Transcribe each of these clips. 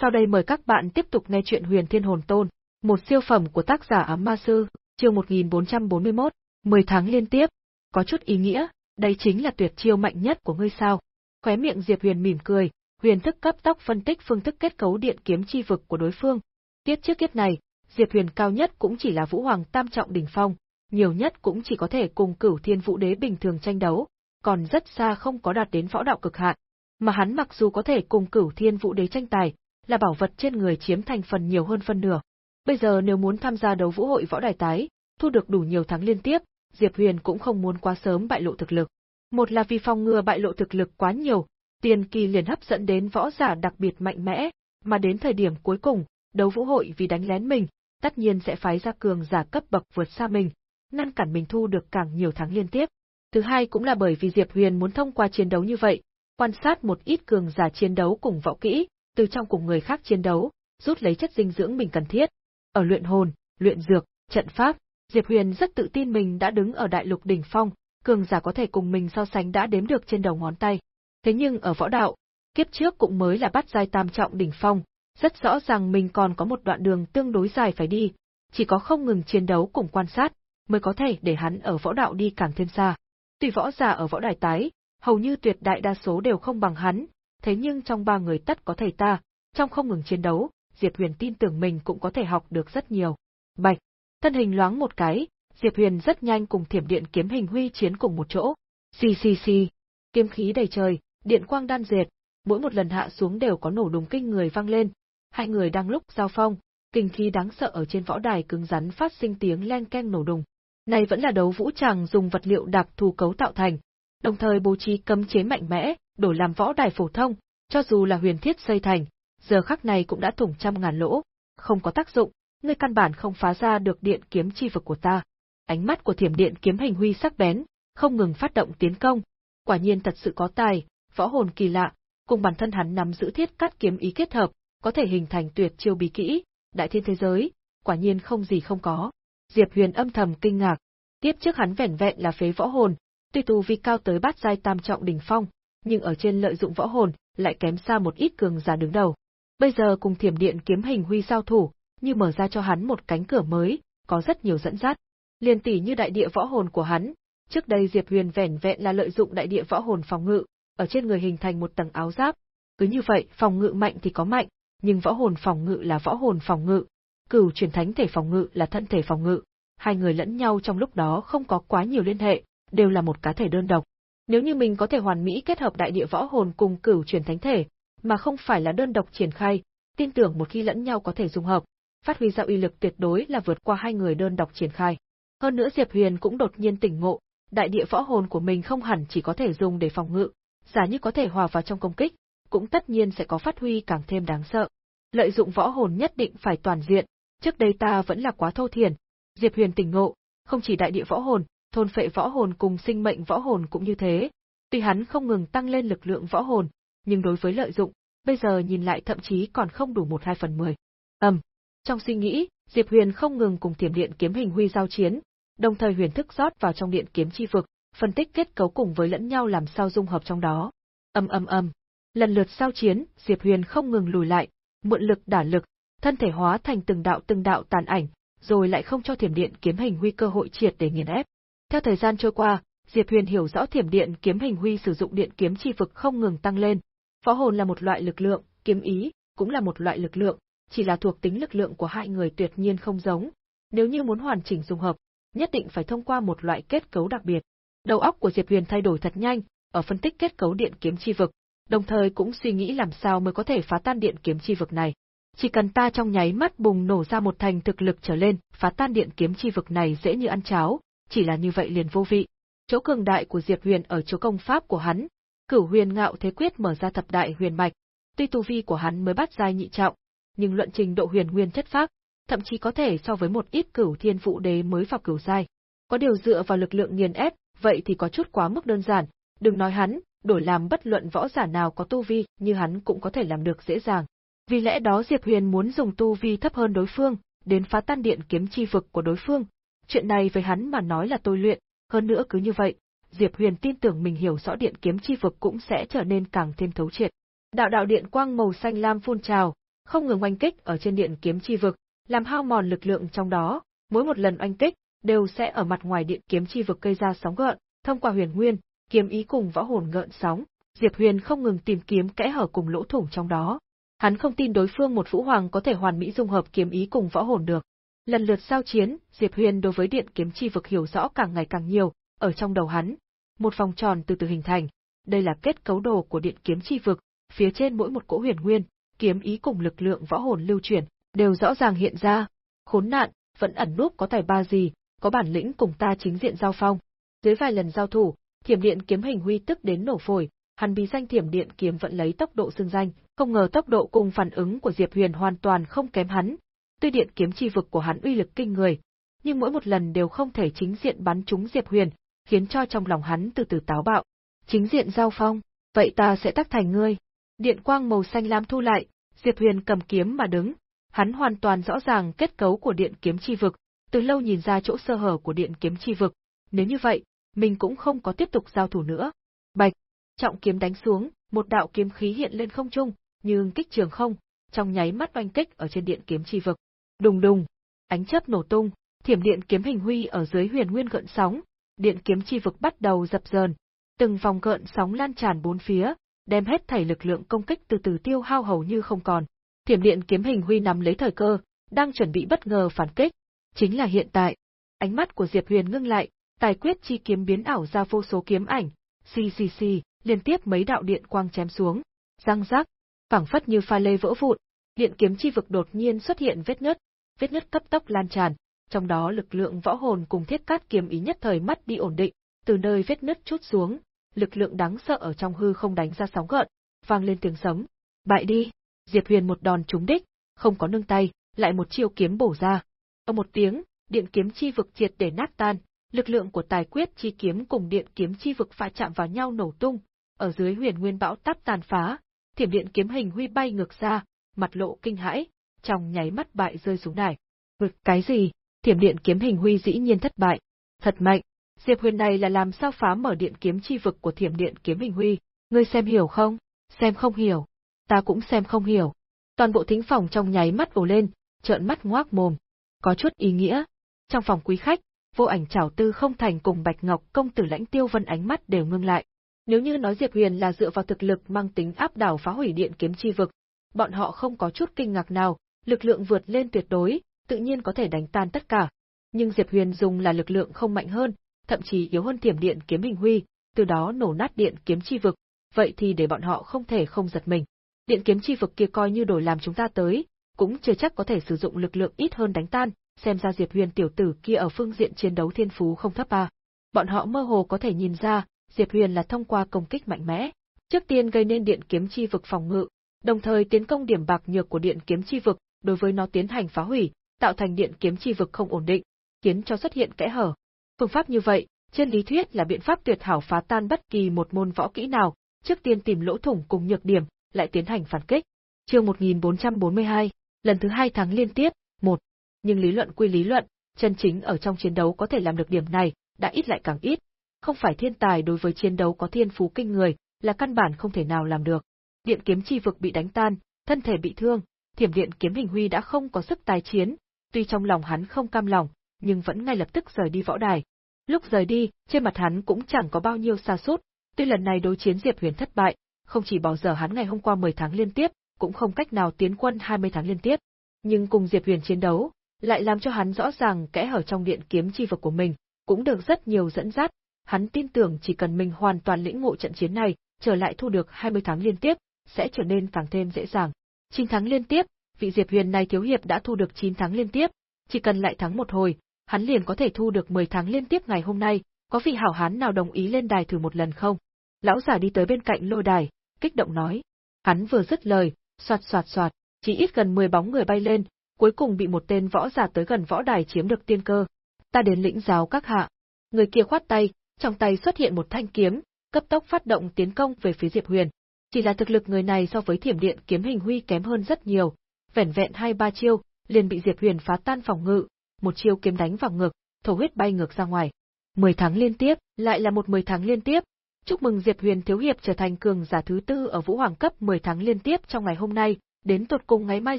Sau đây mời các bạn tiếp tục nghe chuyện Huyền Thiên Hồn Tôn, một siêu phẩm của tác giả Ám Ma Sư, chương 1441, 10 tháng liên tiếp. Có chút ý nghĩa, đây chính là tuyệt chiêu mạnh nhất của ngươi sao. Khóe miệng Diệp Huyền mỉm cười, huyền thức cấp tóc phân tích phương thức kết cấu điện kiếm chi vực của đối phương. Tiết trước kiếp này, Diệp Huyền cao nhất cũng chỉ là Vũ Hoàng Tam trọng đỉnh phong, nhiều nhất cũng chỉ có thể cùng Cửu Thiên Vũ Đế bình thường tranh đấu, còn rất xa không có đạt đến võ đạo cực hạn. Mà hắn mặc dù có thể cùng Cửu Thiên Vũ Đế tranh tài, là bảo vật trên người chiếm thành phần nhiều hơn phân nửa. Bây giờ nếu muốn tham gia đấu vũ hội võ đài tái, thu được đủ nhiều thắng liên tiếp, Diệp Huyền cũng không muốn quá sớm bại lộ thực lực. Một là vì phòng ngừa bại lộ thực lực quá nhiều, tiền kỳ liền hấp dẫn đến võ giả đặc biệt mạnh mẽ, mà đến thời điểm cuối cùng, đấu vũ hội vì đánh lén mình, tất nhiên sẽ phái ra cường giả cấp bậc vượt xa mình, ngăn cản mình thu được càng nhiều thắng liên tiếp. Thứ hai cũng là bởi vì Diệp Huyền muốn thông qua chiến đấu như vậy, quan sát một ít cường giả chiến đấu cùng võ kỹ, từ trong cùng người khác chiến đấu, rút lấy chất dinh dưỡng mình cần thiết. Ở luyện hồn, luyện dược, trận pháp, Diệp Huyền rất tự tin mình đã đứng ở đại lục đỉnh phong, cường giả có thể cùng mình so sánh đã đếm được trên đầu ngón tay. Thế nhưng ở võ đạo, kiếp trước cũng mới là bắt giai tam trọng đỉnh phong, rất rõ ràng mình còn có một đoạn đường tương đối dài phải đi, chỉ có không ngừng chiến đấu cùng quan sát, mới có thể để hắn ở võ đạo đi càng thêm xa. tùy võ giả ở võ đài tái, hầu như tuyệt đại đa số đều không bằng hắn, thế nhưng trong ba người tất có thầy ta, trong không ngừng chiến đấu, Diệp Huyền tin tưởng mình cũng có thể học được rất nhiều. Bạch, thân hình loáng một cái, Diệp Huyền rất nhanh cùng thiểm điện kiếm hình huy chiến cùng một chỗ. Xì xì xì, kiếm khí đầy trời, điện quang đan dệt, mỗi một lần hạ xuống đều có nổ đùng kinh người vang lên. Hai người đang lúc giao phong, kinh khí đáng sợ ở trên võ đài cứng rắn phát sinh tiếng len keng nổ đùng. Này vẫn là đấu vũ tràng dùng vật liệu đặc thù cấu tạo thành, đồng thời bố trí cấm chế mạnh mẽ, đổi làm võ đài phổ thông, cho dù là huyền thiết xây thành, giờ khắc này cũng đã thủng trăm ngàn lỗ, không có tác dụng, ngươi căn bản không phá ra được điện kiếm chi vực của ta. Ánh mắt của thiểm điện kiếm hình huy sắc bén, không ngừng phát động tiến công, quả nhiên thật sự có tài, võ hồn kỳ lạ, cùng bản thân hắn nắm giữ thiết cắt kiếm ý kết hợp, có thể hình thành tuyệt chiêu bí kỹ, đại thiên thế giới, quả nhiên không gì không có. Diệp Huyền âm thầm kinh ngạc, tiếp trước hắn vẻn vẹn là phế võ hồn, tuy tu vi cao tới bát giai tam trọng đỉnh phong, nhưng ở trên lợi dụng võ hồn, lại kém xa một ít cường giả đứng đầu. Bây giờ cùng thiểm điện kiếm hình huy giao thủ, như mở ra cho hắn một cánh cửa mới, có rất nhiều dẫn dắt. Liên tỷ như đại địa võ hồn của hắn, trước đây Diệp Huyền vẻn vẹn là lợi dụng đại địa võ hồn phòng ngự, ở trên người hình thành một tầng áo giáp. Cứ như vậy, phòng ngự mạnh thì có mạnh, nhưng võ hồn phòng ngự là võ hồn phòng ngự, cửu truyền thánh thể phòng ngự là thân thể phòng ngự, hai người lẫn nhau trong lúc đó không có quá nhiều liên hệ, đều là một cá thể đơn độc. Nếu như mình có thể hoàn mỹ kết hợp đại địa võ hồn cùng cửu truyền thánh thể, mà không phải là đơn độc triển khai, tin tưởng một khi lẫn nhau có thể dung hợp, phát huy ra uy lực tuyệt đối là vượt qua hai người đơn độc triển khai. Hơn nữa Diệp Huyền cũng đột nhiên tỉnh ngộ, đại địa võ hồn của mình không hẳn chỉ có thể dùng để phòng ngự, giả như có thể hòa vào trong công kích, cũng tất nhiên sẽ có phát huy càng thêm đáng sợ. Lợi dụng võ hồn nhất định phải toàn diện, trước đây ta vẫn là quá thô thiển. Diệp Huyền tỉnh ngộ, không chỉ đại địa võ hồn, thôn phệ võ hồn cùng sinh mệnh võ hồn cũng như thế. Tuy hắn không ngừng tăng lên lực lượng võ hồn, nhưng đối với lợi dụng, bây giờ nhìn lại thậm chí còn không đủ một hai phần mười. Ầm. trong suy nghĩ, Diệp Huyền không ngừng cùng thiểm Điện kiếm hình huy giao chiến, đồng thời huyền thức rót vào trong điện kiếm chi vực, phân tích kết cấu cùng với lẫn nhau làm sao dung hợp trong đó. Ầm ầm ầm. Lần lượt giao chiến, Diệp Huyền không ngừng lùi lại, mượn lực đả lực, thân thể hóa thành từng đạo từng đạo tàn ảnh, rồi lại không cho Thiểm Điện kiếm hình huy cơ hội triệt để nghiền ép. Theo thời gian trôi qua, Diệp Huyền hiểu rõ Thiểm Điện kiếm hình huy sử dụng điện kiếm chi vực không ngừng tăng lên. Võ hồn là một loại lực lượng, kiếm ý cũng là một loại lực lượng, chỉ là thuộc tính lực lượng của hai người tuyệt nhiên không giống. Nếu như muốn hoàn chỉnh dung hợp, nhất định phải thông qua một loại kết cấu đặc biệt. Đầu óc của Diệp Huyền thay đổi thật nhanh, ở phân tích kết cấu điện kiếm chi vực, đồng thời cũng suy nghĩ làm sao mới có thể phá tan điện kiếm chi vực này. Chỉ cần ta trong nháy mắt bùng nổ ra một thành thực lực trở lên, phá tan điện kiếm chi vực này dễ như ăn cháo, chỉ là như vậy liền vô vị. Chỗ cường đại của Diệp Huyền ở chỗ công pháp của hắn, Cửu Huyền Ngạo Thế Quyết mở ra thập đại huyền mạch, tuy tu vi của hắn mới bắt giai nhị trọng, nhưng luận trình độ huyền nguyên chất pháp, thậm chí có thể so với một ít Cửu Thiên Phụ Đế mới vào cửu giai. Có điều dựa vào lực lượng nghiền ép, vậy thì có chút quá mức đơn giản, đừng nói hắn, đổi làm bất luận võ giả nào có tu vi như hắn cũng có thể làm được dễ dàng. Vì lẽ đó Diệp Huyền muốn dùng tu vi thấp hơn đối phương, đến phá tan điện kiếm chi vực của đối phương. Chuyện này với hắn mà nói là tôi luyện, hơn nữa cứ như vậy, Diệp Huyền tin tưởng mình hiểu rõ điện kiếm chi vực cũng sẽ trở nên càng thêm thấu triệt. Đạo đạo điện quang màu xanh lam phun trào, không ngừng oanh kích ở trên điện kiếm chi vực, làm hao mòn lực lượng trong đó, mỗi một lần oanh kích đều sẽ ở mặt ngoài điện kiếm chi vực gây ra sóng gợn, thông qua huyền nguyên, kiếm ý cùng võ hồn gợn sóng, Diệp Huyền không ngừng tìm kiếm kẽ hở cùng lỗ thủng trong đó. Hắn không tin đối phương một vũ hoàng có thể hoàn mỹ dung hợp kiếm ý cùng võ hồn được. Lần lượt giao chiến, Diệp Huyền đối với điện kiếm chi vực hiểu rõ càng ngày càng nhiều, ở trong đầu hắn, một vòng tròn từ từ hình thành, đây là kết cấu đồ của điện kiếm chi vực, phía trên mỗi một cỗ huyền nguyên, kiếm ý cùng lực lượng võ hồn lưu chuyển, đều rõ ràng hiện ra. Khốn nạn, vẫn ẩn núp có tài ba gì, có bản lĩnh cùng ta chính diện giao phong. Dưới vài lần giao thủ, thiểm điện kiếm hình huy tức đến nổ phổi, hắn bí danh thiểm điện kiếm vẫn lấy tốc độ xưng danh, không ngờ tốc độ cùng phản ứng của Diệp Huyền hoàn toàn không kém hắn. Tuy điện kiếm chi vực của hắn uy lực kinh người, nhưng mỗi một lần đều không thể chính diện bắn trúng Diệp Huyền, khiến cho trong lòng hắn từ từ táo bạo. Chính diện giao phong, vậy ta sẽ tác thành ngươi. Điện quang màu xanh lam thu lại, Diệp Huyền cầm kiếm mà đứng, hắn hoàn toàn rõ ràng kết cấu của điện kiếm chi vực, từ lâu nhìn ra chỗ sơ hở của điện kiếm chi vực, nếu như vậy, mình cũng không có tiếp tục giao thủ nữa. Bạch, trọng kiếm đánh xuống, một đạo kiếm khí hiện lên không trung, nhưng kích trường không, trong nháy mắt oanh kích ở trên điện kiếm chi vực. Đùng đùng, ánh chớp nổ tung, thiểm điện kiếm hình huy ở dưới huyền nguyên gợn sóng, điện kiếm chi vực bắt đầu dập dờn, từng vòng gợn sóng lan tràn bốn phía, đem hết thảy lực lượng công kích từ từ tiêu hao hầu như không còn. Thiểm điện kiếm hình huy nắm lấy thời cơ, đang chuẩn bị bất ngờ phản kích, chính là hiện tại. Ánh mắt của Diệp Huyền ngưng lại, tài quyết chi kiếm biến ảo ra vô số kiếm ảnh, xì xì xì, liên tiếp mấy đạo điện quang chém xuống, răng rác, phảng phất như pha lê vỡ vụn, điện kiếm chi vực đột nhiên xuất hiện vết nứt, vết nứt cấp tốc lan tràn, trong đó lực lượng võ hồn cùng thiết cát kiếm ý nhất thời mất đi ổn định, từ nơi vết nứt chút xuống, lực lượng đáng sợ ở trong hư không đánh ra sóng gợn, vang lên tiếng sấm. Bại đi, Diệp Huyền một đòn trúng đích, không có nâng tay, lại một chiêu kiếm bổ ra. Ở một tiếng, điện kiếm chi vực triệt để nát tan, lực lượng của tài quyết chi kiếm cùng điện kiếm chi vực pha chạm vào nhau nổ tung, ở dưới huyền nguyên bão táp tàn phá, thiểm điện kiếm hình huy bay ngược ra, mặt lộ kinh hãi, trong nháy mắt bại rơi xuống đài. Vực cái gì? Thiểm điện kiếm hình huy dĩ nhiên thất bại. Thật mạnh, Diệp Huyền này là làm sao phá mở điện kiếm chi vực của thiểm điện kiếm hình huy, ngươi xem hiểu không? Xem không hiểu. Ta cũng xem không hiểu. Toàn bộ thính phòng trong nháy mắt ồ lên, trợn mắt ngoác mồm. Có chút ý nghĩa. Trong phòng quý khách, vô ảnh trảo tư không thành cùng Bạch Ngọc công tử lãnh tiêu vân ánh mắt đều ngưng lại. Nếu như nói Diệp Huyền là dựa vào thực lực mang tính áp đảo phá hủy điện kiếm chi vực, bọn họ không có chút kinh ngạc nào, lực lượng vượt lên tuyệt đối, tự nhiên có thể đánh tan tất cả. Nhưng Diệp Huyền dùng là lực lượng không mạnh hơn, thậm chí yếu hơn tiềm điện kiếm hình huy, từ đó nổ nát điện kiếm chi vực, vậy thì để bọn họ không thể không giật mình. Điện kiếm chi vực kia coi như đổi làm chúng ta tới, cũng chưa chắc có thể sử dụng lực lượng ít hơn đánh tan, xem ra Diệp Huyền tiểu tử kia ở phương diện chiến đấu thiên phú không thấp à. Bọn họ mơ hồ có thể nhìn ra, Diệp Huyền là thông qua công kích mạnh mẽ, trước tiên gây nên điện kiếm chi vực phòng ngự, đồng thời tiến công điểm bạc nhược của điện kiếm chi vực, đối với nó tiến hành phá hủy, tạo thành điện kiếm chi vực không ổn định, khiến cho xuất hiện kẽ hở. Phương pháp như vậy, trên lý thuyết là biện pháp tuyệt hảo phá tan bất kỳ một môn võ kỹ nào, trước tiên tìm lỗ thủng cùng nhược điểm, lại tiến hành phản kích. Chương 1442, lần thứ hai thắng liên tiếp, một. Nhưng lý luận quy lý luận, chân chính ở trong chiến đấu có thể làm được điểm này, đã ít lại càng ít. Không phải thiên tài đối với chiến đấu có thiên phú kinh người, là căn bản không thể nào làm được. Điện kiếm chi vực bị đánh tan, thân thể bị thương, thiểm điện kiếm hình huy đã không có sức tài chiến, tuy trong lòng hắn không cam lòng, nhưng vẫn ngay lập tức rời đi võ đài. Lúc rời đi, trên mặt hắn cũng chẳng có bao nhiêu xa sút, tuy lần này đối chiến Diệp Huyền thất bại, không chỉ bỏ giờ hắn ngày hôm qua 10 tháng liên tiếp, cũng không cách nào tiến quân 20 tháng liên tiếp, nhưng cùng Diệp Huyền chiến đấu, lại làm cho hắn rõ ràng kẽ hở trong điện kiếm chi vực của mình, cũng được rất nhiều dẫn dắt, hắn tin tưởng chỉ cần mình hoàn toàn lĩnh ngộ trận chiến này, trở lại thu được 20 tháng liên tiếp, sẽ trở nên càng thêm dễ dàng. 9 tháng liên tiếp, vị Diệp Huyền này thiếu hiệp đã thu được 9 tháng liên tiếp, chỉ cần lại thắng một hồi, hắn liền có thể thu được 10 tháng liên tiếp ngày hôm nay, có vị hảo hán nào đồng ý lên đài thử một lần không? Lão giả đi tới bên cạnh lôi đài, kích động nói. Hắn vừa dứt lời, soạt soạt soạt, chỉ ít gần 10 bóng người bay lên, cuối cùng bị một tên võ giả tới gần võ đài chiếm được tiên cơ. Ta đến lĩnh giáo các hạ. Người kia khoát tay, trong tay xuất hiện một thanh kiếm, cấp tốc phát động tiến công về phía Diệp Huyền. Chỉ là thực lực người này so với thiểm điện kiếm hình huy kém hơn rất nhiều, vẻn vẹn hai ba chiêu, liền bị Diệp Huyền phá tan phòng ngự, một chiêu kiếm đánh vào ngực, thổ huyết bay ngược ra ngoài. Mười tháng liên tiếp, lại là một mười tháng liên tiếp. Chúc mừng Diệp Huyền thiếu hiệp trở thành cường giả thứ tư ở Vũ Hoàng cấp 10 tháng liên tiếp trong ngày hôm nay, đến tột cùng ngày mai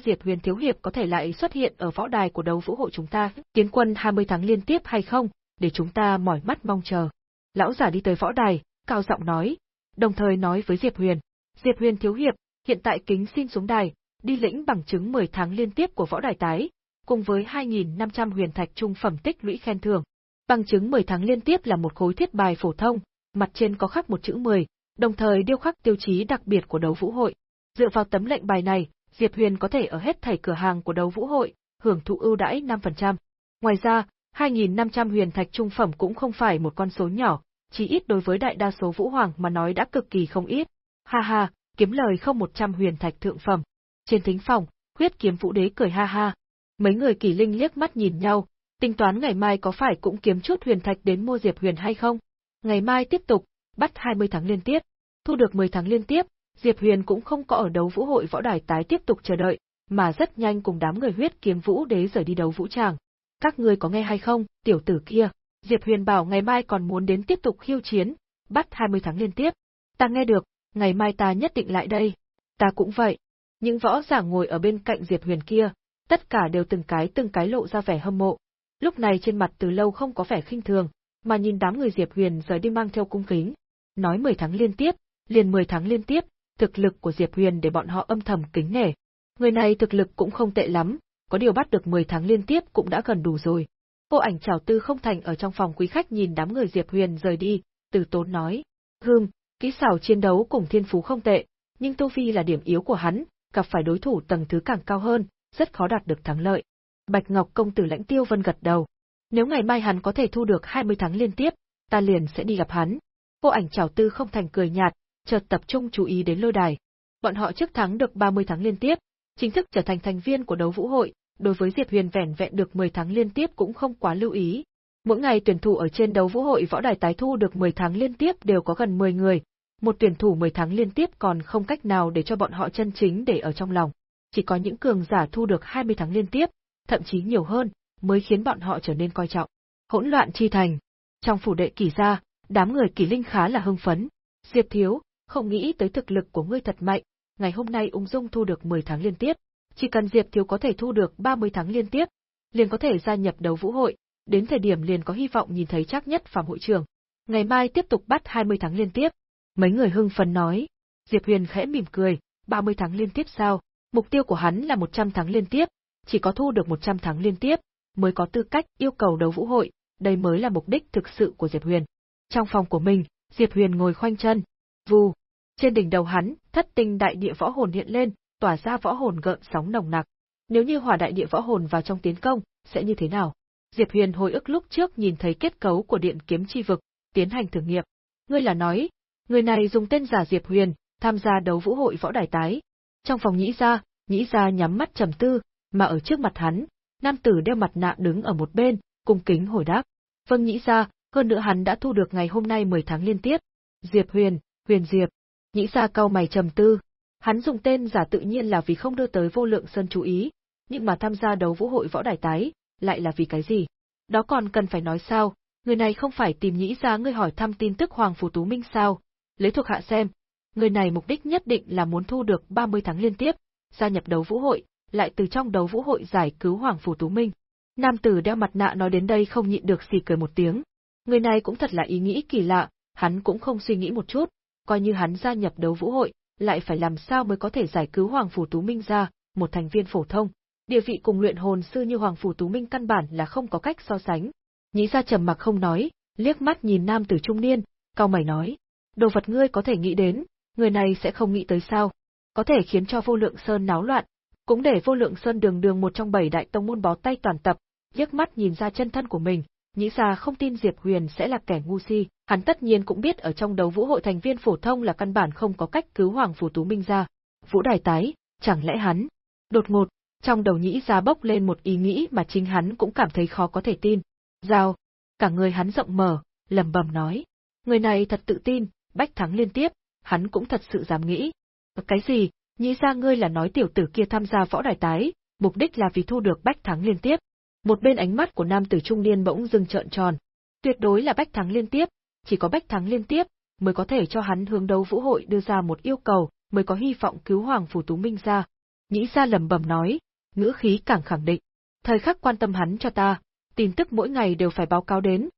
Diệp Huyền thiếu hiệp có thể lại xuất hiện ở võ đài của đấu vũ hội chúng ta, tiến quân 20 tháng liên tiếp hay không, để chúng ta mỏi mắt mong chờ. Lão giả đi tới võ đài, cao giọng nói, đồng thời nói với Diệp Huyền, Diệp Huyền thiếu hiệp, hiện tại kính xin xuống đài, đi lĩnh bằng chứng 10 tháng liên tiếp của võ đài tái, cùng với 2.500 huyền thạch trung phẩm tích lũy khen thưởng. Bằng chứng 10 tháng liên tiếp là một khối thiết bài phổ thông, mặt trên có khắc một chữ 10, đồng thời điêu khắc tiêu chí đặc biệt của đấu vũ hội. Dựa vào tấm lệnh bài này, Diệp Huyền có thể ở hết thảy cửa hàng của đấu vũ hội, hưởng thụ ưu đãi 5%. Ngoài ra, 2.500 huyền thạch trung phẩm cũng không phải một con số nhỏ, chỉ ít đối với đại đa số vũ hoàng mà nói đã cực kỳ không ít. Ha ha, kiếm lời không 100 huyền thạch thượng phẩm. Trên thính phòng, huyết kiếm vũ đế cười ha ha. Mấy người kỳ linh liếc mắt nhìn nhau, tính toán ngày mai có phải cũng kiếm chút huyền thạch đến mua Diệp Huyền hay không. Ngày mai tiếp tục, bắt 20 tháng liên tiếp. Thu được 10 tháng liên tiếp, Diệp Huyền cũng không có ở đấu vũ hội võ đài tái tiếp tục chờ đợi, mà rất nhanh cùng đám người huyết kiếm vũ đế rời đi đấu vũ tràng. Các ngươi có nghe hay không, tiểu tử kia, Diệp Huyền bảo ngày mai còn muốn đến tiếp tục khiêu chiến, bắt 20 tháng liên tiếp. Ta nghe được, ngày mai ta nhất định lại đây. Ta cũng vậy. Những võ giả ngồi ở bên cạnh Diệp Huyền kia, tất cả đều từng cái từng cái lộ ra vẻ hâm mộ. Lúc này trên mặt từ lâu không có vẻ khinh thường, mà nhìn đám người Diệp Huyền rời đi mang theo cung kính. Nói 10 tháng liên tiếp, liền 10 tháng liên tiếp, thực lực của Diệp Huyền để bọn họ âm thầm kính nể. Người này thực lực cũng không tệ lắm, có điều bắt được 10 tháng liên tiếp cũng đã gần đủ rồi. Cô ảnh chào tư không thành ở trong phòng quý khách nhìn đám người Diệp Huyền rời đi, từ tốn nói. Hương, kỹ xảo chiến đấu cùng thiên phú không tệ, nhưng Tu Vi là điểm yếu của hắn, gặp phải đối thủ tầng thứ càng cao hơn, rất khó đạt được thắng lợi. Bạch Ngọc công tử lãnh tiêu vân gật đầu. Nếu ngày mai hắn có thể thu được 20 tháng liên tiếp, ta liền sẽ đi gặp hắn. Cô ảnh chào tư không thành cười nhạt, chợt tập trung chú ý đến lôi đài. Bọn họ trước thắng được 30 tháng liên tiếp, chính thức trở thành thành viên của đấu vũ hội, đối với Diệp Huyền vẻn vẹn được 10 tháng liên tiếp cũng không quá lưu ý. Mỗi ngày tuyển thủ ở trên đấu vũ hội võ đài tái thu được 10 tháng liên tiếp đều có gần 10 người, một tuyển thủ 10 tháng liên tiếp còn không cách nào để cho bọn họ chân chính để ở trong lòng. Chỉ có những cường giả thu được 20 tháng liên tiếp, thậm chí nhiều hơn, mới khiến bọn họ trở nên coi trọng. Hỗn loạn chi thành. Trong phủ đệ kỳ gia, đám người kỳ linh khá là hưng phấn. Diệp Thiếu, không nghĩ tới thực lực của ngươi thật mạnh, ngày hôm nay ung dung thu được 10 tháng liên tiếp, chỉ cần Diệp Thiếu có thể thu được 30 tháng liên tiếp, liền có thể gia nhập đấu vũ hội, đến thời điểm liền có hy vọng nhìn thấy chắc nhất phạm hội trưởng. Ngày mai tiếp tục bắt 20 tháng liên tiếp. Mấy người hưng phấn nói. Diệp Huyền khẽ mỉm cười, 30 tháng liên tiếp sao? Mục tiêu của hắn là 100 tháng liên tiếp, chỉ có thu được 100 tháng liên tiếp, mới có tư cách yêu cầu đấu vũ hội, đây mới là mục đích thực sự của Diệp Huyền. Trong phòng của mình, Diệp Huyền ngồi khoanh chân, vù. Trên đỉnh đầu hắn, thất tinh đại địa võ hồn hiện lên, tỏa ra võ hồn gợn sóng nồng nặc. Nếu như hỏa đại địa võ hồn vào trong tiến công, sẽ như thế nào? Diệp Huyền hồi ức lúc trước nhìn thấy kết cấu của điện kiếm chi vực, tiến hành thử nghiệm. Ngươi là nói, người này dùng tên giả Diệp Huyền, tham gia đấu vũ hội võ đài tái. Trong phòng nhĩ gia nhĩ gia nhắm mắt trầm tư, mà ở trước mặt hắn, nam tử đeo mặt nạ đứng ở một bên, cung kính hồi đáp. Vâng nhĩ gia hơn nữa hắn đã thu được ngày hôm nay 10 tháng liên tiếp. Diệp Huyền, Huyền Diệp. Nhĩ Sa cau mày trầm tư, Hắn dùng tên giả tự nhiên là vì không đưa tới vô lượng sơn chú ý, nhưng mà tham gia đấu vũ hội võ đài tái, lại là vì cái gì? Đó còn cần phải nói sao, người này không phải tìm nhĩ Sa ngươi hỏi thăm tin tức Hoàng Phủ Tú Minh sao? Lấy thuộc hạ xem, người này mục đích nhất định là muốn thu được 30 tháng liên tiếp, gia nhập đấu vũ hội, lại từ trong đấu vũ hội giải cứu Hoàng Phủ Tú Minh. Nam tử đeo mặt nạ nói đến đây không nhịn được xì cười một tiếng. Người này cũng thật là ý nghĩ kỳ lạ, hắn cũng không suy nghĩ một chút, coi như hắn gia nhập đấu vũ hội, lại phải làm sao mới có thể giải cứu Hoàng Phủ Tú Minh ra, một thành viên phổ thông. Địa vị cùng luyện hồn sư như Hoàng Phủ Tú Minh căn bản là không có cách so sánh. Nhĩ ra trầm mặc không nói, liếc mắt nhìn nam tử trung niên, cao mày nói. Đồ vật ngươi có thể nghĩ đến, người này sẽ không nghĩ tới sao. Có thể khiến cho vô lượng sơn náo loạn, cũng để vô lượng sơn đường đường một trong bảy đại tông môn bó tay toàn tập, liếc mắt nhìn ra chân thân của mình, Nhĩ Sa không tin Diệp Huyền sẽ là kẻ ngu si, hắn tất nhiên cũng biết ở trong đấu vũ hội thành viên phổ thông là căn bản không có cách cứu Hoàng Phủ Tú Minh ra. Vũ đài tái, chẳng lẽ hắn? Đột ngột, trong đầu nhĩ Sa bốc lên một ý nghĩ mà chính hắn cũng cảm thấy khó có thể tin. Giao, cả người hắn rộng mở, lầm bầm nói. Người này thật tự tin, bách thắng liên tiếp, hắn cũng thật sự dám nghĩ. Cái gì, nhĩ Sa ngươi là nói tiểu tử kia tham gia võ đài tái, mục đích là vì thu được bách thắng liên tiếp. Một bên ánh mắt của nam tử trung niên bỗng dưng trợn tròn. Tuyệt đối là bách thắng liên tiếp, chỉ có bách thắng liên tiếp mới có thể cho hắn hướng đấu vũ hội đưa ra một yêu cầu, mới có hy vọng cứu Hoàng Phủ Tú Minh ra. Nhĩ gia lẩm bẩm nói, ngữ khí càng khẳng định. Thời khắc quan tâm hắn cho ta, tin tức mỗi ngày đều phải báo cáo đến.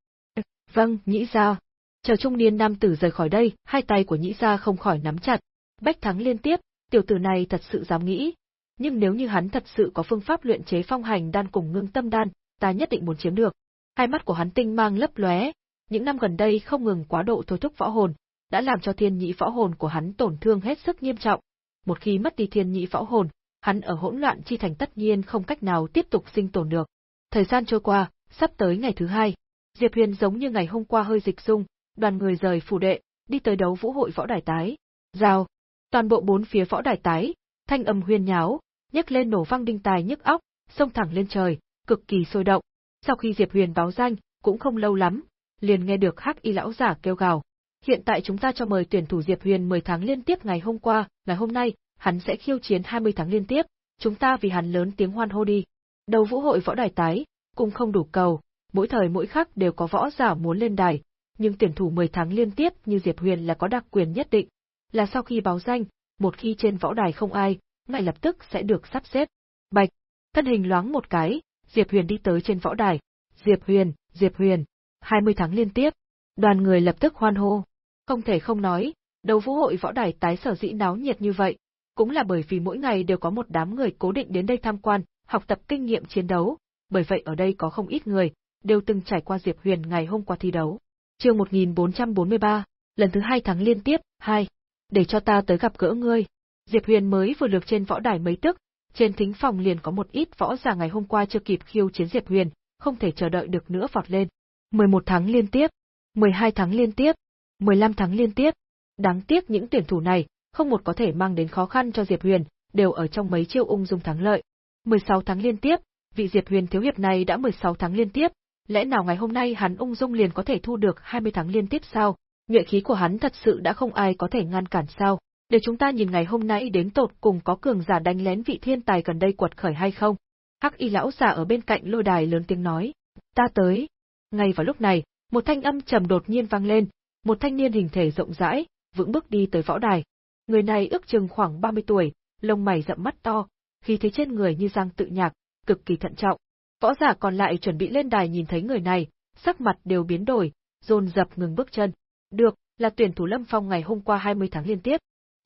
Vâng, nhĩ gia. Chờ trung niên nam tử rời khỏi đây, hai tay của nhĩ gia không khỏi nắm chặt. Bách thắng liên tiếp, tiểu tử này thật sự dám nghĩ. Nhưng nếu như hắn thật sự có phương pháp luyện chế phong hành đan cùng ngưng tâm đan, ta nhất định muốn chiếm được. Hai mắt của hắn tinh mang lấp lóe, những năm gần đây không ngừng quá độ thôi thúc võ hồn, đã làm cho thiên nhị võ hồn của hắn tổn thương hết sức nghiêm trọng. Một khi mất đi thiên nhị võ hồn, hắn ở hỗn loạn chi thành tất nhiên không cách nào tiếp tục sinh tồn được. Thời gian trôi qua, sắp tới ngày thứ hai, Diệp Huyền giống như ngày hôm qua hơi dịch dung, đoàn người rời phủ đệ, đi tới đấu vũ hội võ đài tái. Giao, toàn bộ bốn phía võ đài tái, thanh âm huyên nháo, nhấc lên nổ vang đinh tài nhức óc, xông thẳng lên trời, cực kỳ sôi động. Sau khi Diệp Huyền báo danh, cũng không lâu lắm, liền nghe được Hắc Y lão giả kêu gào. Hiện tại chúng ta cho mời tuyển thủ Diệp Huyền 10 tháng liên tiếp ngày hôm qua, ngày hôm nay, hắn sẽ khiêu chiến 20 tháng liên tiếp, chúng ta vì hắn lớn tiếng hoan hô đi. Đầu vũ hội võ đài tái, cũng không đủ cầu, mỗi thời mỗi khắc đều có võ giả muốn lên đài, nhưng tuyển thủ 10 tháng liên tiếp như Diệp Huyền là có đặc quyền nhất định, là sau khi báo danh, một khi trên võ đài không ai, ngay lập tức sẽ được sắp xếp. Bạch, thân hình loáng một cái, Diệp Huyền đi tới trên võ đài. Diệp Huyền, Diệp Huyền, 20 tháng liên tiếp. Đoàn người lập tức hoan hô. Không thể không nói, đấu vũ hội võ đài tái sở dĩ náo nhiệt như vậy, cũng là bởi vì mỗi ngày đều có một đám người cố định đến đây tham quan, học tập kinh nghiệm chiến đấu, bởi vậy ở đây có không ít người, đều từng trải qua Diệp Huyền ngày hôm qua thi đấu. Chương 1443, lần thứ hai thắng liên tiếp, hai. Để cho ta tới gặp gỡ ngươi. Diệp Huyền mới vừa lược trên võ đài mấy tức, trên thính phòng liền có một ít võ giả ngày hôm qua chưa kịp khiêu chiến Diệp Huyền, không thể chờ đợi được nữa vọt lên. 11 tháng liên tiếp, 12 tháng liên tiếp, 15 tháng liên tiếp. Đáng tiếc những tuyển thủ này, không một có thể mang đến khó khăn cho Diệp Huyền, đều ở trong mấy chiêu ung dung thắng lợi. 16 tháng liên tiếp, vị Diệp Huyền thiếu hiệp này đã 16 tháng liên tiếp, lẽ nào ngày hôm nay hắn ung dung liền có thể thu được 20 tháng liên tiếp sao? Nhuệ khí của hắn thật sự đã không ai có thể ngăn cản sao? Để chúng ta nhìn ngày hôm nay đến tột cùng có cường giả đánh lén vị thiên tài gần đây quật khởi hay không? Hắc y lão giả ở bên cạnh lôi đài lớn tiếng nói, ta tới. Ngay vào lúc này, một thanh âm trầm đột nhiên vang lên, một thanh niên hình thể rộng rãi, vững bước đi tới võ đài. Người này ước chừng khoảng 30 tuổi, lông mày rậm mắt to, khi thấy trên người như giang tự nhạc, cực kỳ thận trọng. Võ giả còn lại chuẩn bị lên đài nhìn thấy người này, sắc mặt đều biến đổi, dồn dập ngừng bước chân. Được, là tuyển thủ Lâm Phong ngày hôm qua 20 tháng liên tiếp.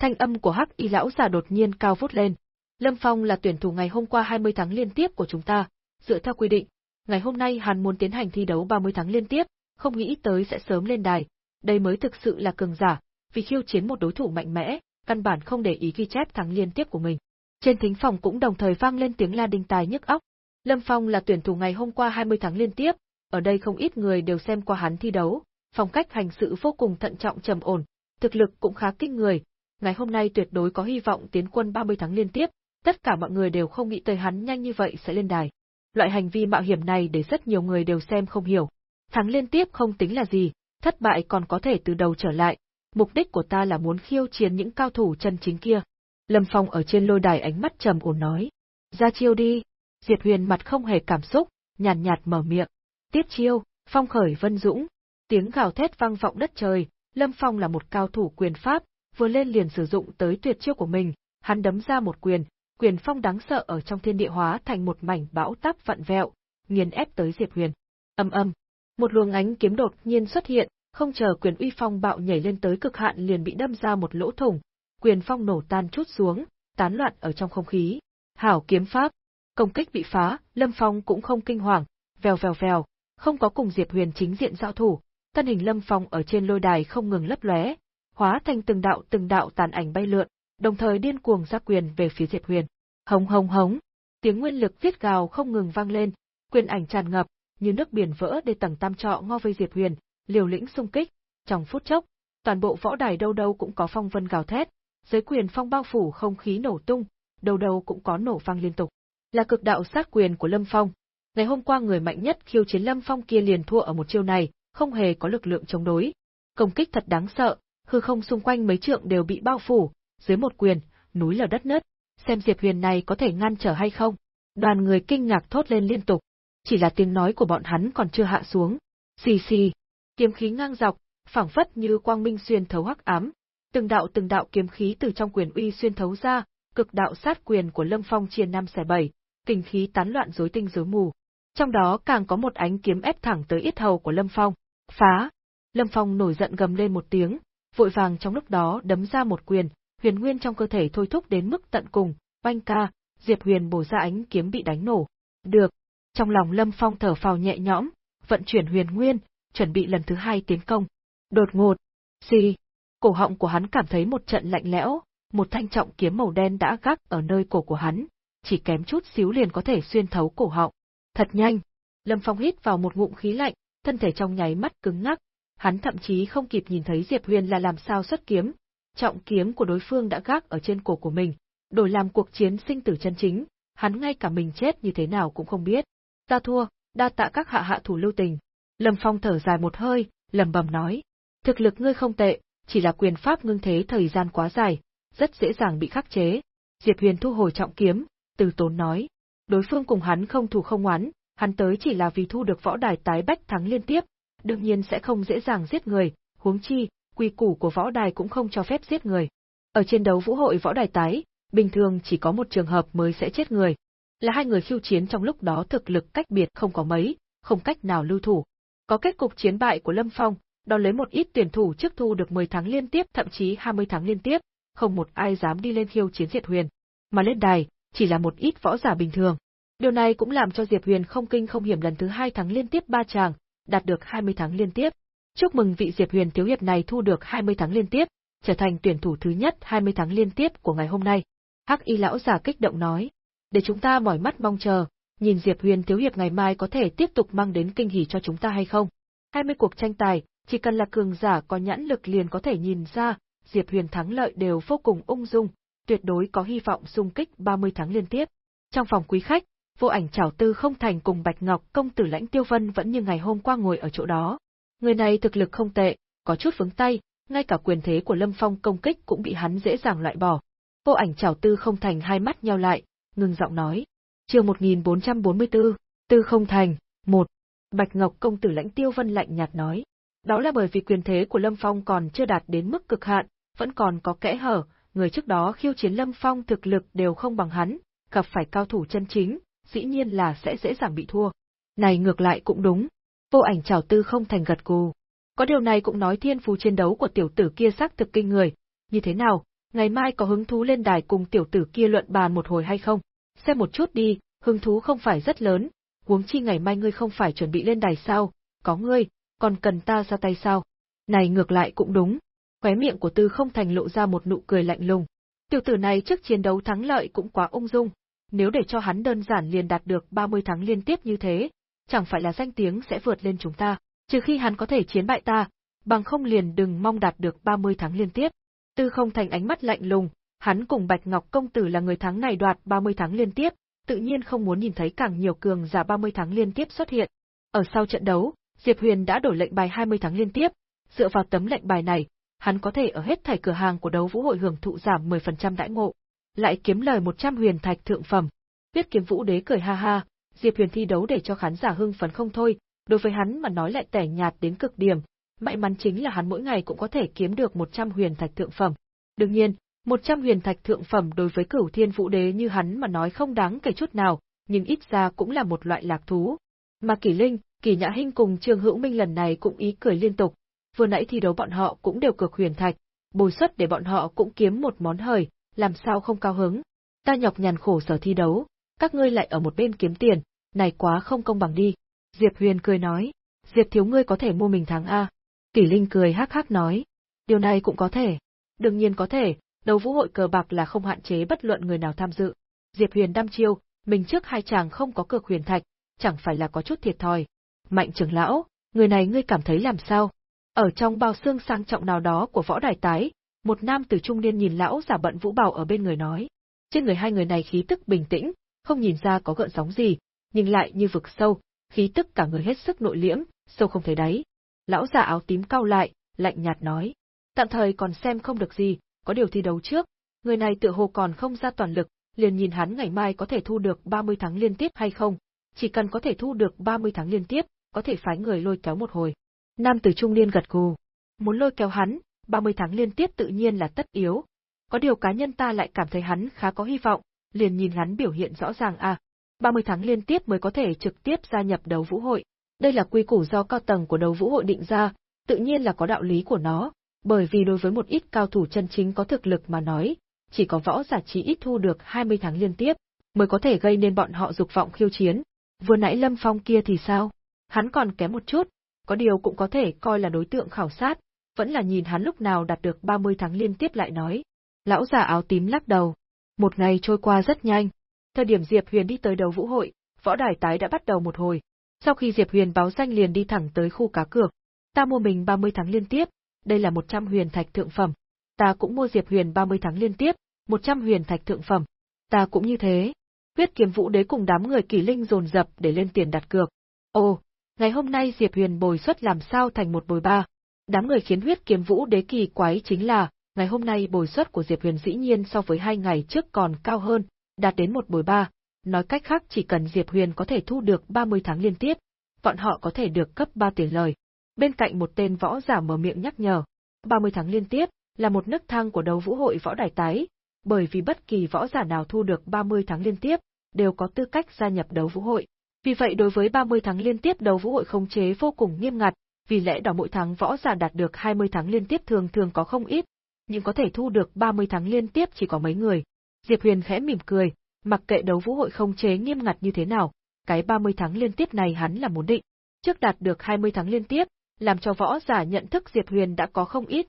Thanh âm của Hắc Y lão giả đột nhiên cao vút lên. Lâm Phong là tuyển thủ ngày hôm qua 20 tháng liên tiếp của chúng ta, dựa theo quy định, ngày hôm nay hắn muốn tiến hành thi đấu 30 tháng liên tiếp, không nghĩ tới sẽ sớm lên đài. Đây mới thực sự là cường giả, vì khiêu chiến một đối thủ mạnh mẽ, căn bản không để ý ghi chép thắng liên tiếp của mình. Trên thính phòng cũng đồng thời vang lên tiếng la đinh tài nhức óc. Lâm Phong là tuyển thủ ngày hôm qua 20 tháng liên tiếp, ở đây không ít người đều xem qua hắn thi đấu, phong cách hành sự vô cùng thận trọng trầm ổn, thực lực cũng khá kinh người. Ngày hôm nay tuyệt đối có hy vọng tiến quân 30 tháng liên tiếp, tất cả mọi người đều không nghĩ tới hắn nhanh như vậy sẽ lên đài. Loại hành vi mạo hiểm này để rất nhiều người đều xem không hiểu. Thắng liên tiếp không tính là gì, thất bại còn có thể từ đầu trở lại. Mục đích của ta là muốn khiêu chiến những cao thủ chân chính kia. Lâm Phong ở trên lôi đài ánh mắt trầm ổn nói. Ra chiêu đi. Diệt Huyền mặt không hề cảm xúc, nhàn nhạt, nhạt mở miệng. Tiếp chiêu, phong khởi vân dũng. Tiếng gào thét vang vọng đất trời, Lâm Phong là một cao thủ quyền pháp, vừa lên liền sử dụng tới tuyệt chiêu của mình, hắn đấm ra một quyền, quyền phong đáng sợ ở trong thiên địa hóa thành một mảnh bão táp vặn vẹo, nghiền ép tới Diệp Huyền. Âm âm, một luồng ánh kiếm đột nhiên xuất hiện, không chờ quyền uy phong bạo nhảy lên tới cực hạn liền bị đâm ra một lỗ thủng, quyền phong nổ tan chút xuống, tán loạn ở trong không khí. Hảo kiếm pháp, công kích bị phá, Lâm Phong cũng không kinh hoàng, vèo vèo vèo, không có cùng Diệp Huyền chính diện giao thủ, thân hình Lâm Phong ở trên lôi đài không ngừng lấp lóe, hóa thành từng đạo từng đạo tàn ảnh bay lượn, đồng thời điên cuồng ra quyền về phía Diệp Huyền. Hống hống hống, tiếng nguyên lực viết gào không ngừng vang lên, quyền ảnh tràn ngập, như nước biển vỡ để tầng tam trọ ngo vây Diệp Huyền, liều lĩnh xung kích, trong phút chốc, toàn bộ võ đài đâu đâu cũng có phong vân gào thét, dưới quyền phong bao phủ không khí nổ tung, đầu đầu cũng có nổ vang liên tục. Là cực đạo sát quyền của Lâm Phong. Ngày hôm qua người mạnh nhất khiêu chiến Lâm Phong kia liền thua ở một chiêu này, không hề có lực lượng chống đối. Công kích thật đáng sợ, hư không xung quanh mấy trượng đều bị bao phủ, dưới một quyền, núi lở đất nứt. Xem Diệp Huyền này có thể ngăn trở hay không? Đoàn người kinh ngạc thốt lên liên tục. Chỉ là tiếng nói của bọn hắn còn chưa hạ xuống. Xì xì, kiếm khí ngang dọc, phảng phất như quang minh xuyên thấu hắc ám, từng đạo từng đạo kiếm khí từ trong quyền uy xuyên thấu ra, cực đạo sát quyền của Lâm Phong chia năm xẻ bảy, kinh khí tán loạn rối tinh rối mù. Trong đó càng có một ánh kiếm ép thẳng tới yết hầu của Lâm Phong. Phá! Lâm Phong nổi giận gầm lên một tiếng, vội vàng trong lúc đó đấm ra một quyền, huyền nguyên trong cơ thể thôi thúc đến mức tận cùng, oanh ca, Diệp Huyền bổ ra ánh kiếm bị đánh nổ. Được. Trong lòng Lâm Phong thở phào nhẹ nhõm, vận chuyển huyền nguyên, chuẩn bị lần thứ hai tiến công. Đột ngột, xì, cổ họng của hắn cảm thấy một trận lạnh lẽo, một thanh trọng kiếm màu đen đã gác ở nơi cổ của hắn, chỉ kém chút xíu liền có thể xuyên thấu cổ họng. Thật nhanh. Lâm Phong hít vào một ngụm khí lạnh, thân thể trong nháy mắt cứng ngắc, hắn thậm chí không kịp nhìn thấy Diệp Huyền là làm sao xuất kiếm, trọng kiếm của đối phương đã gác ở trên cổ của mình, đổi làm cuộc chiến sinh tử chân chính, hắn ngay cả mình chết như thế nào cũng không biết. Ta thua, đa tạ các hạ hạ thủ lưu tình. Lâm Phong thở dài một hơi, lầm bầm nói. Thực lực ngươi không tệ, chỉ là quyền pháp ngưng thế thời gian quá dài, rất dễ dàng bị khắc chế. Diệp Huyền thu hồi trọng kiếm, từ tốn nói. Đối phương cùng hắn không thù không oán, hắn tới chỉ là vì thu được võ đài tái bách thắng liên tiếp, đương nhiên sẽ không dễ dàng giết người, huống chi, quy củ của võ đài cũng không cho phép giết người. Ở trên đấu vũ hội võ đài tái, bình thường chỉ có một trường hợp mới sẽ chết người. Là hai người khiêu chiến trong lúc đó thực lực cách biệt không có mấy, không cách nào lưu thủ. Có kết cục chiến bại của Lâm Phong, đó lấy một ít tuyển thủ trước thu được 10 tháng liên tiếp thậm chí 20 tháng liên tiếp, không một ai dám đi lên khiêu chiến Diệp Huyền. Mà lên đài, chỉ là một ít võ giả bình thường. Điều này cũng làm cho Diệp Huyền không kinh không hiểm lần thứ hai thắng liên tiếp ba chàng, đạt được 20 tháng liên tiếp. Chúc mừng vị Diệp Huyền thiếu hiệp này thu được 20 tháng liên tiếp, trở thành tuyển thủ thứ nhất 20 tháng liên tiếp của ngày hôm nay. Hắc Y lão già kích động nói, để chúng ta mỏi mắt mong chờ, nhìn Diệp Huyền thiếu hiệp ngày mai có thể tiếp tục mang đến kinh hỉ cho chúng ta hay không. 20 cuộc tranh tài, chỉ cần là cường giả có nhãn lực liền có thể nhìn ra, Diệp Huyền thắng lợi đều vô cùng ung dung, tuyệt đối có hy vọng xung kích 30 tháng liên tiếp. Trong phòng quý khách, vô ảnh chảo tư không thành cùng Bạch Ngọc công tử lãnh tiêu vân vẫn như ngày hôm qua ngồi ở chỗ đó. Người này thực lực không tệ, có chút vướng tay, ngay cả quyền thế của Lâm Phong công kích cũng bị hắn dễ dàng loại bỏ. Vô ảnh chảo tư không thành hai mắt nhau lại, ngừng giọng nói. Chiều 1444, tư không thành, một. Bạch Ngọc công tử lãnh tiêu vân lạnh nhạt nói. Đó là bởi vì quyền thế của Lâm Phong còn chưa đạt đến mức cực hạn, vẫn còn có kẽ hở, người trước đó khiêu chiến Lâm Phong thực lực đều không bằng hắn, gặp phải cao thủ chân chính, dĩ nhiên là sẽ dễ dàng bị thua. Này ngược lại cũng đúng. Vô ảnh trào tư không thành gật cù. Có điều này cũng nói thiên phú chiến đấu của tiểu tử kia xác thực kinh người. Như thế nào, ngày mai có hứng thú lên đài cùng tiểu tử kia luận bàn một hồi hay không? Xem một chút đi, hứng thú không phải rất lớn, huống chi ngày mai ngươi không phải chuẩn bị lên đài sao, có ngươi, còn cần ta ra tay sao? Này ngược lại cũng đúng. Khóe miệng của tư không thành lộ ra một nụ cười lạnh lùng. Tiểu tử này trước chiến đấu thắng lợi cũng quá ung dung, nếu để cho hắn đơn giản liền đạt được 30 tháng liên tiếp như thế, chẳng phải là danh tiếng sẽ vượt lên chúng ta, trừ khi hắn có thể chiến bại ta, bằng không liền đừng mong đạt được 30 tháng liên tiếp. Tư không thành ánh mắt lạnh lùng, hắn cùng Bạch Ngọc công tử là người thắng này đoạt 30 tháng liên tiếp, tự nhiên không muốn nhìn thấy càng nhiều cường giả 30 tháng liên tiếp xuất hiện. Ở sau trận đấu, Diệp Huyền đã đổi lệnh bài 20 tháng liên tiếp, dựa vào tấm lệnh bài này, hắn có thể ở hết thảy cửa hàng của đấu vũ hội hưởng thụ giảm 10% đãi ngộ lại kiếm lời 100 huyền thạch thượng phẩm. Biết kiếm vũ đế cười ha ha, Diệp Huyền thi đấu để cho khán giả hưng phấn không thôi, đối với hắn mà nói lại tẻ nhạt đến cực điểm, may mắn chính là hắn mỗi ngày cũng có thể kiếm được 100 huyền thạch thượng phẩm. Đương nhiên, 100 huyền thạch thượng phẩm đối với cửu thiên vũ đế như hắn mà nói không đáng kể chút nào, nhưng ít ra cũng là một loại lạc thú. Mà Kỷ Linh, Kỷ Nhã Hinh cùng Trương Hữu Minh lần này cũng ý cười liên tục, vừa nãy thi đấu bọn họ cũng đều cực huyền thạch, bồi suất để bọn họ cũng kiếm một món hời, làm sao không cao hứng. Ta nhọc nhằn khổ sở thi đấu, các ngươi lại ở một bên kiếm tiền, này quá không công bằng đi. Diệp Huyền cười nói, Diệp thiếu ngươi có thể mua mình thắng A. Kỷ Linh cười hắc hắc nói, điều này cũng có thể. Đương nhiên có thể, đấu vũ hội cờ bạc là không hạn chế bất luận người nào tham dự. Diệp Huyền đăm chiêu, mình trước hai chàng không có cược huyền thạch, chẳng phải là có chút thiệt thòi. Mạnh trưởng lão, người này ngươi cảm thấy làm sao? Ở trong bao xương sang trọng nào đó của võ đài tái, một nam tử trung niên nhìn lão giả bận vũ bào ở bên người nói. Trên người hai người này khí tức bình tĩnh, không nhìn ra có gợn sóng gì, nhưng lại như vực sâu, khí tức cả người hết sức nội liễm, sâu không thấy đáy. Lão giả áo tím cao lại, lạnh nhạt nói. Tạm thời còn xem không được gì, có điều thi đấu trước, người này tựa hồ còn không ra toàn lực, liền nhìn hắn ngày mai có thể thu được 30 tháng liên tiếp hay không. Chỉ cần có thể thu được 30 tháng liên tiếp, có thể phái người lôi kéo một hồi. Nam tử trung niên gật gù. Muốn lôi kéo hắn, 30 tháng liên tiếp tự nhiên là tất yếu. Có điều cá nhân ta lại cảm thấy hắn khá có hy vọng, liền nhìn hắn biểu hiện rõ ràng à. 30 tháng liên tiếp mới có thể trực tiếp gia nhập đấu vũ hội. Đây là quy củ do cao tầng của đấu vũ hội định ra, tự nhiên là có đạo lý của nó, bởi vì đối với một ít cao thủ chân chính có thực lực mà nói, chỉ có võ giả trí ít thu được 20 tháng liên tiếp, mới có thể gây nên bọn họ dục vọng khiêu chiến. Vừa nãy Lâm Phong kia thì sao? Hắn còn kém một chút, có điều cũng có thể coi là đối tượng khảo sát, vẫn là nhìn hắn lúc nào đạt được 30 tháng liên tiếp lại nói. Lão già áo tím lắc đầu. Một ngày trôi qua rất nhanh. Thời điểm Diệp Huyền đi tới đầu vũ hội, võ đài tái đã bắt đầu một hồi. Sau khi Diệp Huyền báo danh liền đi thẳng tới khu cá cược. Ta mua mình 30 tháng liên tiếp, đây là 100 huyền thạch thượng phẩm. Ta cũng mua Diệp Huyền 30 tháng liên tiếp, 100 huyền thạch thượng phẩm. Ta cũng như thế. Huyết kiếm vũ đế cùng đám người kỳ linh dồn dập để lên tiền đặt cược. Ồ, ngày hôm nay Diệp Huyền bồi xuất làm sao thành một bồi ba. Đám người khiến huyết kiếm vũ đế kỳ quái chính là, ngày hôm nay bồi suất của Diệp Huyền dĩ nhiên so với hai ngày trước còn cao hơn, đạt đến một bồi ba. Nói cách khác chỉ cần Diệp Huyền có thể thu được 30 tháng liên tiếp, bọn họ có thể được cấp 3 tiền lời. Bên cạnh một tên võ giả mở miệng nhắc nhở, 30 tháng liên tiếp là một nấc thang của đấu vũ hội võ đài tái, bởi vì bất kỳ võ giả nào thu được 30 tháng liên tiếp đều có tư cách gia nhập đấu vũ hội. Vì vậy đối với 30 tháng liên tiếp đấu vũ hội khống chế vô cùng nghiêm ngặt, vì lẽ đó mỗi tháng võ giả đạt được 20 tháng liên tiếp thường thường có không ít, nhưng có thể thu được 30 tháng liên tiếp chỉ có mấy người. Diệp Huyền khẽ mỉm cười, mặc kệ đấu vũ hội không chế nghiêm ngặt như thế nào, cái 30 tháng liên tiếp này hắn là muốn định. Trước đạt được 20 tháng liên tiếp, làm cho võ giả nhận thức Diệp Huyền đã có không ít.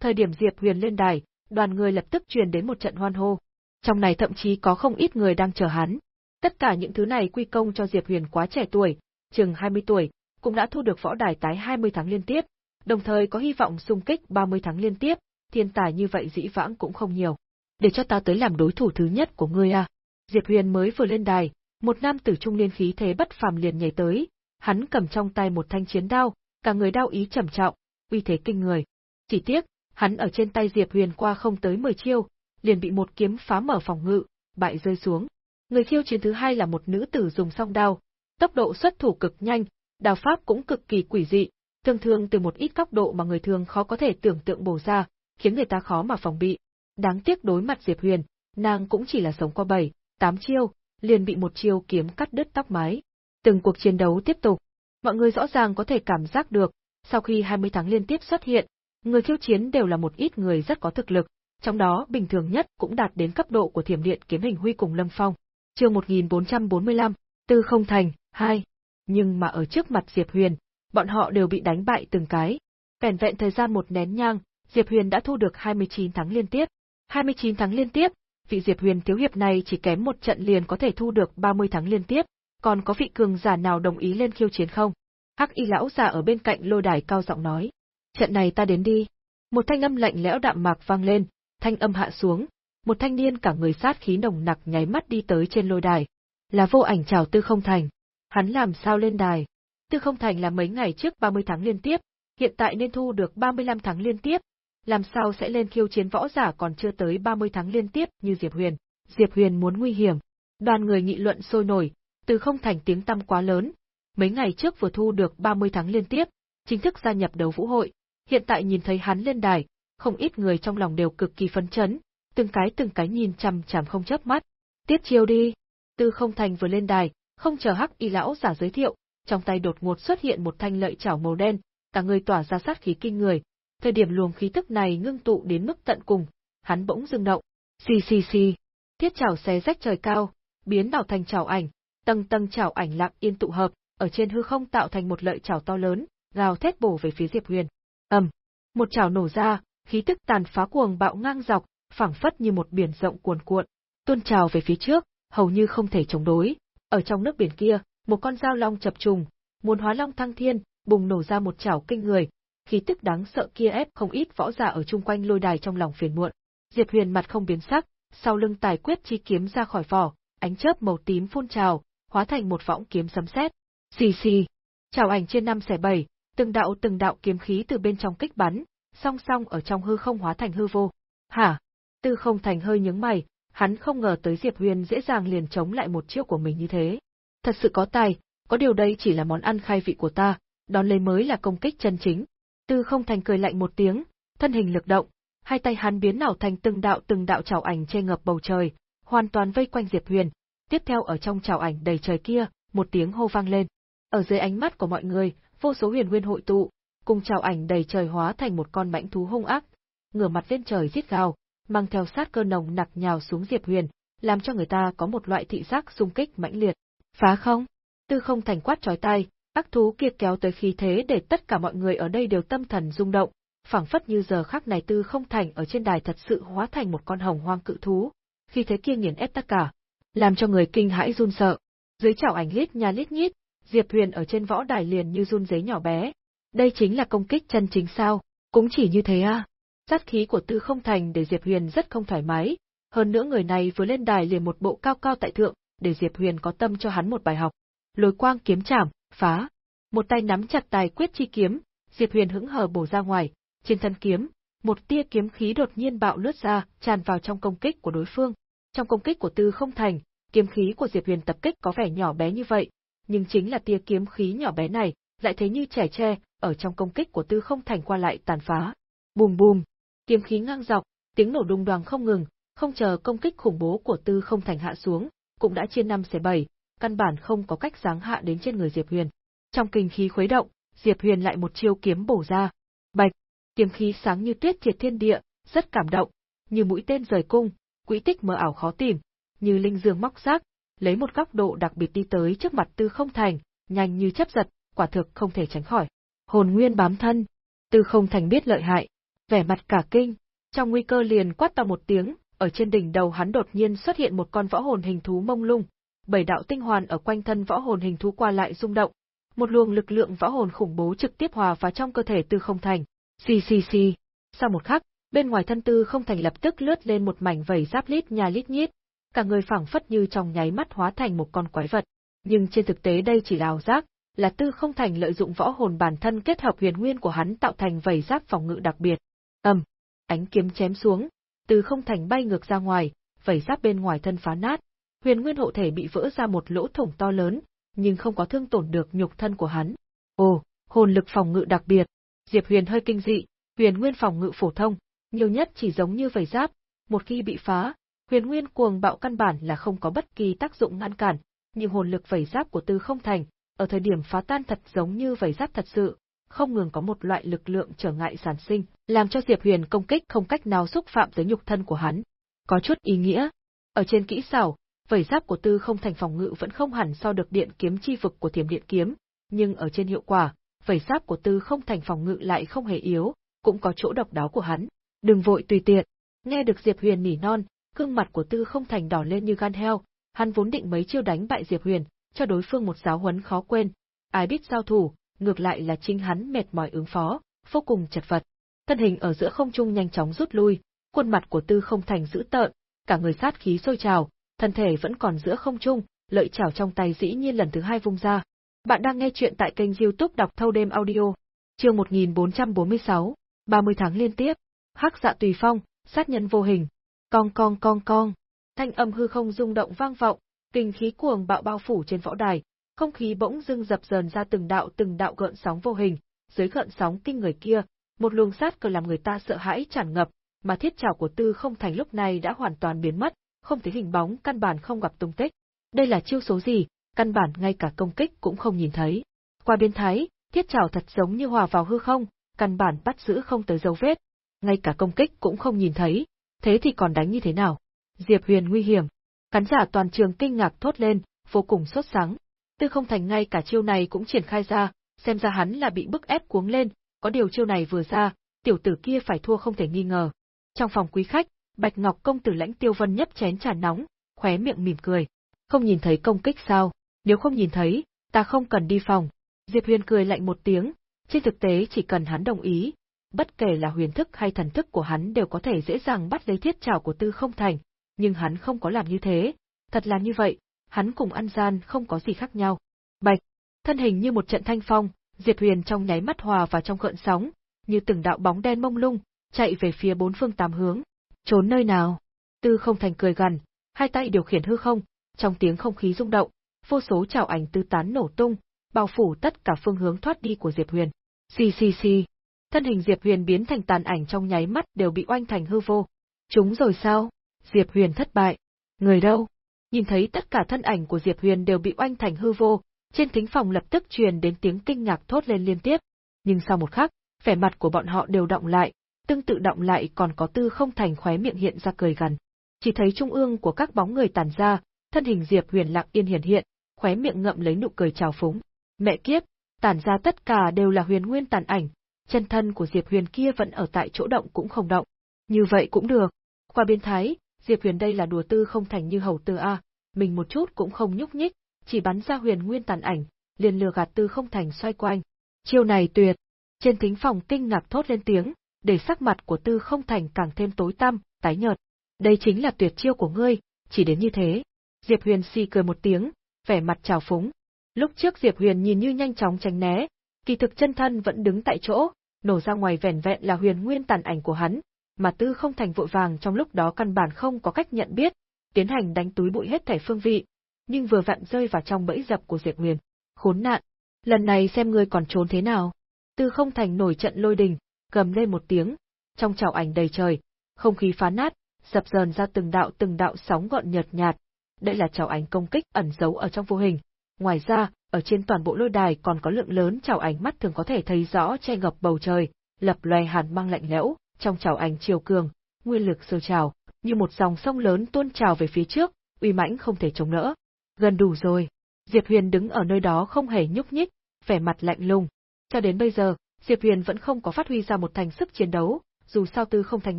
Thời điểm Diệp Huyền lên đài, đoàn người lập tức truyền đến một trận hoan hô. Trong này thậm chí có không ít người đang chờ hắn. Tất cả những thứ này quy công cho Diệp Huyền quá trẻ tuổi, chừng 20 tuổi, cũng đã thu được võ đài tái 20 tháng liên tiếp, đồng thời có hy vọng xung kích 30 tháng liên tiếp, thiên tài như vậy dĩ vãng cũng không nhiều. Để cho ta tới làm đối thủ thứ nhất của ngươi à. Diệp Huyền mới vừa lên đài, một nam tử trung niên khí thế bất phàm liền nhảy tới, hắn cầm trong tay một thanh chiến đao, cả người đao ý trầm trọng, uy thế kinh người. Chỉ tiếc, hắn ở trên tay Diệp Huyền qua không tới 10 chiêu, liền bị một kiếm phá mở phòng ngự, bại rơi xuống. Người khiêu chiến thứ hai là một nữ tử dùng song đao, tốc độ xuất thủ cực nhanh, Đào pháp cũng cực kỳ quỷ dị, thường thường từ một ít góc độ mà người thường khó có thể tưởng tượng bổ ra, khiến người ta khó mà phòng bị. Đáng tiếc đối mặt Diệp Huyền, nàng cũng chỉ là sống qua bảy, tám chiêu, liền bị một chiêu kiếm cắt đứt tóc mái. Từng cuộc chiến đấu tiếp tục, mọi người rõ ràng có thể cảm giác được, sau khi 20 tháng liên tiếp xuất hiện, người khiêu chiến đều là một ít người rất có thực lực, trong đó bình thường nhất cũng đạt đến cấp độ của thiểm điện kiếm hình huy cùng Lâm Phong. Chương 1445, Tư không thành, 2. Nhưng mà ở trước mặt Diệp Huyền, bọn họ đều bị đánh bại từng cái. Vẻn vẹn thời gian một nén nhang, Diệp Huyền đã thu được 29 thắng liên tiếp. 29 thắng liên tiếp, vị Diệp Huyền thiếu hiệp này chỉ kém một trận liền có thể thu được 30 thắng liên tiếp, còn có vị cường giả nào đồng ý lên khiêu chiến không? Hắc y lão già ở bên cạnh lôi đài cao giọng nói. Trận này ta đến đi. Một thanh âm lạnh lẽo đạm mạc vang lên, thanh âm hạ xuống, một thanh niên cả người sát khí nồng nặc nháy mắt đi tới trên lôi đài. Là vô ảnh trào tư không thành. Hắn làm sao lên đài? Tư không thành là mấy ngày trước 30 tháng liên tiếp, hiện tại nên thu được 35 tháng liên tiếp. Làm sao sẽ lên khiêu chiến võ giả còn chưa tới 30 tháng liên tiếp như Diệp Huyền? Diệp Huyền muốn nguy hiểm. Đoàn người nghị luận sôi nổi, từ không thành tiếng tăm quá lớn. Mấy ngày trước vừa thu được 30 tháng liên tiếp, chính thức gia nhập đấu vũ hội. Hiện tại nhìn thấy hắn lên đài, không ít người trong lòng đều cực kỳ phấn chấn, từng cái từng cái nhìn chằm chằm không chớp mắt. Tiếp chiêu đi. Tư không thành vừa lên đài, không chờ hắc y lão giả giới thiệu, trong tay đột ngột xuất hiện một thanh lợi chảo màu đen, cả người tỏa ra sát khí kinh người. Thời điểm luồng khí tức này ngưng tụ đến mức tận cùng, hắn bỗng dừng động. Xì xì xì. Thiết chảo xé rách trời cao, biến đảo thành chảo ảnh, tầng tầng chảo ảnh lặng yên tụ hợp, ở trên hư không tạo thành một lợi chảo to lớn, gào thét bổ về phía Diệp Huyền. Ầm, một chảo nổ ra, khí tức tàn phá cuồng bạo ngang dọc, phảng phất như một biển rộng cuồn cuộn, tuôn trào về phía trước, hầu như không thể chống đối. Ở trong nước biển kia, một con dao long chập trùng, muốn hóa long thăng thiên, bùng nổ ra một chảo kinh người, khí tức đáng sợ kia ép không ít võ giả ở chung quanh lôi đài trong lòng phiền muộn. Diệp Huyền mặt không biến sắc, sau lưng tài quyết chi kiếm ra khỏi vỏ, ánh chớp màu tím phun trào, hóa thành một võng kiếm sấm sét. Xì xì, chảo ảnh trên năm xẻ bảy, từng đạo từng đạo kiếm khí từ bên trong kích bắn, song song ở trong hư không hóa thành hư vô. Hả? Tư không thành hơi nhướng mày, hắn không ngờ tới Diệp Huyền dễ dàng liền chống lại một chiêu của mình như thế. Thật sự có tài, có điều đây chỉ là món ăn khai vị của ta, đón lấy mới là công kích chân chính. Tư không thành cười lạnh một tiếng, thân hình lực động, hai tay hắn biến ảo thành từng đạo từng đạo chảo ảnh che ngập bầu trời, hoàn toàn vây quanh Diệp Huyền. Tiếp theo ở trong chảo ảnh đầy trời kia, một tiếng hô vang lên. Ở dưới ánh mắt của mọi người, vô số huyền nguyên hội tụ, cùng chảo ảnh đầy trời hóa thành một con mãnh thú hung ác, ngửa mặt lên trời giết gào, mang theo sát cơ nồng nặc nhào xuống Diệp Huyền, làm cho người ta có một loại thị giác xung kích mãnh liệt. Phá không? Tư không thành quát chói tai, ác thú kia kéo tới khí thế để tất cả mọi người ở đây đều tâm thần rung động, phảng phất như giờ khắc này tư không thành ở trên đài thật sự hóa thành một con hồng hoang cự thú, khi thế kia nghiền ép tất cả, làm cho người kinh hãi run sợ. Dưới chảo ảnh lít nhà lít nhít, Diệp Huyền ở trên võ đài liền như run giấy nhỏ bé. Đây chính là công kích chân chính sao? Cũng chỉ như thế à? Sát khí của Tư Không Thành để Diệp Huyền rất không thoải mái, hơn nữa người này vừa lên đài liền một bộ cao cao tại thượng, để Diệp Huyền có tâm cho hắn một bài học. Lôi quang kiếm chảm, phá. Một tay nắm chặt tài quyết chi kiếm, Diệp Huyền hững hờ bổ ra ngoài, trên thân kiếm, một tia kiếm khí đột nhiên bạo lướt ra, tràn vào trong công kích của đối phương. Trong công kích của Tư Không Thành, kiếm khí của Diệp Huyền tập kích có vẻ nhỏ bé như vậy, nhưng chính là tia kiếm khí nhỏ bé này, lại thấy như trẻ tre, ở trong công kích của Tư Không Thành qua lại tàn phá. Bùm bùm, kiếm khí ngang dọc, tiếng nổ đùng đoàng không ngừng, không chờ công kích khủng bố của Tư Không Thành hạ xuống, cũng đã chia năm xẻ bảy, căn bản không có cách giáng hạ đến trên người Diệp Huyền. Trong kinh khí khuấy động, Diệp Huyền lại một chiêu kiếm bổ ra. Bạch, kiếm khí sáng như tuyết triệt thiên địa, rất cảm động, như mũi tên rời cung, quỹ tích mờ ảo khó tìm, như linh dương móc xác, lấy một góc độ đặc biệt đi tới trước mặt Tư Không Thành, nhanh như chớp giật, quả thực không thể tránh khỏi. Hồn nguyên bám thân, Tư Không Thành biết lợi hại, vẻ mặt cả kinh, trong nguy cơ liền quát to một tiếng, ở trên đỉnh đầu hắn đột nhiên xuất hiện một con võ hồn hình thú mông lung, bảy đạo tinh hoàn ở quanh thân võ hồn hình thú qua lại rung động, một luồng lực lượng võ hồn khủng bố trực tiếp hòa vào trong cơ thể Tư Không Thành. Xì xì xì. Sau một khắc, bên ngoài thân Tư Không Thành lập tức lướt lên một mảnh vảy giáp lít nhà lít nhít, cả người phảng phất như trong nháy mắt hóa thành một con quái vật. Nhưng trên thực tế đây chỉ là ảo giác, là Tư Không Thành lợi dụng võ hồn bản thân kết hợp huyền nguyên của hắn tạo thành vảy giáp phòng ngự đặc biệt. Ầm, ánh kiếm chém xuống, từ Không Thành bay ngược ra ngoài, vẩy giáp bên ngoài thân phá nát, huyền nguyên hộ thể bị vỡ ra một lỗ thủng to lớn, nhưng không có thương tổn được nhục thân của hắn. Ồ, hồn lực phòng ngự đặc biệt. Diệp Huyền hơi kinh dị, huyền nguyên phòng ngự phổ thông, nhiều nhất chỉ giống như vảy giáp, một khi bị phá, huyền nguyên cuồng bạo căn bản là không có bất kỳ tác dụng ngăn cản, nhưng hồn lực vảy giáp của Tư Không Thành, ở thời điểm phá tan thật giống như vảy giáp thật sự, không ngừng có một loại lực lượng trở ngại sản sinh, làm cho Diệp Huyền công kích không cách nào xúc phạm tới nhục thân của hắn. Có chút ý nghĩa. Ở trên kỹ xảo, vảy giáp của Tư Không Thành phòng ngự vẫn không hẳn so được điện kiếm chi vực của Thiểm Điện kiếm, nhưng ở trên hiệu quả, vảy giáp của Tư Không Thành phòng ngự lại không hề yếu, cũng có chỗ độc đáo của hắn. Đừng vội tùy tiện. Nghe được Diệp Huyền nỉ non, gương mặt của Tư Không Thành đỏ lên như gan heo, hắn vốn định mấy chiêu đánh bại Diệp Huyền, cho đối phương một giáo huấn khó quên. Ai biết giao thủ, ngược lại là chính hắn mệt mỏi ứng phó, vô cùng chật vật. Thân hình ở giữa không trung nhanh chóng rút lui, khuôn mặt của Tư Không Thành dữ tợn, cả người sát khí sôi trào, thân thể vẫn còn giữa không trung, lợi chảo trong tay dĩ nhiên lần thứ hai vung ra. Bạn đang nghe chuyện tại kênh youtube đọc thâu đêm audio. Chương 1446, 30 tháng liên tiếp. Hắc dạ tùy phong, sát nhân vô hình. Cong cong cong cong. Thanh âm hư không rung động vang vọng, kinh khí cuồng bạo bao phủ trên võ đài, không khí bỗng dưng dập dờn ra từng đạo từng đạo gợn sóng vô hình, dưới gợn sóng kinh người kia, một luồng sát cơ làm người ta sợ hãi tràn ngập, mà thiết trảo của Tư Không Thành lúc này đã hoàn toàn biến mất, không thấy hình bóng căn bản không gặp tung tích. Đây là chiêu số gì, căn bản ngay cả công kích cũng không nhìn thấy. Qua biến thái, thiết trảo thật giống như hòa vào hư không, căn bản bắt giữ không tới dấu vết, ngay cả công kích cũng không nhìn thấy, thế thì còn đánh như thế nào? Diệp Huyền nguy hiểm. Khán giả toàn trường kinh ngạc thốt lên, vô cùng sốt sắng. Tư không thành ngay cả chiêu này cũng triển khai ra, xem ra hắn là bị bức ép cuống lên, có điều chiêu này vừa ra, tiểu tử kia phải thua không thể nghi ngờ. Trong phòng quý khách, Bạch Ngọc công tử lãnh Tiêu Vân nhấp chén trà nóng, khóe miệng mỉm cười. Không nhìn thấy công kích sao? Nếu không nhìn thấy, ta không cần đi phòng. Diệp Huyền cười lạnh một tiếng, trên thực tế chỉ cần hắn đồng ý, bất kể là huyền thức hay thần thức của hắn đều có thể dễ dàng bắt lấy thiết trảo của Tư Không Thành, nhưng hắn không có làm như thế, thật là như vậy, hắn cùng ăn gian không có gì khác nhau. Bạch, thân hình như một trận thanh phong, Diệp Huyền trong nháy mắt hòa vào trong gợn sóng, như từng đạo bóng đen mông lung, chạy về phía bốn phương tám hướng. Trốn nơi nào? Tư không thành cười gằn, hai tay điều khiển hư không, trong tiếng không khí rung động, vô số trào ảnh tư tán nổ tung, bao phủ tất cả phương hướng thoát đi của Diệp Huyền. Xì xì xì. thân hình Diệp Huyền biến thành tàn ảnh trong nháy mắt đều bị oanh thành hư vô. Chúng rồi sao? Diệp Huyền thất bại. Người đâu? Nhìn thấy tất cả thân ảnh của Diệp Huyền đều bị oanh thành hư vô, trên thính phòng lập tức truyền đến tiếng kinh ngạc thốt lên liên tiếp. Nhưng sau một khắc, vẻ mặt của bọn họ đều động lại, tương tự động lại còn có tư không thành khóe miệng hiện ra cười gần. Chỉ thấy trung ương của các bóng người tàn ra, thân hình Diệp Huyền lặng yên hiển hiện, khóe miệng ngậm lấy nụ cười trào phúng. Mẹ kiếp, tản ra tất cả đều là huyền nguyên tàn ảnh, chân thân của Diệp Huyền kia vẫn ở tại chỗ động cũng không động. Như vậy cũng được. Qua biến thái, Diệp Huyền đây là đùa tư không thành như hầu tư A, mình một chút cũng không nhúc nhích, chỉ bắn ra huyền nguyên tàn ảnh, liền lừa gạt tư không thành xoay quanh. Chiêu này tuyệt. Trên thính phòng kinh ngạc thốt lên tiếng, để sắc mặt của tư không thành càng thêm tối tăm, tái nhợt. Đây chính là tuyệt chiêu của ngươi, chỉ đến như thế. Diệp Huyền si cười một tiếng, vẻ mặt trào phúng. Lúc trước Diệp Huyền nhìn như nhanh chóng tránh né, kỳ thực chân thân vẫn đứng tại chỗ, nổ ra ngoài vẻn vẹn là huyền nguyên tàn ảnh của hắn, mà tư không thành vội vàng trong lúc đó căn bản không có cách nhận biết, tiến hành đánh túi bụi hết thảy phương vị, nhưng vừa vặn rơi vào trong bẫy dập của Diệp Huyền. Khốn nạn, lần này xem ngươi còn trốn thế nào. Tư không thành nổi trận lôi đình, gầm lên một tiếng, trong chảo ảnh đầy trời, không khí phá nát, dập dờn ra từng đạo từng đạo sóng gọn nhợt nhạt. Đây là chảo ảnh công kích ẩn giấu ở trong vô hình. Ngoài ra, ở trên toàn bộ lôi đài còn có lượng lớn chảo ảnh mắt thường có thể thấy rõ che ngập bầu trời, lập loè hàn mang lạnh lẽo, trong chảo ảnh chiều cường, nguyên lực sôi trào, như một dòng sông lớn tuôn trào về phía trước, uy mãnh không thể chống đỡ. Gần đủ rồi. Diệp Huyền đứng ở nơi đó không hề nhúc nhích, vẻ mặt lạnh lùng. Cho đến bây giờ, Diệp Huyền vẫn không có phát huy ra một thành sức chiến đấu, dù sao tư không thành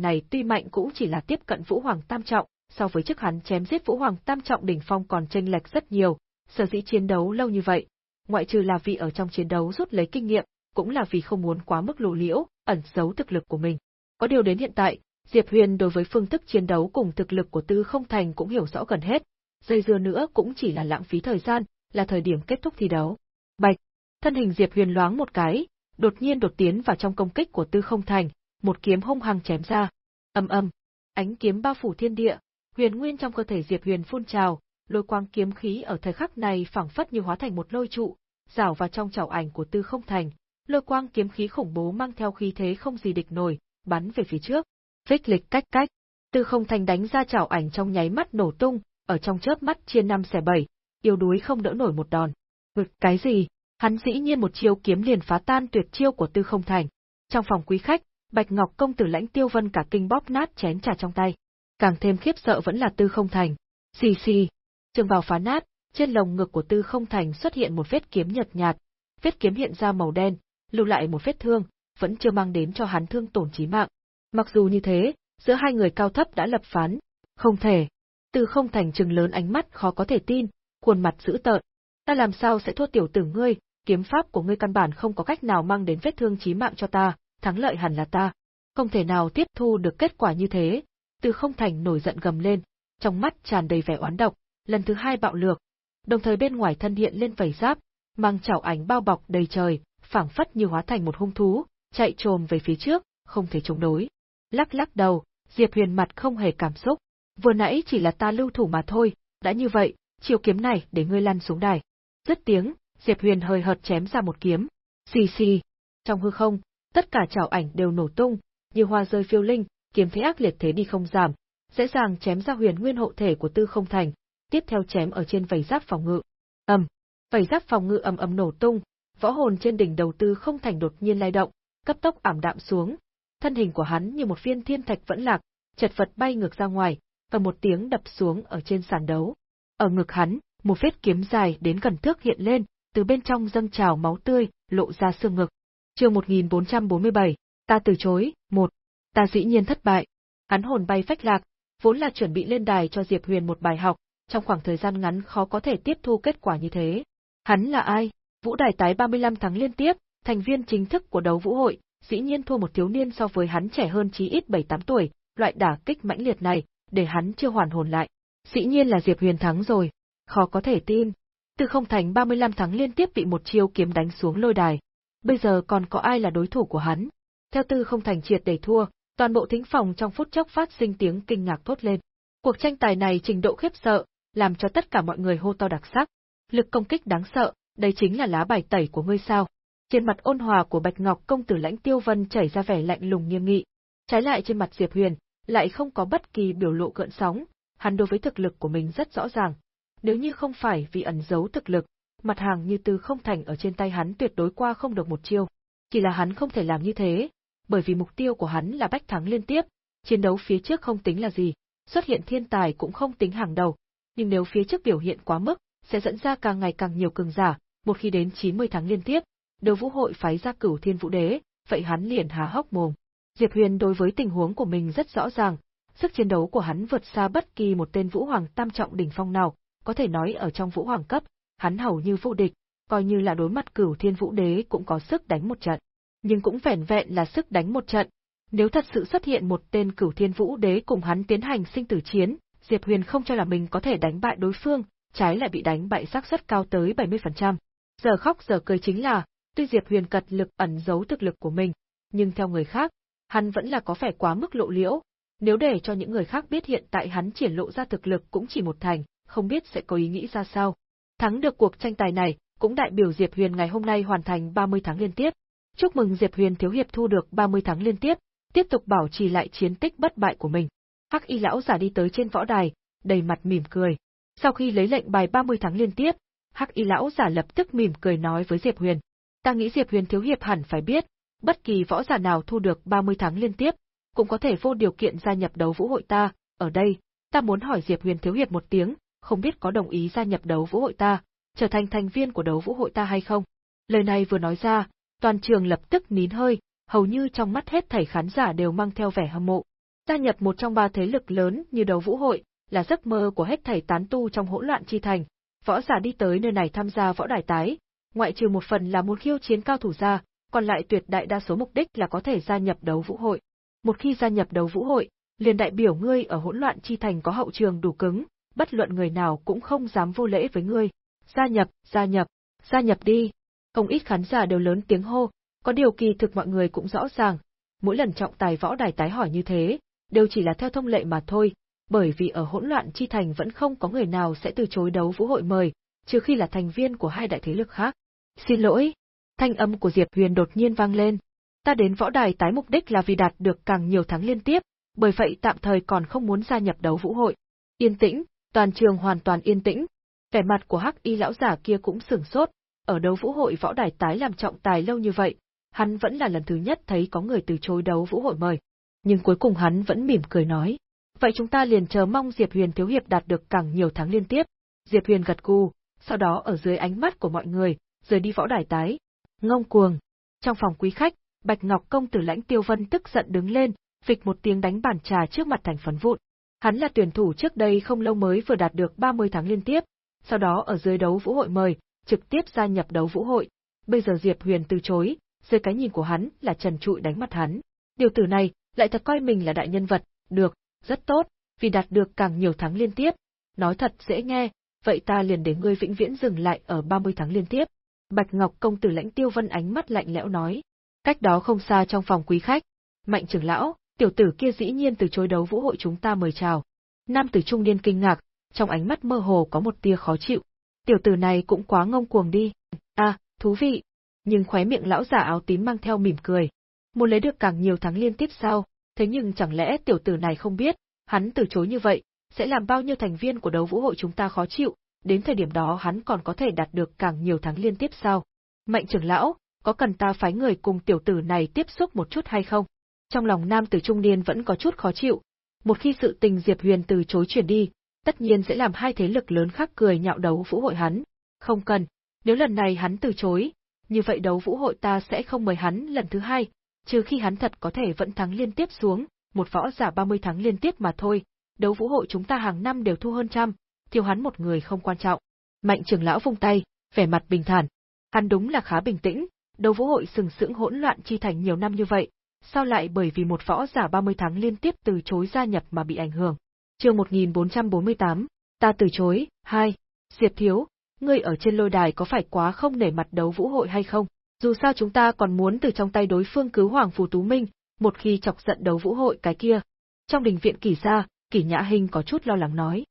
này tuy mạnh cũng chỉ là tiếp cận Vũ Hoàng Tam Trọng, so với trước hắn chém giết Vũ Hoàng Tam Trọng đỉnh phong còn chênh lệch rất nhiều, sở dĩ chiến đấu lâu như vậy, ngoại trừ là vì ở trong chiến đấu rút lấy kinh nghiệm, cũng là vì không muốn quá mức lộ liễu, ẩn giấu thực lực của mình. Có điều đến hiện tại, Diệp Huyền đối với phương thức chiến đấu cùng thực lực của Tư Không Thành cũng hiểu rõ gần hết, dây dưa nữa cũng chỉ là lãng phí thời gian, là thời điểm kết thúc thi đấu. Bạch, thân hình Diệp Huyền loáng một cái, đột nhiên đột tiến vào trong công kích của Tư Không Thành, một kiếm hung hăng chém ra. Âm âm, ánh kiếm bao phủ thiên địa, huyền nguyên trong cơ thể Diệp Huyền phun trào, lôi quang kiếm khí ở thời khắc này phảng phất như hóa thành một lôi trụ, rảo vào trong chảo ảnh của Tư Không Thành. Lôi quang kiếm khí khủng bố mang theo khí thế không gì địch nổi, bắn về phía trước. Phích lịch cách cách, Tư Không Thành đánh ra chảo ảnh trong nháy mắt nổ tung, ở trong chớp mắt chia năm xẻ bảy, yêu đuối không đỡ nổi một đòn. Ngực cái gì? Hắn dĩ nhiên một chiêu kiếm liền phá tan tuyệt chiêu của Tư Không Thành. Trong phòng quý khách, Bạch Ngọc công tử lãnh Tiêu Vân cả kinh bóp nát chén trà trong tay. Càng thêm khiếp sợ vẫn là Tư Không Thành. Xì xì. Trường bào phá nát, trên lồng ngực của Tư Không Thành xuất hiện một vết kiếm nhợt nhạt. Vết kiếm hiện ra màu đen, lưu lại một vết thương, vẫn chưa mang đến cho hắn thương tổn chí mạng. Mặc dù như thế, giữa hai người cao thấp đã lập phán. Không thể. Từ Không Thành trừng lớn ánh mắt khó có thể tin, khuôn mặt dữ tợn. Ta làm sao sẽ thua tiểu tử ngươi, kiếm pháp của ngươi căn bản không có cách nào mang đến vết thương chí mạng cho ta, thắng lợi hẳn là ta. Không thể nào tiếp thu được kết quả như thế. Từ không thành nổi giận gầm lên, trong mắt tràn đầy vẻ oán độc, lần thứ hai bạo lược. Đồng thời bên ngoài thân hiện lên vảy giáp, mang chảo ảnh bao bọc đầy trời, phảng phất như hóa thành một hung thú, chạy trồm về phía trước, không thể chống đối. Lắc lắc đầu, Diệp Huyền mặt không hề cảm xúc. Vừa nãy chỉ là ta lưu thủ mà thôi, đã như vậy, chiều kiếm này để ngươi lăn xuống đài. Dứt tiếng, Diệp Huyền hơi hợt chém ra một kiếm. Xì xì. Trong hư không, tất cả chảo ảnh đều nổ tung, như hoa rơi phiêu linh, kiếm thế ác liệt thế đi không giảm, dễ dàng chém ra huyền nguyên hộ thể của Tư Không Thành, tiếp theo chém ở trên vảy giáp phòng ngự. Ầm, vảy giáp phòng ngự ầm ầm nổ tung, võ hồn trên đỉnh đầu Tư Không Thành đột nhiên lay động, cấp tốc ảm đạm xuống, thân hình của hắn như một viên thiên thạch vẫn lạc, chật vật bay ngược ra ngoài, và một tiếng đập xuống ở trên sàn đấu. Ở ngực hắn, một vết kiếm dài đến gần thước hiện lên, từ bên trong dâng trào máu tươi, lộ ra xương ngực. Chương 1447, ta từ chối, một, ta dĩ nhiên thất bại. Hắn hồn bay phách lạc, vốn là chuẩn bị lên đài cho Diệp Huyền một bài học, trong khoảng thời gian ngắn khó có thể tiếp thu kết quả như thế. Hắn là ai? Vũ đài tái 35 tháng liên tiếp, thành viên chính thức của đấu vũ hội, dĩ nhiên thua một thiếu niên so với hắn trẻ hơn chí ít 7-8 tuổi, loại đả kích mãnh liệt này, để hắn chưa hoàn hồn lại. Dĩ nhiên là Diệp Huyền thắng rồi. Khó có thể tin. Từ không thành 35 thắng liên tiếp bị một chiêu kiếm đánh xuống lôi đài. Bây giờ còn có ai là đối thủ của hắn? Theo tư không thành triệt để thua, toàn bộ thính phòng trong phút chốc phát sinh tiếng kinh ngạc thốt lên. Cuộc tranh tài này trình độ khiếp sợ, làm cho tất cả mọi người hô to đặc sắc. Lực công kích đáng sợ, đây chính là lá bài tẩy của ngươi sao. Trên mặt ôn hòa của Bạch Ngọc công tử Lãnh Tiêu Vân chảy ra vẻ lạnh lùng nghiêm nghị. Trái lại trên mặt Diệp Huyền, lại không có bất kỳ biểu lộ gợn sóng, hắn đối với thực lực của mình rất rõ ràng. Nếu như không phải vì ẩn giấu thực lực, mặt hàng như từ không thành ở trên tay hắn tuyệt đối qua không được một chiêu. Chỉ là hắn không thể làm như thế, bởi vì mục tiêu của hắn là bách thắng liên tiếp, chiến đấu phía trước không tính là gì, xuất hiện thiên tài cũng không tính hàng đầu, nhưng nếu phía trước biểu hiện quá mức, sẽ dẫn ra càng ngày càng nhiều cường giả, một khi đến 90 tháng liên tiếp, đấu vũ hội phái ra cửu thiên vũ đế, vậy hắn liền há hốc mồm. Diệp Huyền đối với tình huống của mình rất rõ ràng, sức chiến đấu của hắn vượt xa bất kỳ một tên vũ hoàng tam trọng đỉnh phong nào, có thể nói ở trong vũ hoàng cấp, hắn hầu như vô địch, coi như là đối mặt cửu thiên vũ đế cũng có sức đánh một trận. Nhưng cũng vẻn vẹn là sức đánh một trận. Nếu thật sự xuất hiện một tên cửu thiên vũ đế cùng hắn tiến hành sinh tử chiến, Diệp Huyền không cho là mình có thể đánh bại đối phương, trái lại bị đánh bại xác suất cao tới 70%. Giờ khóc giờ cười chính là, tuy Diệp Huyền cật lực ẩn giấu thực lực của mình, nhưng theo người khác, hắn vẫn là có vẻ quá mức lộ liễu. Nếu để cho những người khác biết hiện tại hắn triển lộ ra thực lực cũng chỉ một thành, không biết sẽ có ý nghĩ ra sao. Thắng được cuộc tranh tài này, cũng đại biểu Diệp Huyền ngày hôm nay hoàn thành 30 tháng liên tiếp. Chúc mừng Diệp Huyền thiếu hiệp thu được 30 tháng liên tiếp, tiếp tục bảo trì lại chiến tích bất bại của mình. Hắc Y lão giả đi tới trên võ đài, đầy mặt mỉm cười. Sau khi lấy lệnh bài 30 tháng liên tiếp, Hắc Y lão giả lập tức mỉm cười nói với Diệp Huyền. Ta nghĩ Diệp Huyền thiếu hiệp hẳn phải biết, bất kỳ võ giả nào thu được 30 tháng liên tiếp, cũng có thể vô điều kiện gia nhập đấu vũ hội ta, ở đây, ta muốn hỏi Diệp Huyền thiếu hiệp một tiếng, không biết có đồng ý gia nhập đấu vũ hội ta, trở thành thành viên của đấu vũ hội ta hay không. Lời này vừa nói ra, toàn trường lập tức nín hơi, hầu như trong mắt hết thảy khán giả đều mang theo vẻ hâm mộ. Gia nhập một trong ba thế lực lớn như đấu vũ hội, là giấc mơ của hết thảy tán tu trong hỗn loạn chi thành. Võ giả đi tới nơi này tham gia võ đài tái, ngoại trừ một phần là muốn khiêu chiến cao thủ ra, còn lại tuyệt đại đa số mục đích là có thể gia nhập đấu vũ hội. Một khi gia nhập đấu vũ hội, liền đại biểu ngươi ở hỗn loạn chi thành có hậu trường đủ cứng, bất luận người nào cũng không dám vô lễ với ngươi. Gia nhập, gia nhập, gia nhập đi. Không ít khán giả đều lớn tiếng hô, có điều kỳ thực mọi người cũng rõ ràng, mỗi lần trọng tài võ đài tái hỏi như thế, đều chỉ là theo thông lệ mà thôi, bởi vì ở hỗn loạn chi thành vẫn không có người nào sẽ từ chối đấu vũ hội mời, trừ khi là thành viên của hai đại thế lực khác. Xin lỗi, thanh âm của Diệp Huyền đột nhiên vang lên. Ta đến võ đài tái mục đích là vì đạt được càng nhiều thắng liên tiếp, bởi vậy tạm thời còn không muốn gia nhập đấu vũ hội. Yên tĩnh, toàn trường hoàn toàn yên tĩnh. Vẻ mặt của Hắc Y lão giả kia cũng sửng sốt, ở đấu vũ hội võ đài tái làm trọng tài lâu như vậy, hắn vẫn là lần thứ nhất thấy có người từ chối đấu vũ hội mời. Nhưng cuối cùng hắn vẫn mỉm cười nói, vậy chúng ta liền chờ mong Diệp Huyền thiếu hiệp đạt được càng nhiều thắng liên tiếp. Diệp Huyền gật gù, sau đó ở dưới ánh mắt của mọi người, rời đi võ đài tái. Ngông cuồng. Trong phòng quý khách, Bạch Ngọc công tử lãnh Tiêu Vân tức giận đứng lên, phịch một tiếng đánh bàn trà trước mặt thành phấn vụn. Hắn là tuyển thủ trước đây không lâu mới vừa đạt được 30 tháng liên tiếp, sau đó ở dưới đấu vũ hội mời, trực tiếp gia nhập đấu vũ hội. Bây giờ Diệp Huyền từ chối, dưới cái nhìn của hắn là trần trụi đánh mặt hắn. Điều tử này, lại thật coi mình là đại nhân vật, được, rất tốt, vì đạt được càng nhiều tháng liên tiếp. Nói thật dễ nghe, vậy ta liền để ngươi vĩnh viễn dừng lại ở 30 tháng liên tiếp. Bạch Ngọc công tử lãnh tiêu vân ánh mắt lạnh lẽo nói. Cách đó không xa trong phòng quý khách, mạnh trưởng lão, tiểu tử kia dĩ nhiên từ chối đấu vũ hội chúng ta mời chào. Nam tử trung niên kinh ngạc, trong ánh mắt mơ hồ có một tia khó chịu. Tiểu tử này cũng quá ngông cuồng đi. À, thú vị. Nhưng khóe miệng lão giả áo tím mang theo mỉm cười. Muốn lấy được càng nhiều thắng liên tiếp sao, thế nhưng chẳng lẽ tiểu tử này không biết, hắn từ chối như vậy, sẽ làm bao nhiêu thành viên của đấu vũ hội chúng ta khó chịu, đến thời điểm đó hắn còn có thể đạt được càng nhiều tháng liên tiếp sao? Mạnh trưởng lão, có cần ta phái người cùng tiểu tử này tiếp xúc một chút hay không? Trong lòng nam tử trung niên vẫn có chút khó chịu. Một khi sự tình Diệp Huyền từ chối chuyển đi, tất nhiên sẽ làm hai thế lực lớn khác cười nhạo đấu vũ hội hắn. Không cần, nếu lần này hắn từ chối, như vậy đấu vũ hội ta sẽ không mời hắn lần thứ hai, trừ khi hắn thật có thể vẫn thắng liên tiếp xuống, một võ giả 30 tháng liên tiếp mà thôi. Đấu vũ hội chúng ta hàng năm đều thu hơn trăm, thiếu hắn một người không quan trọng. Mạnh trưởng lão vung tay, vẻ mặt bình thản. Hắn đúng là khá bình tĩnh, đấu vũ hội sừng sững hỗn loạn chi thành nhiều năm như vậy, sao lại bởi vì một võ giả 30 tháng liên tiếp từ chối gia nhập mà bị ảnh hưởng. Chương 1448, ta từ chối, hai, Diệp thiếu, ngươi ở trên lôi đài có phải quá không nể mặt đấu vũ hội hay không? Dù sao chúng ta còn muốn từ trong tay đối phương cứu Hoàng Phù Tú Minh, một khi chọc giận đấu vũ hội cái kia. Trong đình viện kỳ gia, kỳ nhã hình có chút lo lắng nói.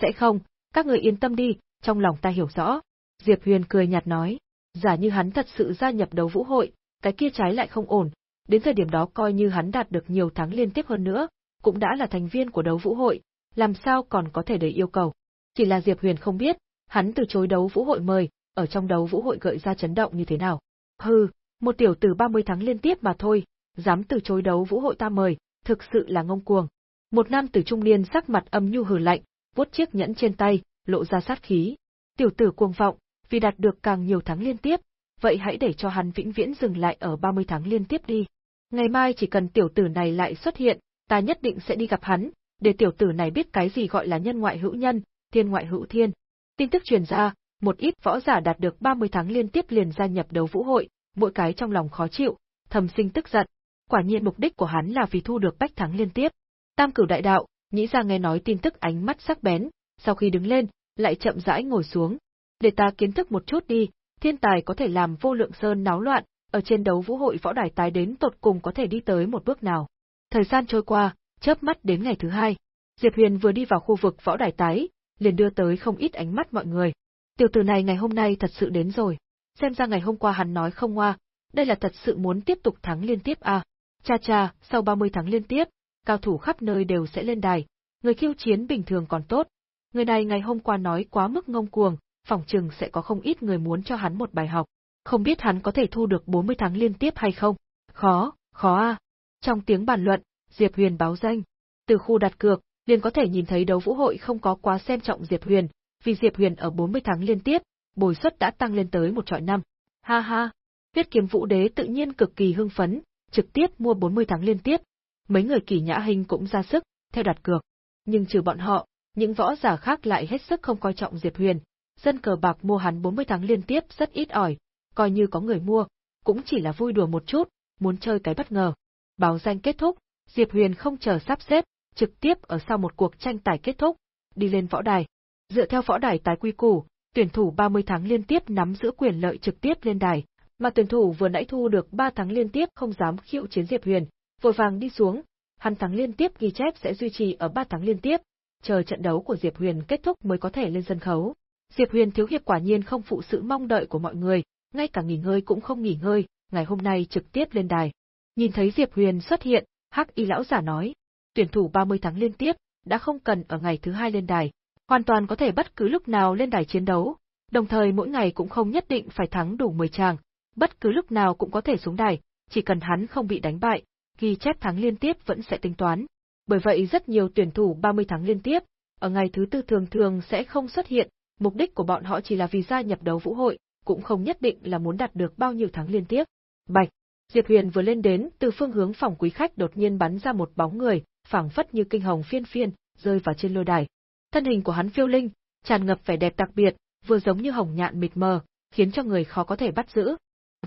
Sẽ không, các người yên tâm đi, trong lòng ta hiểu rõ. Diệp Huyền cười nhạt nói. Giả như hắn thật sự gia nhập đấu vũ hội, cái kia trái lại không ổn, đến thời điểm đó coi như hắn đạt được nhiều tháng liên tiếp hơn nữa, cũng đã là thành viên của đấu vũ hội, làm sao còn có thể để yêu cầu. Chỉ là Diệp Huyền không biết, hắn từ chối đấu vũ hội mời, ở trong đấu vũ hội gợi ra chấn động như thế nào. Hừ, một tiểu tử 30 tháng liên tiếp mà thôi, dám từ chối đấu vũ hội ta mời, thực sự là ngông cuồng. Một nam tử trung niên sắc mặt âm nhu hừ lạnh, vuốt chiếc nhẫn trên tay, lộ ra sát khí. Tiểu tử cuồng vọng, vì đạt được càng nhiều tháng liên tiếp, vậy hãy để cho hắn vĩnh viễn dừng lại ở 30 tháng liên tiếp đi. Ngày mai chỉ cần tiểu tử này lại xuất hiện, ta nhất định sẽ đi gặp hắn, để tiểu tử này biết cái gì gọi là nhân ngoại hữu nhân, thiên ngoại hữu thiên. Tin tức truyền ra, một ít võ giả đạt được 30 tháng liên tiếp liền gia nhập đấu vũ hội, mỗi cái trong lòng khó chịu, thầm sinh tức giận. Quả nhiên mục đích của hắn là vì thu được bách thắng liên tiếp. Tam cửu đại đạo, nhĩ ra nghe nói tin tức ánh mắt sắc bén, sau khi đứng lên, lại chậm rãi ngồi xuống. Để ta kiến thức một chút đi, thiên tài có thể làm vô lượng sơn náo loạn, ở trên đấu vũ hội võ đài tái đến tột cùng có thể đi tới một bước nào. Thời gian trôi qua, chớp mắt đến ngày thứ hai. Diệp Huyền vừa đi vào khu vực võ đài tái, liền đưa tới không ít ánh mắt mọi người. Tiểu tử này ngày hôm nay thật sự đến rồi. Xem ra ngày hôm qua hắn nói không hoa, đây là thật sự muốn tiếp tục thắng liên tiếp à. Cha cha, sau 30 tháng liên tiếp, cao thủ khắp nơi đều sẽ lên đài. Người khiêu chiến bình thường còn tốt. Người này ngày hôm qua nói quá mức ngông cuồng, phòng trừng sẽ có không ít người muốn cho hắn một bài học. Không biết hắn có thể thu được 40 tháng liên tiếp hay không? Khó, khó à. Trong tiếng bàn luận, Diệp Huyền báo danh. Từ khu đặt cược, liền có thể nhìn thấy đấu vũ hội không có quá xem trọng Diệp Huyền, vì Diệp Huyền ở 40 tháng liên tiếp, bồi suất đã tăng lên tới một trọi năm. Ha ha, Huyết kiếm vũ đế tự nhiên cực kỳ hưng phấn, trực tiếp mua 40 tháng liên tiếp. Mấy người kỳ nhã hình cũng ra sức, theo đặt cược. Nhưng trừ bọn họ, những võ giả khác lại hết sức không coi trọng Diệp Huyền. Dân cờ bạc mua hắn 40 tháng liên tiếp rất ít ỏi, coi như có người mua, cũng chỉ là vui đùa một chút, muốn chơi cái bất ngờ. Báo danh kết thúc, Diệp Huyền không chờ sắp xếp, trực tiếp ở sau một cuộc tranh tài kết thúc, đi lên võ đài. Dựa theo võ đài tái quy củ, tuyển thủ 30 tháng liên tiếp nắm giữ quyền lợi trực tiếp lên đài, mà tuyển thủ vừa nãy thu được 3 tháng liên tiếp không dám khiêu chiến Diệp Huyền, vội vàng đi xuống, hắn thắng liên tiếp ghi chép sẽ duy trì ở 3 tháng liên tiếp, chờ trận đấu của Diệp Huyền kết thúc mới có thể lên sân khấu. Diệp Huyền thiếu hiệp quả nhiên không phụ sự mong đợi của mọi người, ngay cả nghỉ ngơi cũng không nghỉ ngơi, ngày hôm nay trực tiếp lên đài. Nhìn thấy Diệp Huyền xuất hiện, Hắc Y lão giả nói, tuyển thủ 30 tháng liên tiếp, đã không cần ở ngày thứ hai lên đài, hoàn toàn có thể bất cứ lúc nào lên đài chiến đấu, đồng thời mỗi ngày cũng không nhất định phải thắng đủ 10 tràng, bất cứ lúc nào cũng có thể xuống đài, chỉ cần hắn không bị đánh bại, ghi chép thắng liên tiếp vẫn sẽ tính toán. Bởi vậy rất nhiều tuyển thủ 30 tháng liên tiếp, ở ngày thứ tư thường thường sẽ không xuất hiện, mục đích của bọn họ chỉ là vì gia nhập đấu vũ hội, cũng không nhất định là muốn đạt được bao nhiêu thắng liên tiếp. Bạch, Diệp Huyền vừa lên đến, từ phương hướng phòng quý khách đột nhiên bắn ra một bóng người, phảng phất như kinh hồng phiên phiên, rơi vào trên lôi đài. Thân hình của hắn phiêu linh, tràn ngập vẻ đẹp đặc biệt, vừa giống như hồng nhạn mịt mờ, khiến cho người khó có thể bắt giữ.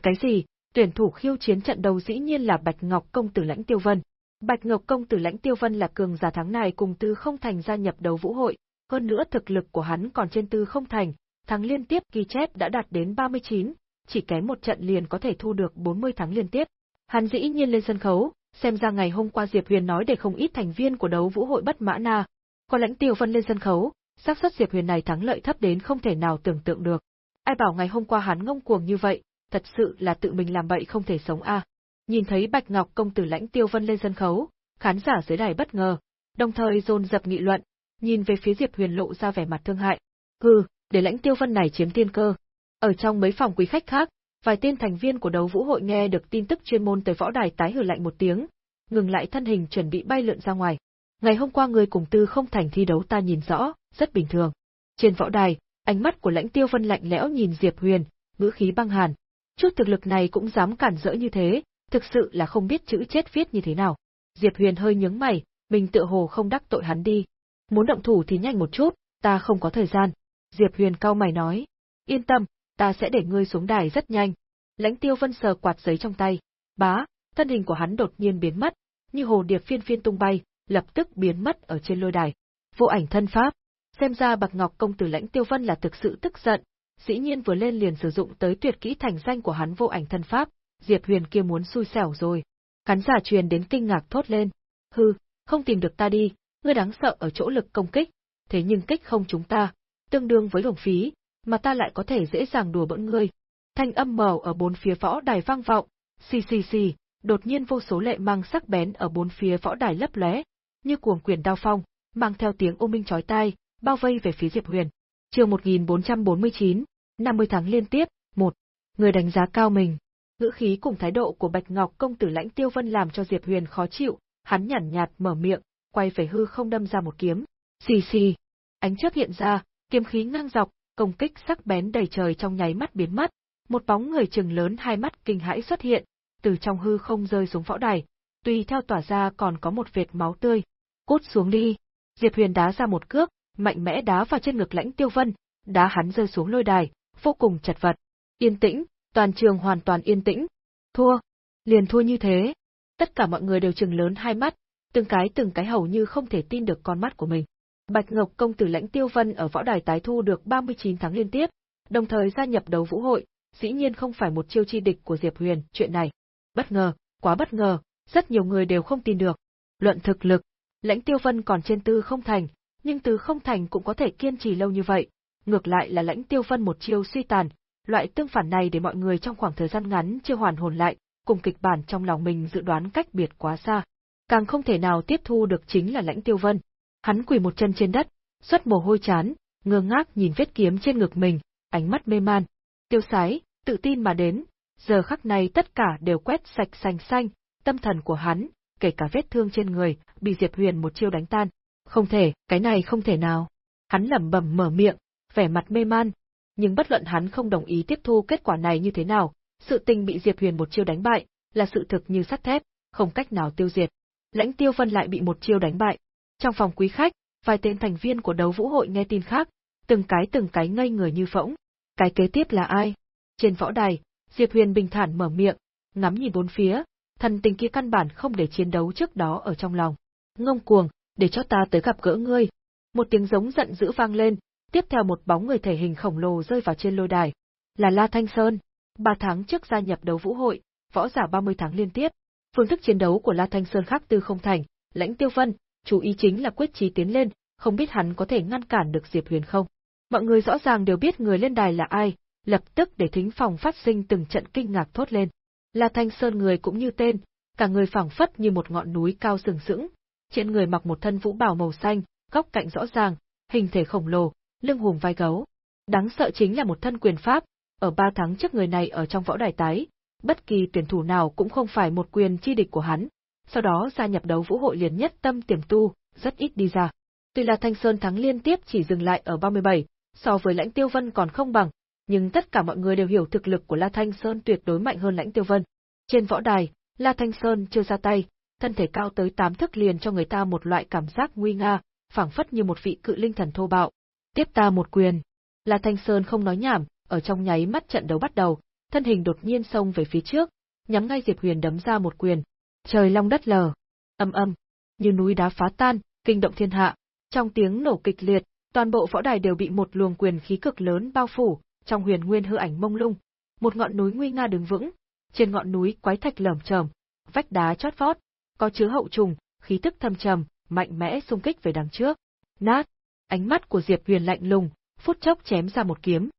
Cái gì? Tuyển thủ khiêu chiến trận đầu dĩ nhiên là Bạch Ngọc công tử Lãnh Tiêu Vân. Bạch Ngọc công tử Lãnh Tiêu Vân là cường giả tháng này cùng Tư Không Thành gia nhập đấu vũ hội, hơn nữa thực lực của hắn còn trên Tư Không Thành, thắng liên tiếp ghi chép đã đạt đến 39, chỉ kém một trận liền có thể thu được 40 thắng liên tiếp. Hắn dĩ nhiên lên sân khấu, xem ra ngày hôm qua Diệp Huyền nói để không ít thành viên của đấu vũ hội bất mã na, à. có lãnh tiêu vân lên sân khấu, xác suất Diệp Huyền này thắng lợi thấp đến không thể nào tưởng tượng được. Ai bảo ngày hôm qua hắn ngông cuồng như vậy, thật sự là tự mình làm bậy không thể sống a. Nhìn thấy Bạch Ngọc công tử lãnh tiêu vân lên sân khấu, khán giả dưới đài bất ngờ, đồng thời dồn dập nghị luận, nhìn về phía Diệp Huyền lộ ra vẻ mặt thương hại. Hừ, để lãnh tiêu vân này chiếm tiên cơ. Ở trong mấy phòng quý khách khác, vài tên thành viên của đấu vũ hội nghe được tin tức chuyên môn tới võ đài tái hử lạnh một tiếng, ngừng lại thân hình chuẩn bị bay lượn ra ngoài. Ngày hôm qua người cùng tư không thành thi đấu ta nhìn rõ, rất bình thường. Trên võ đài, ánh mắt của lãnh tiêu vân lạnh lẽo nhìn Diệp Huyền, ngữ khí băng hàn. Chút thực lực này cũng dám cản rỡ như thế, thực sự là không biết chữ chết viết như thế nào. Diệp Huyền hơi nhướng mày, mình tựa hồ không đắc tội hắn đi. Muốn động thủ thì nhanh một chút, ta không có thời gian. Diệp Huyền cao mày nói. Yên tâm, ta sẽ để ngươi xuống đài rất nhanh. Lãnh tiêu vân sờ quạt giấy trong tay. Bá, thân hình của hắn đột nhiên biến mất, như hồ điệp phiên phiên tung bay, lập tức biến mất ở trên lôi đài. Vô ảnh thân pháp. Xem ra Bạc Ngọc công tử Lãnh Tiêu Vân là thực sự tức giận, dĩ nhiên vừa lên liền sử dụng tới tuyệt kỹ thành danh của hắn vô ảnh thân pháp, Diệp Huyền kia muốn xui xẻo rồi. Khán giả truyền đến kinh ngạc thốt lên. Hừ, không tìm được ta đi, ngươi đáng sợ ở chỗ lực công kích, thế nhưng kích không chúng ta, tương đương với đồng phí, mà ta lại có thể dễ dàng đùa bỡn ngươi. thanh âm mờ ở bốn phía võ đài vang vọng, xì xì xì, đột nhiên vô số lệ mang sắc bén ở bốn phía võ đài lấp lóe, như cuồng quyền đao phong, mang theo tiếng ô minh chói tai, bao vây về phía Diệp Huyền. Chương 1449, 50 tháng liên tiếp, 1. Người đánh giá cao mình. Ngữ khí cùng thái độ của Bạch Ngọc công tử Lãnh Tiêu Vân làm cho Diệp Huyền khó chịu, hắn nhàn nhạt mở miệng, quay về hư không đâm ra một kiếm. Xì xì. Ánh chớp hiện ra, kiếm khí ngang dọc, công kích sắc bén đầy trời trong nháy mắt biến mất. Một bóng người chừng lớn hai mắt kinh hãi xuất hiện, từ trong hư không rơi xuống võ đài, tùy theo tỏa ra còn có một vệt máu tươi. Cút xuống đi. Diệp Huyền đá ra một cước, mạnh mẽ đá vào trên ngực Lãnh Tiêu Vân, đá hắn rơi xuống lôi đài, vô cùng chật vật. Yên tĩnh, toàn trường hoàn toàn yên tĩnh. Thua. Liền thua như thế. Tất cả mọi người đều trừng lớn hai mắt, từng cái từng cái hầu như không thể tin được con mắt của mình. Bạch Ngọc công tử Lãnh Tiêu Vân ở võ đài tái thu được 39 tháng liên tiếp, đồng thời gia nhập đấu vũ hội, dĩ nhiên không phải một chiêu chi địch của Diệp Huyền, chuyện này. Bất ngờ, quá bất ngờ, rất nhiều người đều không tin được. Luận thực lực, Lãnh Tiêu Vân còn trên tư không thành, nhưng từ không thành cũng có thể kiên trì lâu như vậy. Ngược lại là Lãnh Tiêu Vân một chiêu suy tàn, loại tương phản này để mọi người trong khoảng thời gian ngắn chưa hoàn hồn lại, cùng kịch bản trong lòng mình dự đoán cách biệt quá xa. Càng không thể nào tiếp thu được chính là Lãnh Tiêu Vân. Hắn quỳ một chân trên đất, xuất mồ hôi chán, ngơ ngác nhìn vết kiếm trên ngực mình, ánh mắt mê man. Tiêu sái, tự tin mà đến, giờ khắc này tất cả đều quét sạch xanh xanh, tâm thần của hắn, kể cả vết thương trên người, bị Diệp Huyền một chiêu đánh tan. Không thể, cái này không thể nào. Hắn lẩm bẩm mở miệng, vẻ mặt mê man. Nhưng bất luận hắn không đồng ý tiếp thu kết quả này như thế nào, sự tình bị Diệp Huyền một chiêu đánh bại, là sự thực như sắt thép, không cách nào tiêu diệt. Lãnh Tiêu Vân lại bị một chiêu đánh bại. Trong phòng quý khách, vài tên thành viên của đấu vũ hội nghe tin khác, từng cái từng cái ngây người như phỗng. Cái kế tiếp là ai? Trên võ đài, Diệp Huyền bình thản mở miệng, ngắm nhìn bốn phía, thần tình kia căn bản không để chiến đấu trước đó ở trong lòng. Ngông cuồng, để cho ta tới gặp gỡ ngươi. Một tiếng giống giận dữ vang lên, tiếp theo một bóng người thể hình khổng lồ rơi vào trên lôi đài. Là La Thanh Sơn. Ba tháng trước gia nhập đấu vũ hội, võ giả 30 tháng liên tiếp. Phương thức chiến đấu của La Thanh Sơn khác tư không thành, lãnh tiêu vân, chú ý chính là quyết chí tiến lên, không biết hắn có thể ngăn cản được Diệp Huyền không. Mọi người rõ ràng đều biết người lên đài là ai, lập tức để thính phòng phát sinh từng trận kinh ngạc thốt lên. La Thanh Sơn người cũng như tên, cả người phẳng phất như một ngọn núi cao sừng sững, trên người mặc một thân vũ bào màu xanh, góc cạnh rõ ràng, hình thể khổng lồ, lưng hùm vai gấu. Đáng sợ chính là một thân quyền pháp, ở ba tháng trước người này ở trong võ đài tái, bất kỳ tuyển thủ nào cũng không phải một quyền chi địch của hắn. Sau đó gia nhập đấu vũ hội liền nhất tâm tiềm tu, rất ít đi ra. Tuy là Thanh Sơn thắng liên tiếp chỉ dừng lại ở 37, so với lãnh tiêu vân còn không bằng, nhưng tất cả mọi người đều hiểu thực lực của La Thanh Sơn tuyệt đối mạnh hơn lãnh tiêu vân. Trên võ đài, La Thanh Sơn chưa ra tay, thân thể cao tới tám thước liền cho người ta một loại cảm giác nguy nga, phảng phất như một vị cự linh thần thô bạo. Tiếp ta một quyền. La Thanh Sơn không nói nhảm, ở trong nháy mắt trận đấu bắt đầu, thân hình đột nhiên xông về phía trước, nhắm ngay Diệp Huyền đấm ra một quyền. Trời long đất lở, âm âm, như núi đá phá tan, kinh động thiên hạ. Trong tiếng nổ kịch liệt, toàn bộ võ đài đều bị một luồng quyền khí cực lớn bao phủ, trong huyền nguyên hư ảnh mông lung, một ngọn núi nguy nga đứng vững, trên ngọn núi quái thạch lởm chởm, vách đá chót vót, có chứa hậu trùng, khí tức thâm trầm, mạnh mẽ xung kích về đằng trước. Nát, ánh mắt của Diệp Huyền lạnh lùng, phút chốc chém ra một kiếm.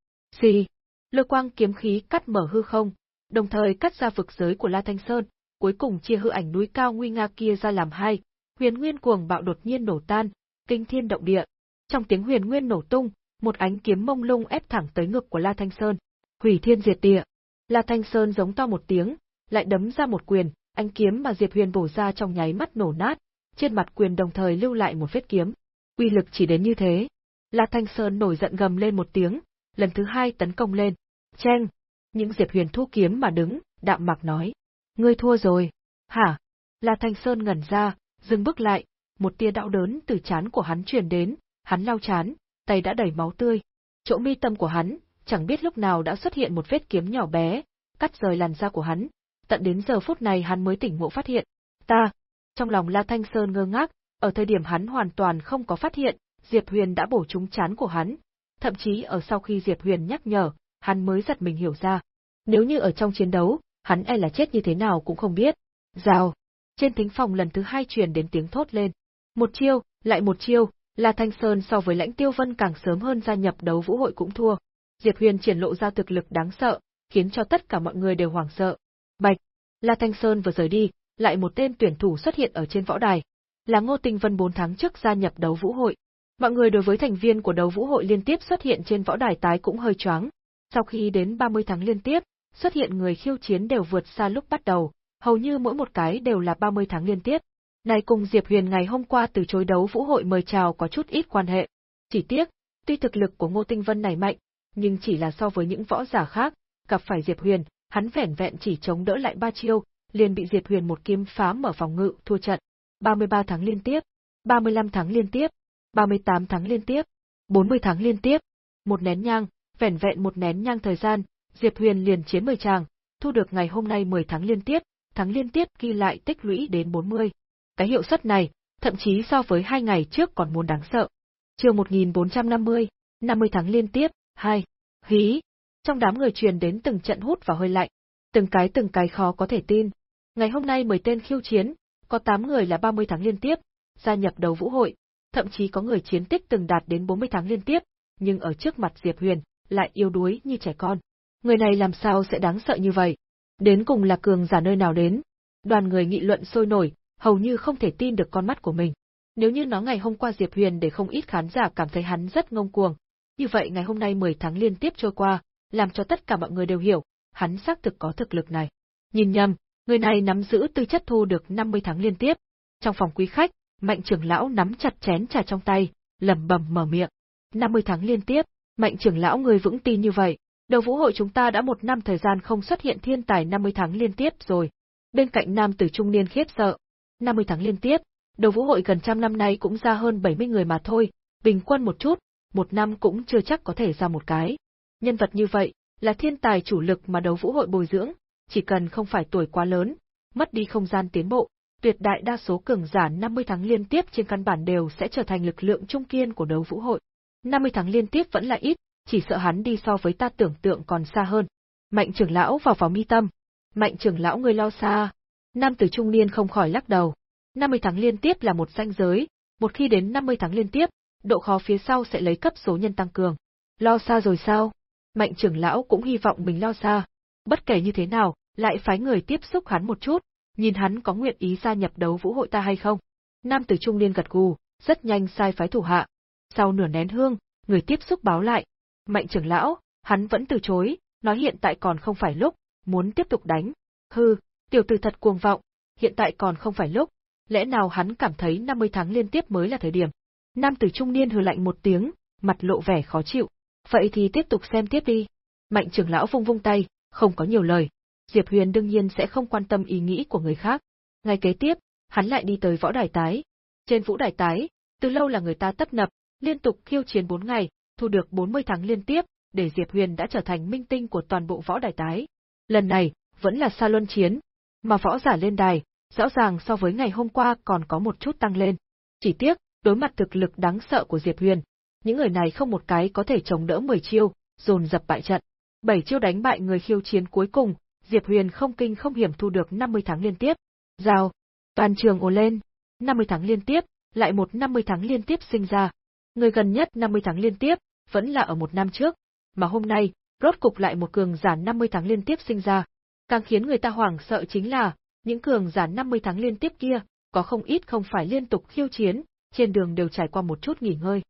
Xì, lôi quang kiếm khí cắt mở hư không, đồng thời cắt ra vực giới của La Thanh Sơn, cuối cùng chia hư ảnh núi cao nguy nga kia ra làm hai. Huyền Nguyên cuồng bạo đột nhiên nổ tan, kinh thiên động địa. Trong tiếng Huyền Nguyên nổ tung, một ánh kiếm mông lung ép thẳng tới ngực của La Thanh Sơn. Hủy thiên diệt địa. La Thanh Sơn giống to một tiếng, lại đấm ra một quyền, ánh kiếm mà Diệp Huyền bổ ra trong nháy mắt nổ nát, trên mặt quyền đồng thời lưu lại một vết kiếm. Uy lực chỉ đến như thế. La Thanh Sơn nổi giận gầm lên một tiếng, lần thứ hai tấn công lên. Chen! Những Diệp Huyền thu kiếm mà đứng, đạm mạc nói. Ngươi thua rồi. Hả? La Thanh Sơn ngẩn ra, dừng bước lại, một tia đau đớn từ chán của hắn truyền đến, hắn lau chán, tay đã đầy máu tươi. Chỗ mi tâm của hắn, chẳng biết lúc nào đã xuất hiện một vết kiếm nhỏ bé, cắt rời làn da của hắn. Tận đến giờ phút này hắn mới tỉnh ngộ phát hiện. Ta! Trong lòng La Thanh Sơn ngơ ngác, ở thời điểm hắn hoàn toàn không có phát hiện, Diệp Huyền đã bổ trúng chán của hắn. Thậm chí ở sau khi Diệp Huyền nhắc nhở, hắn mới giật mình hiểu ra. Nếu như ở trong chiến đấu, hắn e là chết như thế nào cũng không biết. Rào! Trên thính phòng lần thứ hai truyền đến tiếng thốt lên. Một chiêu, lại một chiêu, La Thanh Sơn so với lãnh tiêu vân càng sớm hơn gia nhập đấu vũ hội cũng thua. Diệp Huyền triển lộ ra thực lực đáng sợ, khiến cho tất cả mọi người đều hoảng sợ. Bạch, La Thanh Sơn vừa rời đi, lại một tên tuyển thủ xuất hiện ở trên võ đài. Là Ngô Tinh Vân 4 tháng trước gia nhập đấu vũ hội. Mọi người đối với thành viên của đấu vũ hội liên tiếp xuất hiện trên võ đài tái cũng hơi choáng. Sau khi đến 30 tháng liên tiếp, xuất hiện người khiêu chiến đều vượt xa lúc bắt đầu, hầu như mỗi một cái đều là 30 tháng liên tiếp. Này cùng Diệp Huyền ngày hôm qua từ chối đấu vũ hội mời chào có chút ít quan hệ. Chỉ tiếc, tuy thực lực của Ngô Tinh Vân này mạnh, nhưng chỉ là so với những võ giả khác, gặp phải Diệp Huyền, hắn vẻn vẹn chỉ chống đỡ lại ba chiêu, liền bị Diệp Huyền một kiếm phá mở phòng ngự, thua trận. 33 tháng liên tiếp, 35 tháng liên tiếp, 38 tháng liên tiếp, 40 tháng liên tiếp. Một nén nhang, vẻn vẹn một nén nhang thời gian, Diệp Huyền liền chiến 10 tràng, thu được ngày hôm nay 10 tháng liên tiếp, tháng liên tiếp ghi lại tích lũy đến 40. Cái hiệu suất này, thậm chí so với hai ngày trước còn muốn đáng sợ. Chương 1450, 50 tháng liên tiếp, 2. Hí. Trong đám người truyền đến từng trận hút và hơi lạnh, từng cái từng cái khó có thể tin. Ngày hôm nay 10 tên khiêu chiến, có 8 người là 30 tháng liên tiếp, gia nhập đầu vũ hội, thậm chí có người chiến tích từng đạt đến 40 tháng liên tiếp, nhưng ở trước mặt Diệp Huyền, lại yếu đuối như trẻ con. Người này làm sao sẽ đáng sợ như vậy? Đến cùng là cường giả nơi nào đến? Đoàn người nghị luận sôi nổi, hầu như không thể tin được con mắt của mình. Nếu như nó ngày hôm qua Diệp Huyền để không ít khán giả cảm thấy hắn rất ngông cuồng, như vậy ngày hôm nay 10 tháng liên tiếp trôi qua, làm cho tất cả mọi người đều hiểu, hắn xác thực có thực lực này. Nhìn nhầm, người này nắm giữ tư chất thu được 50 tháng liên tiếp. Trong phòng quý khách, Mạnh trưởng lão nắm chặt chén trà trong tay, lẩm bẩm mở miệng. 50 tháng liên tiếp, Mạnh trưởng lão người vững tin như vậy, đầu vũ hội chúng ta đã một năm thời gian không xuất hiện thiên tài 50 tháng liên tiếp rồi. Bên cạnh nam tử trung niên khiếp sợ. 50 tháng liên tiếp, đầu vũ hội gần trăm năm nay cũng ra hơn 70 người mà thôi, bình quân một chút, một năm cũng chưa chắc có thể ra một cái. Nhân vật như vậy, là thiên tài chủ lực mà đấu vũ hội bồi dưỡng, chỉ cần không phải tuổi quá lớn, mất đi không gian tiến bộ, tuyệt đại đa số cường giả 50 tháng liên tiếp trên căn bản đều sẽ trở thành lực lượng trung kiên của đấu vũ hội. 50 tháng liên tiếp vẫn là ít, chỉ sợ hắn đi so với ta tưởng tượng còn xa hơn. Mạnh trưởng lão vào vào mi tâm. Mạnh trưởng lão người lo xa. Nam tử trung niên không khỏi lắc đầu. 50 tháng liên tiếp là một danh giới, một khi đến 50 tháng liên tiếp, độ khó phía sau sẽ lấy cấp số nhân tăng cường. Lo xa rồi sao? Mạnh trưởng lão cũng hy vọng mình lo xa. Bất kể như thế nào, lại phái người tiếp xúc hắn một chút, nhìn hắn có nguyện ý gia nhập đấu vũ hội ta hay không. Nam tử trung niên gật gù, rất nhanh sai phái thủ hạ. Sau nửa nén hương, người tiếp xúc báo lại. Mạnh trưởng lão, hắn vẫn từ chối, nói hiện tại còn không phải lúc, muốn tiếp tục đánh. Hừ, tiểu tử thật cuồng vọng, hiện tại còn không phải lúc, lẽ nào hắn cảm thấy 50 tháng liên tiếp mới là thời điểm. Nam tử trung niên hừ lạnh một tiếng, mặt lộ vẻ khó chịu. Vậy thì tiếp tục xem tiếp đi. Mạnh trưởng lão vung vung tay, không có nhiều lời. Diệp Huyền đương nhiên sẽ không quan tâm ý nghĩ của người khác. Ngày kế tiếp, hắn lại đi tới võ đài tái. Trên vũ đài tái, từ lâu là người ta tấp nập, liên tục khiêu chiến 4 ngày, thu được 40 tháng liên tiếp, để Diệp Huyền đã trở thành minh tinh của toàn bộ võ đài tái. Lần này, vẫn là xa luân chiến, mà võ giả lên đài, rõ ràng so với ngày hôm qua còn có một chút tăng lên. Chỉ tiếc, đối mặt thực lực đáng sợ của Diệp Huyền, những người này không một cái có thể chống đỡ 10 chiêu, dồn dập bại trận. 7 chiêu đánh bại người khiêu chiến cuối cùng, Diệp Huyền không kinh không hiểm thu được 50 tháng liên tiếp. Giao, toàn trường ồ lên, 50 tháng liên tiếp, lại một 50 tháng liên tiếp sinh ra. Người gần nhất 50 tháng liên tiếp, vẫn là ở một năm trước, mà hôm nay, rốt cục lại một cường giả 50 tháng liên tiếp sinh ra. Càng khiến người ta hoảng sợ chính là, những cường giả 50 tháng liên tiếp kia, có không ít không phải liên tục khiêu chiến, trên đường đều trải qua một chút nghỉ ngơi.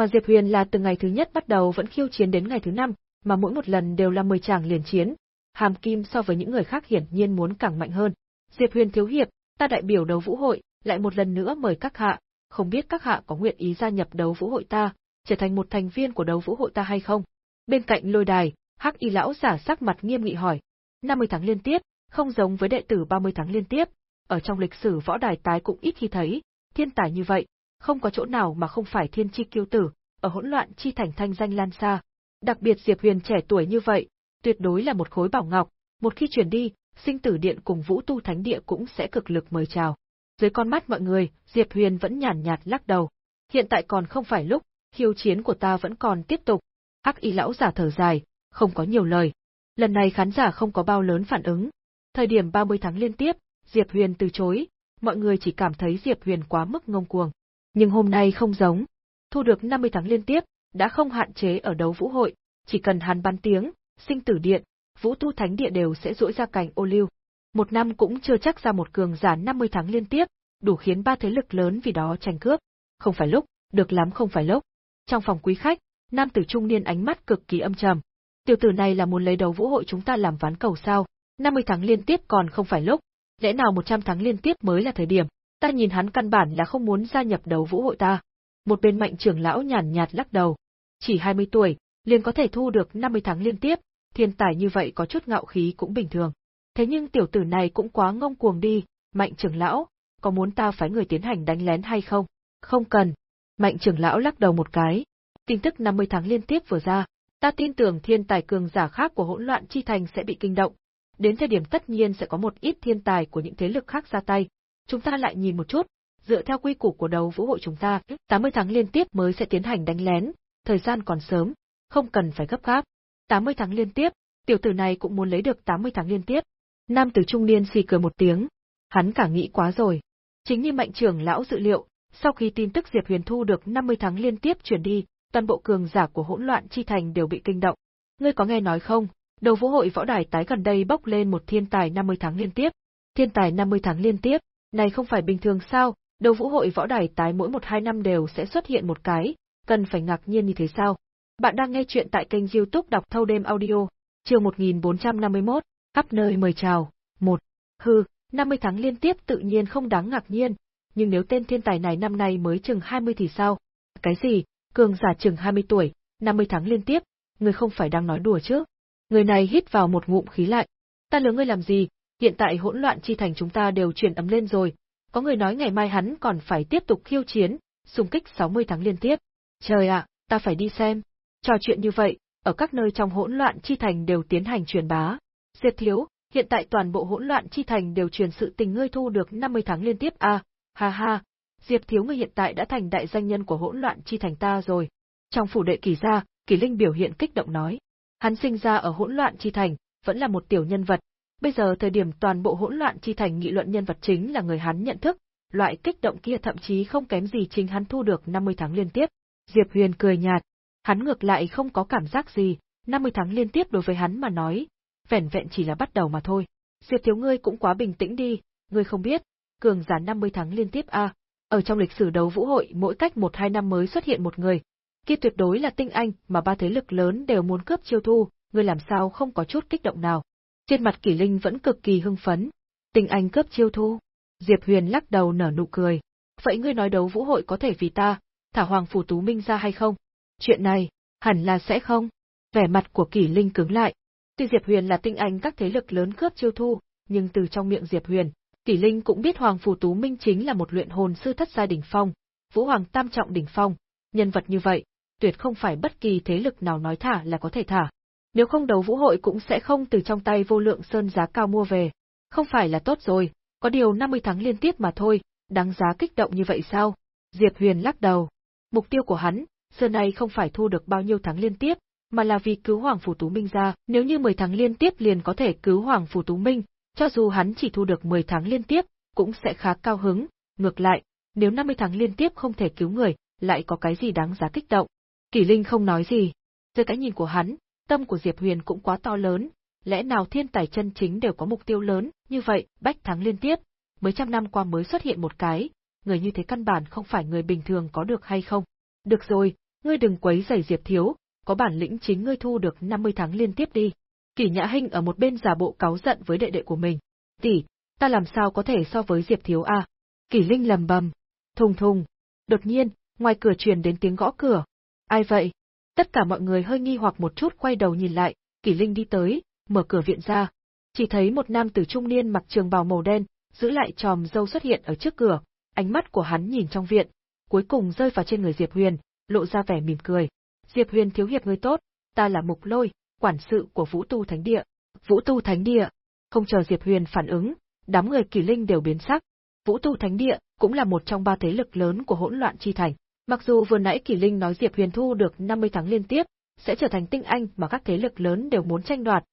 Mà Diệp Huyền là từ ngày thứ nhất bắt đầu vẫn khiêu chiến đến ngày thứ năm, mà mỗi một lần đều là 10 chàng liền chiến. Hàm Kim so với những người khác hiển nhiên muốn càng mạnh hơn. Diệp Huyền thiếu hiệp, ta đại biểu đấu vũ hội, lại một lần nữa mời các hạ, không biết các hạ có nguyện ý gia nhập đấu vũ hội ta, trở thành một thành viên của đấu vũ hội ta hay không? Bên cạnh lôi đài, Hắc Y lão giả sắc mặt nghiêm nghị hỏi. 50 tháng liên tiếp, không giống với đệ tử 30 tháng liên tiếp, ở trong lịch sử võ đài tái cũng ít khi thấy, thiên tài như vậy, không có chỗ nào mà không phải thiên chi kiêu tử, ở hỗn loạn chi thành thanh danh lan xa. Đặc biệt Diệp Huyền trẻ tuổi như vậy, tuyệt đối là một khối bảo ngọc, một khi truyền đi, sinh tử điện cùng vũ tu thánh địa cũng sẽ cực lực mời chào. Dưới con mắt mọi người, Diệp Huyền vẫn nhàn nhạt lắc đầu. Hiện tại còn không phải lúc, khiêu chiến của ta vẫn còn tiếp tục. Hắc y lão giả thở dài, không có nhiều lời. Lần này khán giả không có bao lớn phản ứng. Thời điểm 30 tháng liên tiếp, Diệp Huyền từ chối, mọi người chỉ cảm thấy Diệp Huyền quá mức ngông cuồng. Nhưng hôm nay không giống. Thu được 50 tháng liên tiếp, đã không hạn chế ở đấu vũ hội, chỉ cần hắn bắn tiếng, sinh tử điện, Vũ Tu Thánh Địa đều sẽ rũi ra cành ô liu. Một năm cũng chưa chắc ra một cường giả 50 tháng liên tiếp, đủ khiến ba thế lực lớn vì đó tranh cướp. Không phải lúc, được lắm không phải lúc. Trong phòng quý khách, nam tử trung niên ánh mắt cực kỳ âm trầm. Tiểu tử này là muốn lấy đầu vũ hội chúng ta làm ván cầu sao? 50 tháng liên tiếp còn không phải lúc, lẽ nào 100 tháng liên tiếp mới là thời điểm? Ta nhìn hắn căn bản là không muốn gia nhập đấu vũ hội ta. Một bên mạnh trưởng lão nhàn nhạt lắc đầu. Chỉ 20 tuổi, liền có thể thu được 50 tháng liên tiếp, thiên tài như vậy có chút ngạo khí cũng bình thường. Thế nhưng tiểu tử này cũng quá ngông cuồng đi, mạnh trưởng lão, có muốn ta phái người tiến hành đánh lén hay không? Không cần. Mạnh trưởng lão lắc đầu một cái. Tin tức 50 tháng liên tiếp vừa ra, ta tin tưởng thiên tài cường giả khác của hỗn loạn chi thành sẽ bị kinh động. Đến thời điểm tất nhiên sẽ có một ít thiên tài của những thế lực khác ra tay. Chúng ta lại nhìn một chút, dựa theo quy củ của đấu vũ hội chúng ta, 80 tháng liên tiếp mới sẽ tiến hành đánh lén, thời gian còn sớm, không cần phải gấp gáp. 80 tháng liên tiếp, tiểu tử này cũng muốn lấy được 80 tháng liên tiếp. Nam tử trung niên xì cười một tiếng, hắn cả nghĩ quá rồi. Chính như mạnh trưởng lão dự liệu, sau khi tin tức Diệp Huyền thu được 50 tháng liên tiếp truyền đi, toàn bộ cường giả của hỗn loạn chi thành đều bị kinh động. Ngươi có nghe nói không? Đầu vũ hội võ đài tái gần đây bốc lên một thiên tài 50 tháng liên tiếp. Thiên tài 50 tháng liên tiếp, này không phải bình thường sao? Đầu vũ hội võ đài tái mỗi một hai năm đều sẽ xuất hiện một cái, cần phải ngạc nhiên như thế sao? Bạn đang nghe chuyện tại kênh youtube đọc thâu đêm audio, chương 1451, khắp nơi mời chào. Một, Hừ, 50 tháng liên tiếp tự nhiên không đáng ngạc nhiên, nhưng nếu tên thiên tài này năm nay mới chừng 20 thì sao? Cái gì? Cường giả chừng 20 tuổi, 50 tháng liên tiếp, người không phải đang nói đùa chứ? Người này hít vào một ngụm khí lạnh. Ta lừa ngươi làm gì? Hiện tại hỗn loạn chi thành chúng ta đều chuyển ấm lên rồi, có người nói ngày mai hắn còn phải tiếp tục khiêu chiến, xung kích 60 tháng liên tiếp. Trời ạ, ta phải đi xem. Trò chuyện như vậy, ở các nơi trong hỗn loạn chi thành đều tiến hành truyền bá. Diệp Thiếu, hiện tại toàn bộ hỗn loạn chi thành đều truyền sự tình ngươi thu được 50 tháng liên tiếp a, à, ha ha. Diệp Thiếu ngươi hiện tại đã thành đại danh nhân của hỗn loạn chi thành ta rồi. Trong phủ đệ kỳ gia, Kỳ Linh biểu hiện kích động nói. Hắn sinh ra ở hỗn loạn chi thành, vẫn là một tiểu nhân vật. Bây giờ thời điểm toàn bộ hỗn loạn chi thành nghị luận nhân vật chính là người hắn nhận thức, loại kích động kia thậm chí không kém gì chính hắn thu được 50 tháng liên tiếp. Diệp Huyền cười nhạt, hắn ngược lại không có cảm giác gì, 50 tháng liên tiếp đối với hắn mà nói, vẻn vẹn chỉ là bắt đầu mà thôi. Diệp thiếu ngươi cũng quá bình tĩnh đi, ngươi không biết, cường giả 50 tháng liên tiếp a, ở trong lịch sử đấu vũ hội mỗi cách 1-2 năm mới xuất hiện một người. Kia tuyệt đối là tinh anh mà ba thế lực lớn đều muốn cướp chiêu thu, ngươi làm sao không có chút kích động nào. Trên mặt Kỷ Linh vẫn cực kỳ hưng phấn. Tinh anh cướp chiêu thu. Diệp Huyền lắc đầu nở nụ cười. Vậy ngươi nói đấu vũ hội có thể vì ta, thả Hoàng Phủ Tú Minh ra hay không? Chuyện này, hẳn là sẽ không. Vẻ mặt của Kỷ Linh cứng lại. Tuy Diệp Huyền là tinh anh các thế lực lớn cướp chiêu thu, nhưng từ trong miệng Diệp Huyền, Kỷ Linh cũng biết Hoàng Phủ Tú Minh chính là một luyện hồn sư thất giai đỉnh phong, Vũ Hoàng tam trọng đỉnh phong, nhân vật như vậy, tuyệt không phải bất kỳ thế lực nào nói thả là có thể thả. Nếu không đấu vũ hội cũng sẽ không từ trong tay vô lượng sơn giá cao mua về. Không phải là tốt rồi, có điều 50 tháng liên tiếp mà thôi, đáng giá kích động như vậy sao? Diệp Huyền lắc đầu. Mục tiêu của hắn, xưa nay không phải thu được bao nhiêu tháng liên tiếp, mà là vì cứu Hoàng Phủ Tú Minh ra, nếu như 10 tháng liên tiếp liền có thể cứu Hoàng Phủ Tú Minh, cho dù hắn chỉ thu được 10 tháng liên tiếp, cũng sẽ khá cao hứng, ngược lại, nếu 50 tháng liên tiếp không thể cứu người, lại có cái gì đáng giá kích động. Kỷ Linh không nói gì. Dưới cái nhìn của hắn, tâm của Diệp Huyền cũng quá to lớn, lẽ nào thiên tài chân chính đều có mục tiêu lớn, như vậy, bách thắng liên tiếp, mấy trăm năm qua mới xuất hiện một cái, người như thế căn bản không phải người bình thường có được hay không. Được rồi, ngươi đừng quấy rầy Diệp Thiếu, có bản lĩnh chính ngươi thu được 50 tháng liên tiếp đi. Kỷ Nhã Hinh ở một bên giả bộ cáu giận với đệ đệ của mình. Tỷ, ta làm sao có thể so với Diệp Thiếu a? Kỷ Linh lầm bầm. Thùng thùng. Đột nhiên, ngoài cửa truyền đến tiếng gõ cửa. Ai vậy? Tất cả mọi người hơi nghi hoặc một chút quay đầu nhìn lại, Kỷ Linh đi tới, mở cửa viện ra. Chỉ thấy một nam tử trung niên mặc trường bào màu đen, giữ lại tròm dâu xuất hiện ở trước cửa, ánh mắt của hắn nhìn trong viện, cuối cùng rơi vào trên người Diệp Huyền, lộ ra vẻ mỉm cười. Diệp Huyền thiếu hiệp ngươi tốt, ta là Mục Lôi, quản sự của Vũ Tu Thánh Địa. Vũ Tu Thánh Địa. Không chờ Diệp Huyền phản ứng, đám người Kỳ Linh đều biến sắc. Vũ Tu Thánh Địa cũng là một trong ba thế lực lớn của hỗn loạn chi thành. Mặc dù vừa nãy Kỳ Linh nói Diệp Huyền thu được 50 tháng liên tiếp, sẽ trở thành tinh anh mà các thế lực lớn đều muốn tranh đoạt,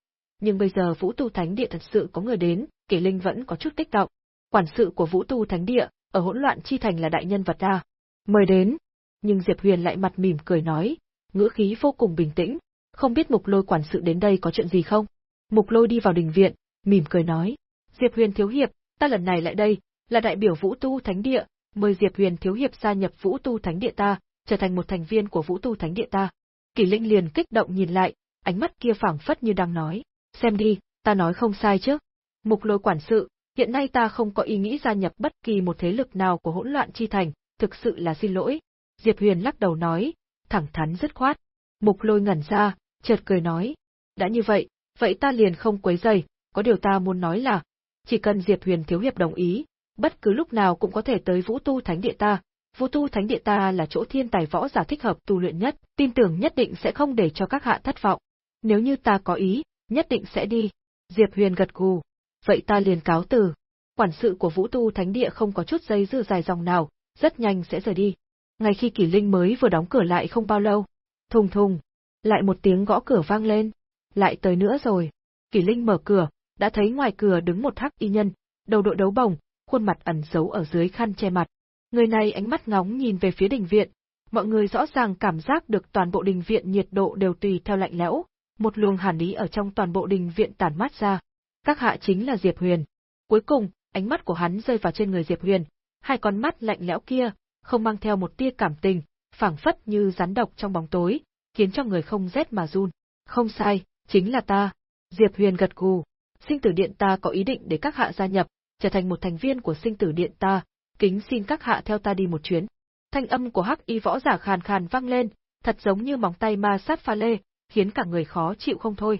nhưng bây giờ Vũ Tu Thánh Địa thật sự có người đến, Kỳ Linh vẫn có chút kích động. Quản sự của Vũ Tu Thánh Địa, ở hỗn loạn chi thành là đại nhân vật ta Mời đến. Nhưng Diệp Huyền lại mặt mỉm cười nói, ngữ khí vô cùng bình tĩnh, không biết mục lôi quản sự đến đây có chuyện gì không? Mục Lôi đi vào đình viện, mỉm cười nói, Diệp Huyền thiếu hiệp, ta lần này lại đây, là đại biểu Vũ Tu Thánh Địa, mời Diệp Huyền thiếu hiệp gia nhập Vũ Tu Thánh Địa ta, trở thành một thành viên của Vũ Tu Thánh Địa ta. Kỷ Linh liền kích động nhìn lại, ánh mắt kia phảng phất như đang nói, xem đi, ta nói không sai chứ. Mục lôi quản sự, hiện nay ta không có ý nghĩ gia nhập bất kỳ một thế lực nào của hỗn loạn chi thành, thực sự là xin lỗi. Diệp Huyền lắc đầu nói, thẳng thắn dứt khoát. Mục lôi ngẩn ra, chợt cười nói, đã như vậy, vậy ta liền không quấy rầy, có điều ta muốn nói là, chỉ cần Diệp Huyền thiếu hiệp đồng ý, bất cứ lúc nào cũng có thể tới Vũ Tu Thánh Địa ta. Vũ Tu Thánh Địa ta là chỗ thiên tài võ giả thích hợp tu luyện nhất, tin tưởng nhất định sẽ không để cho các hạ thất vọng. Nếu như ta có ý, nhất định sẽ đi. Diệp Huyền gật gù. Vậy ta liền cáo từ. Quản sự của Vũ Tu Thánh Địa không có chút dây dưa dài dòng nào, rất nhanh sẽ rời đi. Ngay khi Kỷ Linh mới vừa đóng cửa lại không bao lâu, thùng thùng, lại một tiếng gõ cửa vang lên. Lại tới nữa rồi. Kỷ Linh mở cửa, đã thấy ngoài cửa đứng một hắc y nhân, đầu đội đấu bồng, khuôn mặt ẩn giấu ở dưới khăn che mặt. Người này ánh mắt ngóng nhìn về phía đình viện, mọi người rõ ràng cảm giác được toàn bộ đình viện nhiệt độ đều tùy theo lạnh lẽo, một luồng hàn ý ở trong toàn bộ đình viện tản mát ra. Các hạ chính là Diệp Huyền. Cuối cùng, ánh mắt của hắn rơi vào trên người Diệp Huyền, hai con mắt lạnh lẽo kia, không mang theo một tia cảm tình, phảng phất như rắn độc trong bóng tối, khiến cho người không rét mà run. Không sai, chính là ta. Diệp Huyền gật gù. Sinh tử điện ta có ý định để các hạ gia nhập, trở thành một thành viên của sinh tử điện ta, kính xin các hạ theo ta đi một chuyến. Thanh âm của hắc y võ giả khàn khàn vang lên, thật giống như móng tay ma sát pha lê, khiến cả người khó chịu không thôi.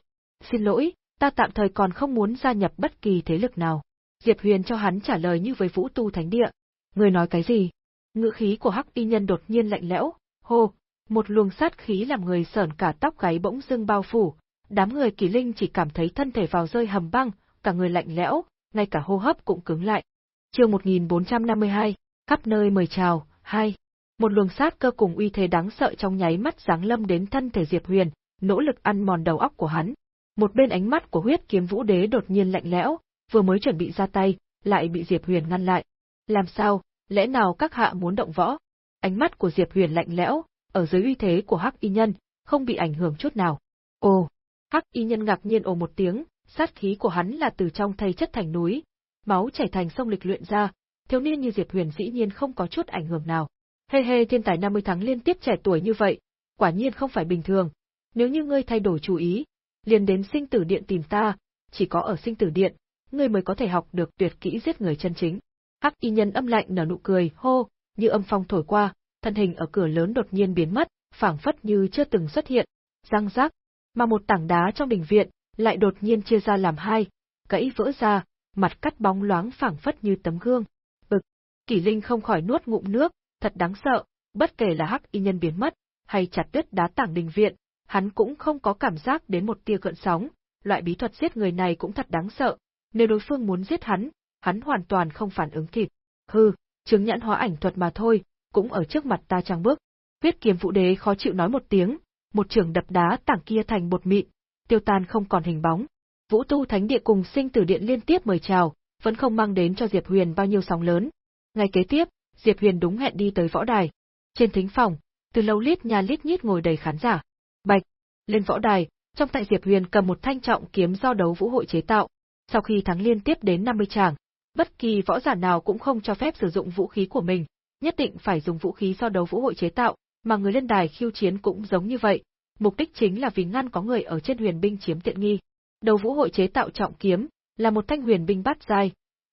Xin lỗi, ta tạm thời còn không muốn gia nhập bất kỳ thế lực nào. Diệp Huyền cho hắn trả lời như với vũ tu thánh địa. Người nói cái gì? Ngữ khí của hắc y nhân đột nhiên lạnh lẽo, hô, một luồng sát khí làm người sởn cả tóc gáy bỗng dưng bao phủ. Đám người kỳ linh chỉ cảm thấy thân thể vào rơi hầm băng, cả người lạnh lẽo, ngay cả hô hấp cũng cứng lại. Chương 1452, khắp nơi mời chào, hai. Một luồng sát cơ cùng uy thế đáng sợ trong nháy mắt giáng lâm đến thân thể Diệp Huyền, nỗ lực ăn mòn đầu óc của hắn. Một bên ánh mắt của huyết kiếm vũ đế đột nhiên lạnh lẽo, vừa mới chuẩn bị ra tay, lại bị Diệp Huyền ngăn lại. Làm sao, lẽ nào các hạ muốn động võ? Ánh mắt của Diệp Huyền lạnh lẽo, ở dưới uy thế của Hắc Y Nhân, không bị ảnh hưởng chút nào. Ồ, Hắc Y Nhân ngạc nhiên ồ một tiếng, sát khí của hắn là từ trong thây chất thành núi, máu chảy thành sông lịch luyện ra, thiếu niên như Diệp Huyền dĩ nhiên không có chút ảnh hưởng nào. Hê hê thiên tài 50 tháng liên tiếp trẻ tuổi như vậy, quả nhiên không phải bình thường, nếu như ngươi thay đổi chủ ý, liền đến sinh tử điện tìm ta, chỉ có ở sinh tử điện, ngươi mới có thể học được tuyệt kỹ giết người chân chính. Hắc y nhân âm lạnh nở nụ cười, hô, như âm phong thổi qua, thân hình ở cửa lớn đột nhiên biến mất, phảng phất như chưa từng xuất hiện. Răng rác, mà một tảng đá trong đình viện lại đột nhiên chia ra làm hai, gãy vỡ ra, mặt cắt bóng loáng phảng phất như tấm gương. Bực, Kỷ Linh không khỏi nuốt ngụm nước, thật đáng sợ, bất kể là hắc y nhân biến mất, hay chặt đứt đá tảng đình viện, hắn cũng không có cảm giác đến một tia gợn sóng, loại bí thuật giết người này cũng thật đáng sợ, nếu đối phương muốn giết hắn, hắn hoàn toàn không phản ứng kịp. Hừ, chứng nhãn hóa ảnh thuật mà thôi, cũng ở trước mặt ta trang bước. Huyết kiếm vũ đế khó chịu nói một tiếng, một trường đập đá tảng kia thành bột mịn, tiêu tan không còn hình bóng. Vũ tu thánh địa cùng sinh tử điện liên tiếp mời chào, vẫn không mang đến cho Diệp Huyền bao nhiêu sóng lớn. Ngày kế tiếp, Diệp Huyền đúng hẹn đi tới võ đài. Trên thính phòng, từ lâu lít nhà lít nhít ngồi đầy khán giả. Bạch, lên võ đài, trong tay Diệp Huyền cầm một thanh trọng kiếm do đấu vũ hội chế tạo. Sau khi thắng liên tiếp đến 50 tràng, bất kỳ võ giả nào cũng không cho phép sử dụng vũ khí của mình, nhất định phải dùng vũ khí do đấu vũ hội chế tạo, mà người lên đài khiêu chiến cũng giống như vậy, mục đích chính là vì ngăn có người ở trên huyền binh chiếm tiện nghi. đầu vũ hội chế tạo trọng kiếm, là một thanh huyền binh bát giai,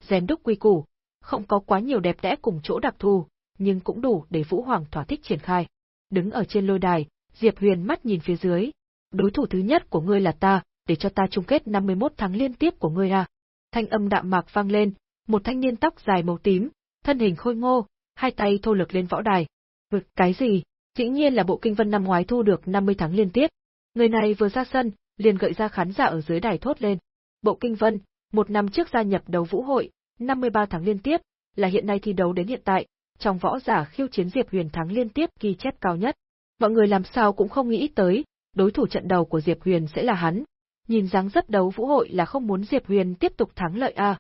rèn đúc quy củ, không có quá nhiều đẹp đẽ cùng chỗ đặc thù, nhưng cũng đủ để Vũ Hoàng thỏa thích triển khai. Đứng ở trên lôi đài, Diệp Huyền mắt nhìn phía dưới, đối thủ thứ nhất của ngươi là ta, để cho ta chung kết 51 tháng liên tiếp của ngươi à. Thanh âm đạm mạc vang lên, một thanh niên tóc dài màu tím, thân hình khôi ngô, hai tay thô lực lên võ đài. Vực cái gì? Dĩ nhiên là bộ kinh vân năm ngoái thu được 50 tháng liên tiếp. Người này vừa ra sân, liền gợi ra khán giả ở dưới đài thốt lên. Bộ kinh vân, một năm trước gia nhập đấu vũ hội, 53 tháng liên tiếp, là hiện nay thi đấu đến hiện tại, trong võ giả khiêu chiến Diệp Huyền thắng liên tiếp ghi chép cao nhất. Mọi người làm sao cũng không nghĩ tới, đối thủ trận đầu của Diệp Huyền sẽ là hắn. Nhìn dáng dấp đấu vũ hội là không muốn Diệp Huyền tiếp tục thắng lợi a. À.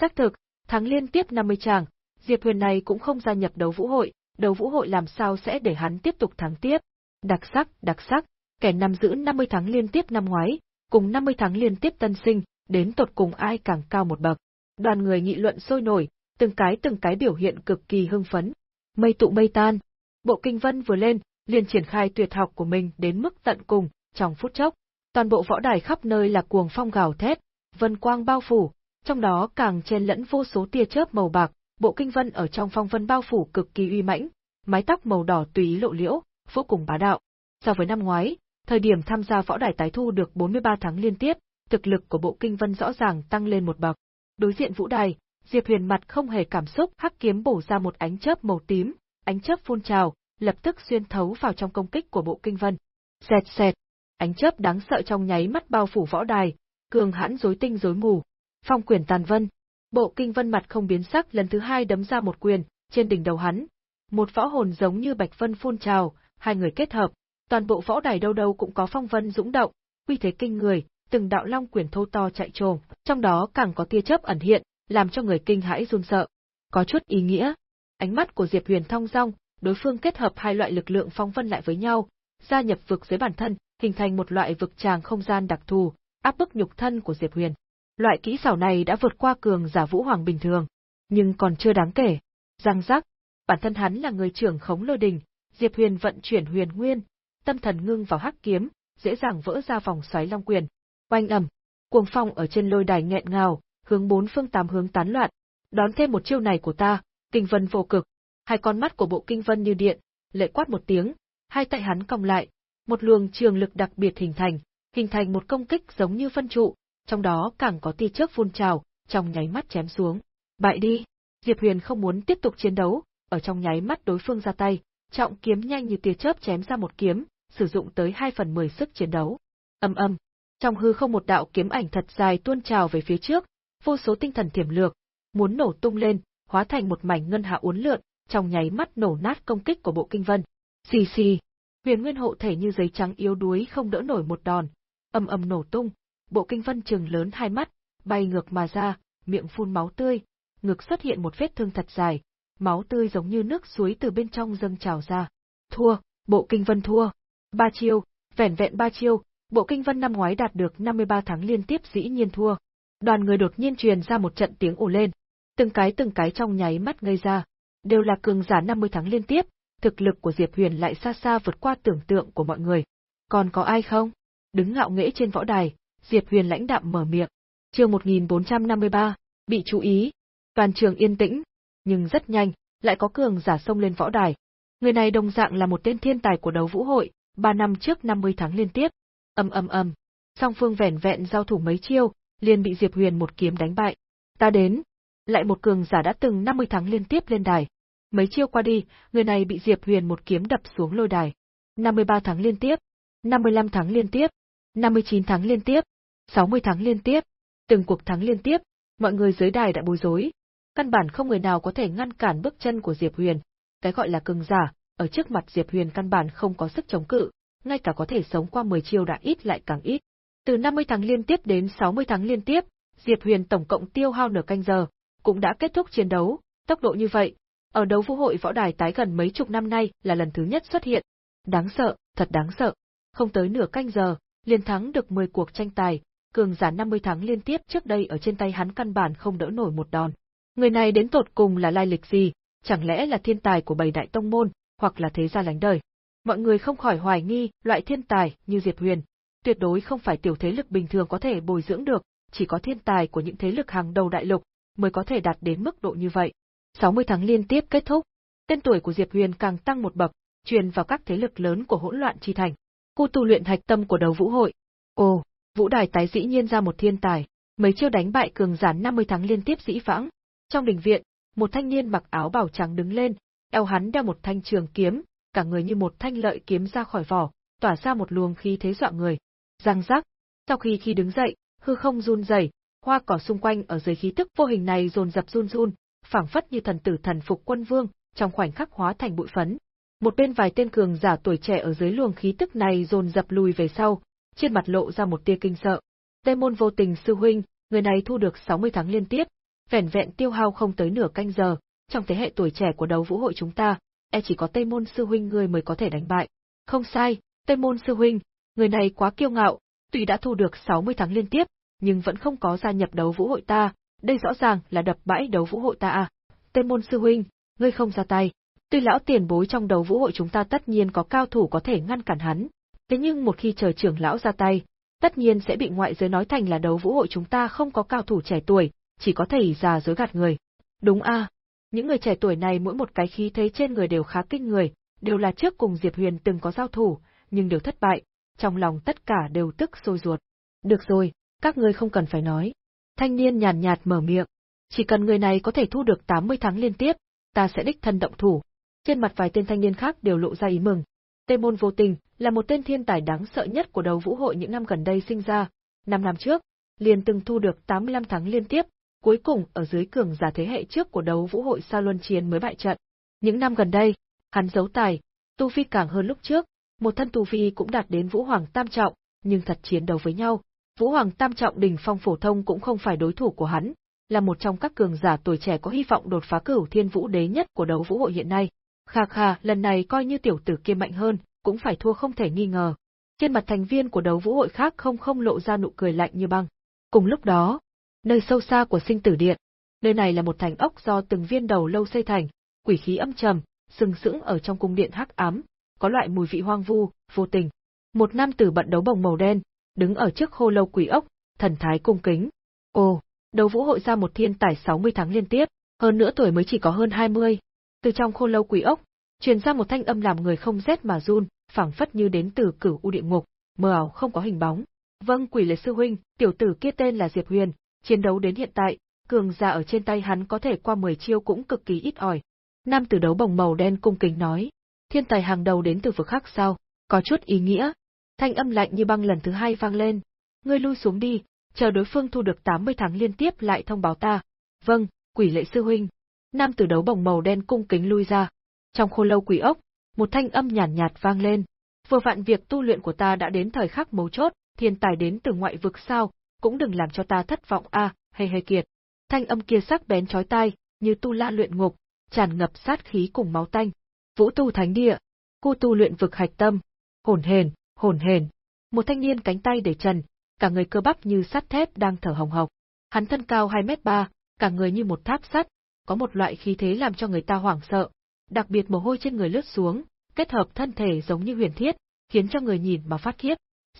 Xác thực, thắng liên tiếp 50 tràng, Diệp Huyền này cũng không gia nhập đấu vũ hội, đấu vũ hội làm sao sẽ để hắn tiếp tục thắng tiếp. Đặc sắc, đặc sắc, kẻ nằm giữ 50 thắng liên tiếp năm ngoái, cùng 50 tháng liên tiếp tân sinh, đến tột cùng ai càng cao một bậc. Đoàn người nghị luận sôi nổi, từng cái từng cái biểu hiện cực kỳ hưng phấn. Mây tụ mây tan, bộ kinh vân vừa lên, liền triển khai tuyệt học của mình đến mức tận cùng, trong phút chốc. Toàn bộ võ đài khắp nơi là cuồng phong gào thét, vân quang bao phủ, trong đó càng chen lẫn vô số tia chớp màu bạc, bộ kinh vân ở trong phong vân bao phủ cực kỳ uy mãnh, mái tóc màu đỏ tùy ý lộ liễu, vô cùng bá đạo. So với năm ngoái, thời điểm tham gia võ đài tái thu được 43 tháng liên tiếp, thực lực của bộ kinh vân rõ ràng tăng lên một bậc. Đối diện vũ đài, Diệp Huyền mặt không hề cảm xúc, hắc kiếm bổ ra một ánh chớp màu tím, ánh chớp phun trào, lập tức xuyên thấu vào trong công kích của bộ kinh vân. Xẹt xẹt, ánh chớp đáng sợ trong nháy mắt bao phủ võ đài, cường hãn rối tinh rối mù. Phong quyền tàn vân, bộ kinh vân mặt không biến sắc lần thứ hai đấm ra một quyền, trên đỉnh đầu hắn. Một võ hồn giống như bạch vân phun trào, hai người kết hợp, toàn bộ võ đài đâu đâu cũng có phong vân dũng động, uy thế kinh người, từng đạo long quyền thô to chạy trồm, trong đó càng có tia chớp ẩn hiện, làm cho người kinh hãi run sợ. Có chút ý nghĩa. Ánh mắt của Diệp Huyền thong dong, đối phương kết hợp hai loại lực lượng phong vân lại với nhau, gia nhập vực dưới bản thân, hình thành một loại vực tràng không gian đặc thù, áp bức nhục thân của Diệp Huyền. Loại kỹ xảo này đã vượt qua cường giả vũ hoàng bình thường, nhưng còn chưa đáng kể. Giang giác, bản thân hắn là người trưởng khống lôi đình, Diệp Huyền vận chuyển huyền nguyên, tâm thần ngưng vào hắc kiếm, dễ dàng vỡ ra vòng xoáy long quyền. Oanh ầm, cuồng phong ở trên lôi đài nghẹn ngào, hướng bốn phương tám hướng tán loạn. Đón thêm một chiêu này của ta, kinh vân vô cực. Hai con mắt của bộ kinh vân như điện, lệ quát một tiếng, hai tay hắn cong lại, một luồng trường lực đặc biệt hình thành, hình thành một công kích giống như phân trụ, trong đó càng có tia chớp phun trào, trong nháy mắt chém xuống. Bại đi! Diệp Huyền không muốn tiếp tục chiến đấu, ở trong nháy mắt đối phương ra tay, trọng kiếm nhanh như tia chớp chém ra một kiếm, sử dụng tới 2 phần 10 sức chiến đấu. Âm âm, trong hư không một đạo kiếm ảnh thật dài tuôn trào về phía trước, vô số tinh thần thiểm lược, muốn nổ tung lên, hóa thành một mảnh ngân hạ uốn lượn, trong nháy mắt nổ nát công kích của bộ kinh vân. Xì xì, huyền nguyên hộ thể như giấy trắng yếu đuối không đỡ nổi một đòn, âm âm nổ tung, bộ kinh vân trừng lớn hai mắt, bay ngược mà ra, miệng phun máu tươi, ngực xuất hiện một vết thương thật dài, máu tươi giống như nước suối từ bên trong dâng trào ra. Thua, bộ kinh vân thua. Ba chiêu, vẻn vẹn ba chiêu, bộ kinh vân năm ngoái đạt được 53 tháng liên tiếp dĩ nhiên thua. Đoàn người đột nhiên truyền ra một trận tiếng ồ lên. Từng cái từng cái trong nháy mắt ngây ra. Đều là cường giả 50 tháng liên tiếp, thực lực của Diệp Huyền lại xa xa vượt qua tưởng tượng của mọi người. Còn có ai không? Đứng ngạo nghễ trên võ đài, Diệp Huyền lãnh đạm mở miệng. Chương 1453, bị chú ý. Toàn trường yên tĩnh, nhưng rất nhanh, lại có cường giả xông lên võ đài. Người này đồng dạng là một tên thiên tài của đấu vũ hội, ba năm trước 50 tháng liên tiếp. Ầm ầm ầm, song phương vẻn vẹn giao thủ mấy chiêu, liền bị Diệp Huyền một kiếm đánh bại. Ta đến, lại một cường giả đã từng 50 tháng liên tiếp lên đài. Mấy chiêu qua đi, người này bị Diệp Huyền một kiếm đập xuống lôi đài. 53 tháng liên tiếp, 55 tháng liên tiếp, 59 tháng liên tiếp, 60 tháng liên tiếp, từng cuộc thắng liên tiếp, mọi người dưới đài đã bối rối. Căn bản không người nào có thể ngăn cản bước chân của Diệp Huyền. Cái gọi là cường giả, ở trước mặt Diệp Huyền căn bản không có sức chống cự, ngay cả có thể sống qua 10 chiêu đã ít lại càng ít. Từ 50 tháng liên tiếp đến 60 tháng liên tiếp, Diệp Huyền tổng cộng tiêu hao nửa canh giờ, cũng đã kết thúc chiến đấu, tốc độ như vậy, ở đấu vũ hội võ đài tái gần mấy chục năm nay là lần thứ nhất xuất hiện. Đáng sợ, thật đáng sợ. Không tới nửa canh giờ, liền thắng được 10 cuộc tranh tài, cường giả 50 tháng liên tiếp trước đây ở trên tay hắn căn bản không đỡ nổi một đòn. Người này đến tột cùng là lai lịch gì, chẳng lẽ là thiên tài của bầy đại tông môn, hoặc là thế gia lánh đời. Mọi người không khỏi hoài nghi, loại thiên tài như Diệp Huyền, tuyệt đối không phải tiểu thế lực bình thường có thể bồi dưỡng được, chỉ có thiên tài của những thế lực hàng đầu đại lục mới có thể đạt đến mức độ như vậy. 60 tháng liên tiếp kết thúc, tên tuổi của Diệp Huyền càng tăng một bậc, truyền vào các thế lực lớn của hỗn loạn chi thành. Khu tu luyện hạch tâm của đầu vũ hội. Ồ, vũ đài tái dĩ nhiên ra một thiên tài, mấy chiêu đánh bại cường giả 50 tháng liên tiếp dĩ vãng. Trong đình viện, một thanh niên mặc áo bảo trắng đứng lên, eo hắn đeo một thanh trường kiếm, cả người như một thanh lợi kiếm ra khỏi vỏ, tỏa ra một luồng khí thế dọa người. Răng rắc, sau khi khi đứng dậy, hư không run rẩy, hoa cỏ xung quanh ở dưới khí tức vô hình này dồn dập run run, phảng phất như thần tử thần phục quân vương, trong khoảnh khắc hóa thành bụi phấn. Một bên vài tên cường giả tuổi trẻ ở dưới luồng khí tức này dồn dập lùi về sau, trên mặt lộ ra một tia kinh sợ. Tây môn vô tình sư huynh, người này thu được 60 tháng liên tiếp, vẻn vẹn tiêu hao không tới nửa canh giờ, trong thế hệ tuổi trẻ của đấu vũ hội chúng ta, e chỉ có Tây môn sư huynh người mới có thể đánh bại. Không sai, Tây môn sư huynh, người này quá kiêu ngạo, Tuy đã thu được 60 tháng liên tiếp, nhưng vẫn không có gia nhập đấu vũ hội ta, đây rõ ràng là đập bãi đấu vũ hội ta à. Tê môn sư huynh, ngươi không ra tay. Tuy lão tiền bối trong đấu vũ hội chúng ta tất nhiên có cao thủ có thể ngăn cản hắn, thế nhưng một khi trời trưởng lão ra tay, tất nhiên sẽ bị ngoại giới nói thành là đấu vũ hội chúng ta không có cao thủ trẻ tuổi, chỉ có thầy già dối gạt người. Đúng a, những người trẻ tuổi này mỗi một cái khí thế trên người đều khá kinh người, đều là trước cùng Diệp Huyền từng có giao thủ, nhưng đều thất bại, trong lòng tất cả đều tức sôi ruột. Được rồi, các ngươi không cần phải nói. Thanh niên nhàn nhạt, mở miệng. Chỉ cần người này có thể thu được 80 tháng liên tiếp, ta sẽ đích thân động thủ. Trên mặt vài tên thanh niên khác đều lộ ra ý mừng. Tê môn vô tình, là một tên thiên tài đáng sợ nhất của đấu vũ hội những năm gần đây sinh ra. Năm năm trước, liền từng thu được 85 thắng liên tiếp, cuối cùng ở dưới cường giả thế hệ trước của đấu vũ hội Sa Luân Chiến mới bại trận. Những năm gần đây, hắn giấu tài, tu vi càng hơn lúc trước, một thân tu vi cũng đạt đến Vũ Hoàng Tam Trọng, nhưng thật chiến đấu với nhau, Vũ Hoàng Tam Trọng đỉnh phong phổ thông cũng không phải đối thủ của hắn, là một trong các cường giả tuổi trẻ có hy vọng đột phá cửu thiên vũ đế nhất của đấu vũ hội hiện nay. Khà khà, lần này coi như tiểu tử kia mạnh hơn, cũng phải thua không thể nghi ngờ. Trên mặt thành viên của đấu vũ hội khác không không lộ ra nụ cười lạnh như băng. Cùng lúc đó, nơi sâu xa của sinh tử điện, nơi này là một thành ốc do từng viên đầu lâu xây thành, quỷ khí âm trầm, sừng sững ở trong cung điện hắc ám, có loại mùi vị hoang vu, vô tình. Một nam tử bận đấu bồng màu đen, đứng ở trước khô lâu quỷ ốc, thần thái cung kính. Ồ, đấu vũ hội ra một thiên tài 60 tháng liên tiếp, hơn nữa tuổi mới chỉ có hơn 20. Từ trong khô lâu quỷ ốc, truyền ra một thanh âm làm người không rét mà run, phảng phất như đến từ cửu u địa ngục, mờ ảo không có hình bóng. Vâng, quỷ lệ sư huynh, tiểu tử kia tên là Diệp Huyền, chiến đấu đến hiện tại, cường giả ở trên tay hắn có thể qua 10 chiêu cũng cực kỳ ít ỏi. Nam tử đấu bồng màu đen cung kính nói, thiên tài hàng đầu đến từ vực khác sao, có chút ý nghĩa. Thanh âm lạnh như băng lần thứ hai vang lên, ngươi lui xuống đi, chờ đối phương thu được 80 tháng liên tiếp lại thông báo ta. Vâng, quỷ lệ sư huynh. Nam tử đấu bồng màu đen cung kính lui ra. Trong khô lâu quỷ ốc, một thanh âm nhàn nhạt, nhạt vang lên. Vừa vặn việc tu luyện của ta đã đến thời khắc mấu chốt, thiên tài đến từ ngoại vực sao, cũng đừng làm cho ta thất vọng a, à, hay hay kiệt. Thanh âm kia sắc bén chói tai, như tu la luyện ngục, tràn ngập sát khí cùng máu tanh. Vũ tu thánh địa, cu tu luyện vực hạch tâm, hồn hền, hồn hền. Một thanh niên cánh tay để trần, cả người cơ bắp như sắt thép đang thở hồng hộc. Hắn thân cao 2 mét 3, cả người như một tháp sắt, có một loại khí thế làm cho người ta hoảng sợ, đặc biệt mồ hôi trên người lướt xuống, kết hợp thân thể giống như huyền thiết, khiến cho người nhìn mà phát khiếp.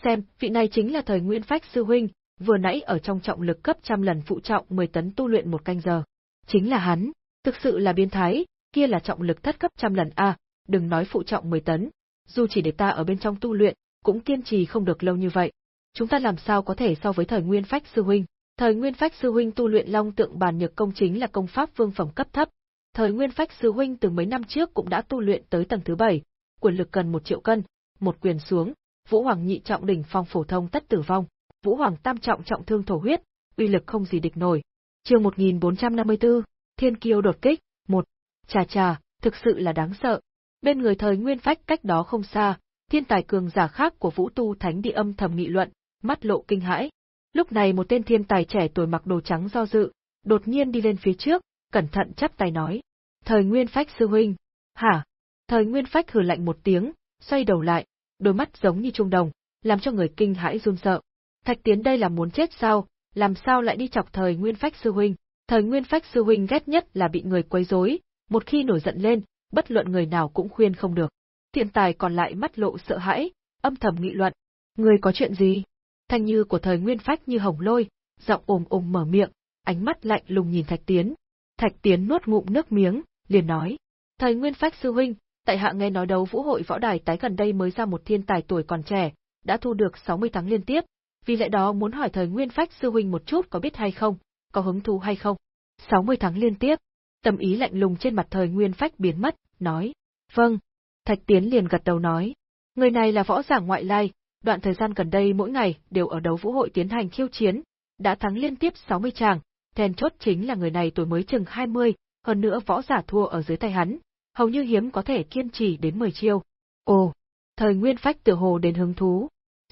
Xem, vị này chính là thời Nguyên Phách sư huynh, vừa nãy ở trong trọng lực cấp trăm lần phụ trọng 10 tấn tu luyện một canh giờ. Chính là hắn, thực sự là biến thái, kia là trọng lực thất cấp trăm lần a, đừng nói phụ trọng 10 tấn, dù chỉ để ta ở bên trong tu luyện, cũng kiên trì không được lâu như vậy. Chúng ta làm sao có thể so với thời Nguyên Phách sư huynh? Thời Nguyên Phách sư huynh tu luyện Long Tượng Bàn Nhược công chính là công pháp vương phẩm cấp thấp. Thời Nguyên Phách sư huynh từ mấy năm trước cũng đã tu luyện tới tầng thứ 7, quyền lực cần một triệu cân, một quyền xuống, Vũ Hoàng nhị trọng đỉnh phong phổ thông tất tử vong, Vũ Hoàng tam trọng trọng thương thổ huyết, uy lực không gì địch nổi. Chương 1454, Thiên Kiêu đột kích, một. Chà chà, thực sự là đáng sợ. Bên người thời Nguyên Phách cách đó không xa, thiên tài cường giả khác của Vũ Tu Thánh Địa âm thầm nghị luận, mắt lộ kinh hãi. Lúc này một tên thiên tài trẻ tuổi mặc đồ trắng do dự, đột nhiên đi lên phía trước, cẩn thận chắp tay nói: "Thời Nguyên Phách sư huynh." "Hả?" Thời Nguyên Phách hừ lạnh một tiếng, xoay đầu lại, đôi mắt giống như trung đồng, làm cho người kinh hãi run sợ. Thạch Tiến đây là muốn chết sao, làm sao lại đi chọc thời Nguyên Phách sư huynh? Thời Nguyên Phách sư huynh ghét nhất là bị người quấy rối, một khi nổi giận lên, bất luận người nào cũng khuyên không được. Thiện tài còn lại mắt lộ sợ hãi, âm thầm nghị luận. Người có chuyện gì? Thanh như của thời Nguyên Phách như hồng lôi, giọng ồm ồm mở miệng, ánh mắt lạnh lùng nhìn Thạch Tiến. Thạch Tiến nuốt ngụm nước miếng, liền nói. Thời Nguyên Phách sư huynh, tại hạ nghe nói đấu vũ hội võ đài tái gần đây mới ra một thiên tài tuổi còn trẻ, đã thu được 60 tháng liên tiếp, vì lẽ đó muốn hỏi thời Nguyên Phách sư huynh một chút có biết hay không, có hứng thú hay không. 60 tháng liên tiếp, tâm ý lạnh lùng trên mặt thời Nguyên Phách biến mất, nói, vâng. Thạch Tiến liền gật đầu nói, người này là võ giả ngoại lai, đoạn thời gian gần đây mỗi ngày đều ở đấu vũ hội tiến hành khiêu chiến, đã thắng liên tiếp 60 tràng, then chốt chính là người này tuổi mới chừng 20, hơn nữa võ giả thua ở dưới tay hắn, hầu như hiếm có thể kiên trì đến 10 chiêu. Ồ, thời Nguyên Phách tựa hồ đến hứng thú,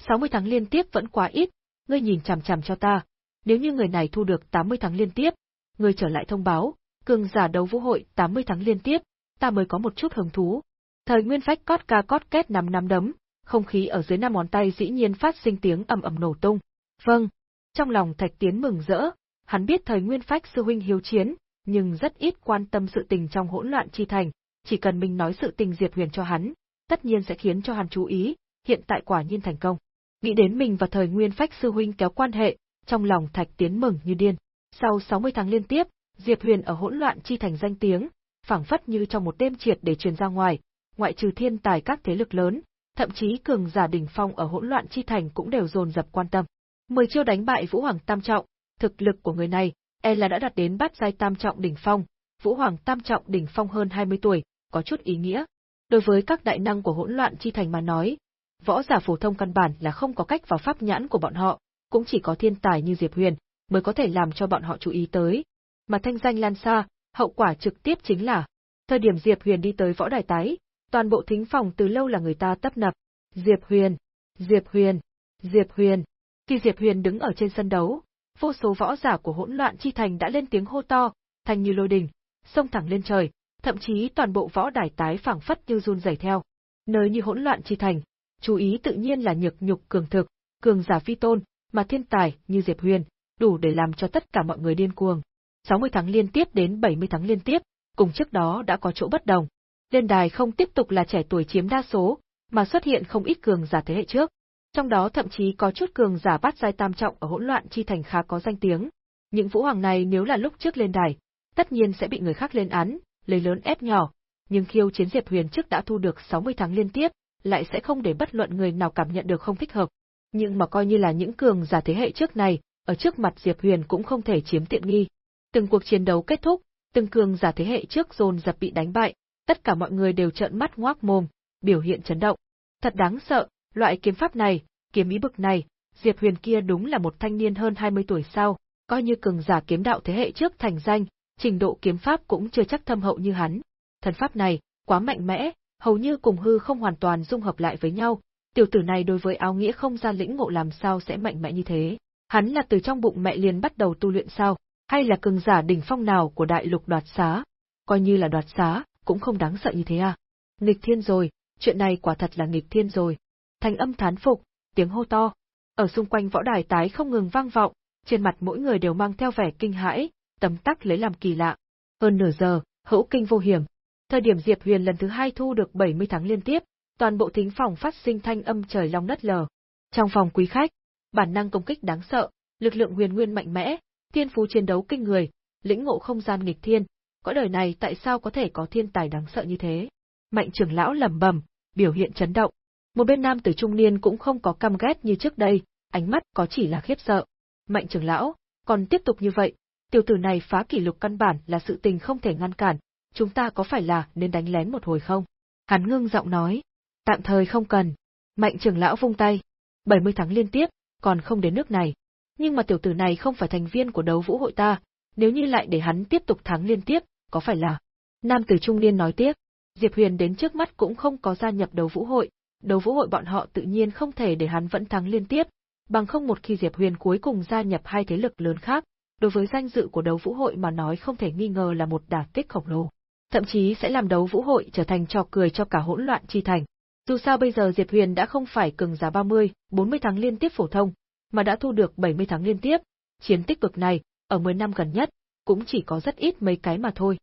60 tháng liên tiếp vẫn quá ít, ngươi nhìn chằm chằm cho ta, nếu như người này thu được 80 tháng liên tiếp, ngươi trở lại thông báo, cường giả đấu vũ hội 80 tháng liên tiếp, ta mới có một chút hứng thú. Thời Nguyên Phách cót ca cót két nằm nằm đấm, không khí ở dưới năm ngón tay dĩ nhiên phát sinh tiếng ầm ầm nổ tung. Vâng. Trong lòng Thạch Tiến mừng rỡ, hắn biết thời Nguyên Phách sư huynh hiếu chiến, nhưng rất ít quan tâm sự tình trong hỗn loạn chi thành, chỉ cần mình nói sự tình Diệp Huyền cho hắn, tất nhiên sẽ khiến cho hắn chú ý, hiện tại quả nhiên thành công. Nghĩ đến mình và thời Nguyên Phách sư huynh kéo quan hệ, trong lòng Thạch Tiến mừng như điên. Sau 60 tháng liên tiếp, Diệp Huyền ở hỗn loạn chi thành danh tiếng, phảng phất như trong một đêm triệt để truyền ra ngoài, ngoại trừ thiên tài các thế lực lớn, thậm chí cường giả đỉnh phong ở hỗn loạn chi thành cũng đều dồn dập quan tâm. Mười chiêu đánh bại Vũ Hoàng Tam Trọng, thực lực của người này, e là đã đạt đến bát giai Tam Trọng đỉnh phong, Vũ Hoàng Tam Trọng đỉnh phong hơn 20 tuổi, có chút ý nghĩa. Đối với các đại năng của hỗn loạn chi thành mà nói, võ giả phổ thông căn bản là không có cách vào pháp nhãn của bọn họ, cũng chỉ có thiên tài như Diệp Huyền mới có thể làm cho bọn họ chú ý tới. Mà thanh danh lan xa, hậu quả trực tiếp chính là, thời điểm Diệp Huyền đi tới võ đài tái, toàn bộ thính phòng từ lâu là người ta tấp nập. Diệp Huyền, Diệp Huyền, Diệp Huyền. Khi Diệp Huyền đứng ở trên sân đấu, vô số võ giả của hỗn loạn chi thành đã lên tiếng hô to, thành như lôi đình, xông thẳng lên trời, thậm chí toàn bộ võ đài tái phảng phất như run rẩy theo. Nơi như hỗn loạn chi thành, chú ý tự nhiên là nhược nhục cường thực, cường giả phi tôn, mà thiên tài như Diệp Huyền, đủ để làm cho tất cả mọi người điên cuồng. 60 tháng liên tiếp đến 70 tháng liên tiếp, cùng trước đó đã có chỗ bất đồng. Lên đài không tiếp tục là trẻ tuổi chiếm đa số, mà xuất hiện không ít cường giả thế hệ trước. Trong đó thậm chí có chút cường giả bắt giai tam trọng ở hỗn loạn chi thành khá có danh tiếng. Những vũ hoàng này nếu là lúc trước lên đài, tất nhiên sẽ bị người khác lên án, lấy lớn ép nhỏ, nhưng khiêu chiến Diệp Huyền trước đã thu được 60 tháng liên tiếp, lại sẽ không để bất luận người nào cảm nhận được không thích hợp. Nhưng mà coi như là những cường giả thế hệ trước này, ở trước mặt Diệp Huyền cũng không thể chiếm tiện nghi. Từng cuộc chiến đấu kết thúc, từng cường giả thế hệ trước dồn dập bị đánh bại, tất cả mọi người đều trợn mắt ngoác mồm, biểu hiện chấn động. Thật đáng sợ, loại kiếm pháp này, kiếm ý bực này, Diệp Huyền kia đúng là một thanh niên hơn 20 tuổi sao, coi như cường giả kiếm đạo thế hệ trước thành danh, trình độ kiếm pháp cũng chưa chắc thâm hậu như hắn. Thần pháp này, quá mạnh mẽ, hầu như cùng hư không hoàn toàn dung hợp lại với nhau, tiểu tử này đối với áo nghĩa không gian lĩnh ngộ làm sao sẽ mạnh mẽ như thế. Hắn là từ trong bụng mẹ liền bắt đầu tu luyện sao, hay là cường giả đỉnh phong nào của đại lục đoạt xá? Coi như là đoạt xá, cũng không đáng sợ như thế à. Nghịch thiên rồi, chuyện này quả thật là nghịch thiên rồi. Thành âm thán phục, tiếng hô to. Ở xung quanh võ đài tái không ngừng vang vọng, trên mặt mỗi người đều mang theo vẻ kinh hãi, tấm tắc lấy làm kỳ lạ. Hơn nửa giờ, hữu kinh vô hiểm. Thời điểm Diệp Huyền lần thứ hai thu được 70 tháng liên tiếp, toàn bộ thính phòng phát sinh thanh âm trời long đất lở. Trong phòng quý khách, bản năng công kích đáng sợ, lực lượng huyền nguyên mạnh mẽ, thiên phú chiến đấu kinh người, lĩnh ngộ không gian nghịch thiên, cõi đời này tại sao có thể có thiên tài đáng sợ như thế? Mạnh trưởng lão lẩm bẩm, biểu hiện chấn động. Một bên nam tử trung niên cũng không có căm ghét như trước đây, ánh mắt có chỉ là khiếp sợ. Mạnh trưởng lão, còn tiếp tục như vậy, tiểu tử này phá kỷ lục căn bản là sự tình không thể ngăn cản, chúng ta có phải là nên đánh lén một hồi không? Hắn ngưng giọng nói, tạm thời không cần. Mạnh trưởng lão vung tay, 70 tháng liên tiếp, còn không đến nước này. Nhưng mà tiểu tử này không phải thành viên của đấu vũ hội ta, nếu như lại để hắn tiếp tục thắng liên tiếp, có phải là... Nam tử trung niên nói tiếp, Diệp Huyền đến trước mắt cũng không có gia nhập đấu vũ hội, đấu vũ hội bọn họ tự nhiên không thể để hắn vẫn thắng liên tiếp, bằng không một khi Diệp Huyền cuối cùng gia nhập hai thế lực lớn khác, đối với danh dự của đấu vũ hội mà nói không thể nghi ngờ là một đả kích khổng lồ. Thậm chí sẽ làm đấu vũ hội trở thành trò cười cho cả hỗn loạn chi thành. Dù sao bây giờ Diệp Huyền đã không phải cường giá 30, 40 tháng liên tiếp phổ thông, mà đã thu được 70 tháng liên tiếp, chiến tích cực này, ở 10 năm gần nhất, cũng chỉ có rất ít mấy cái mà thôi.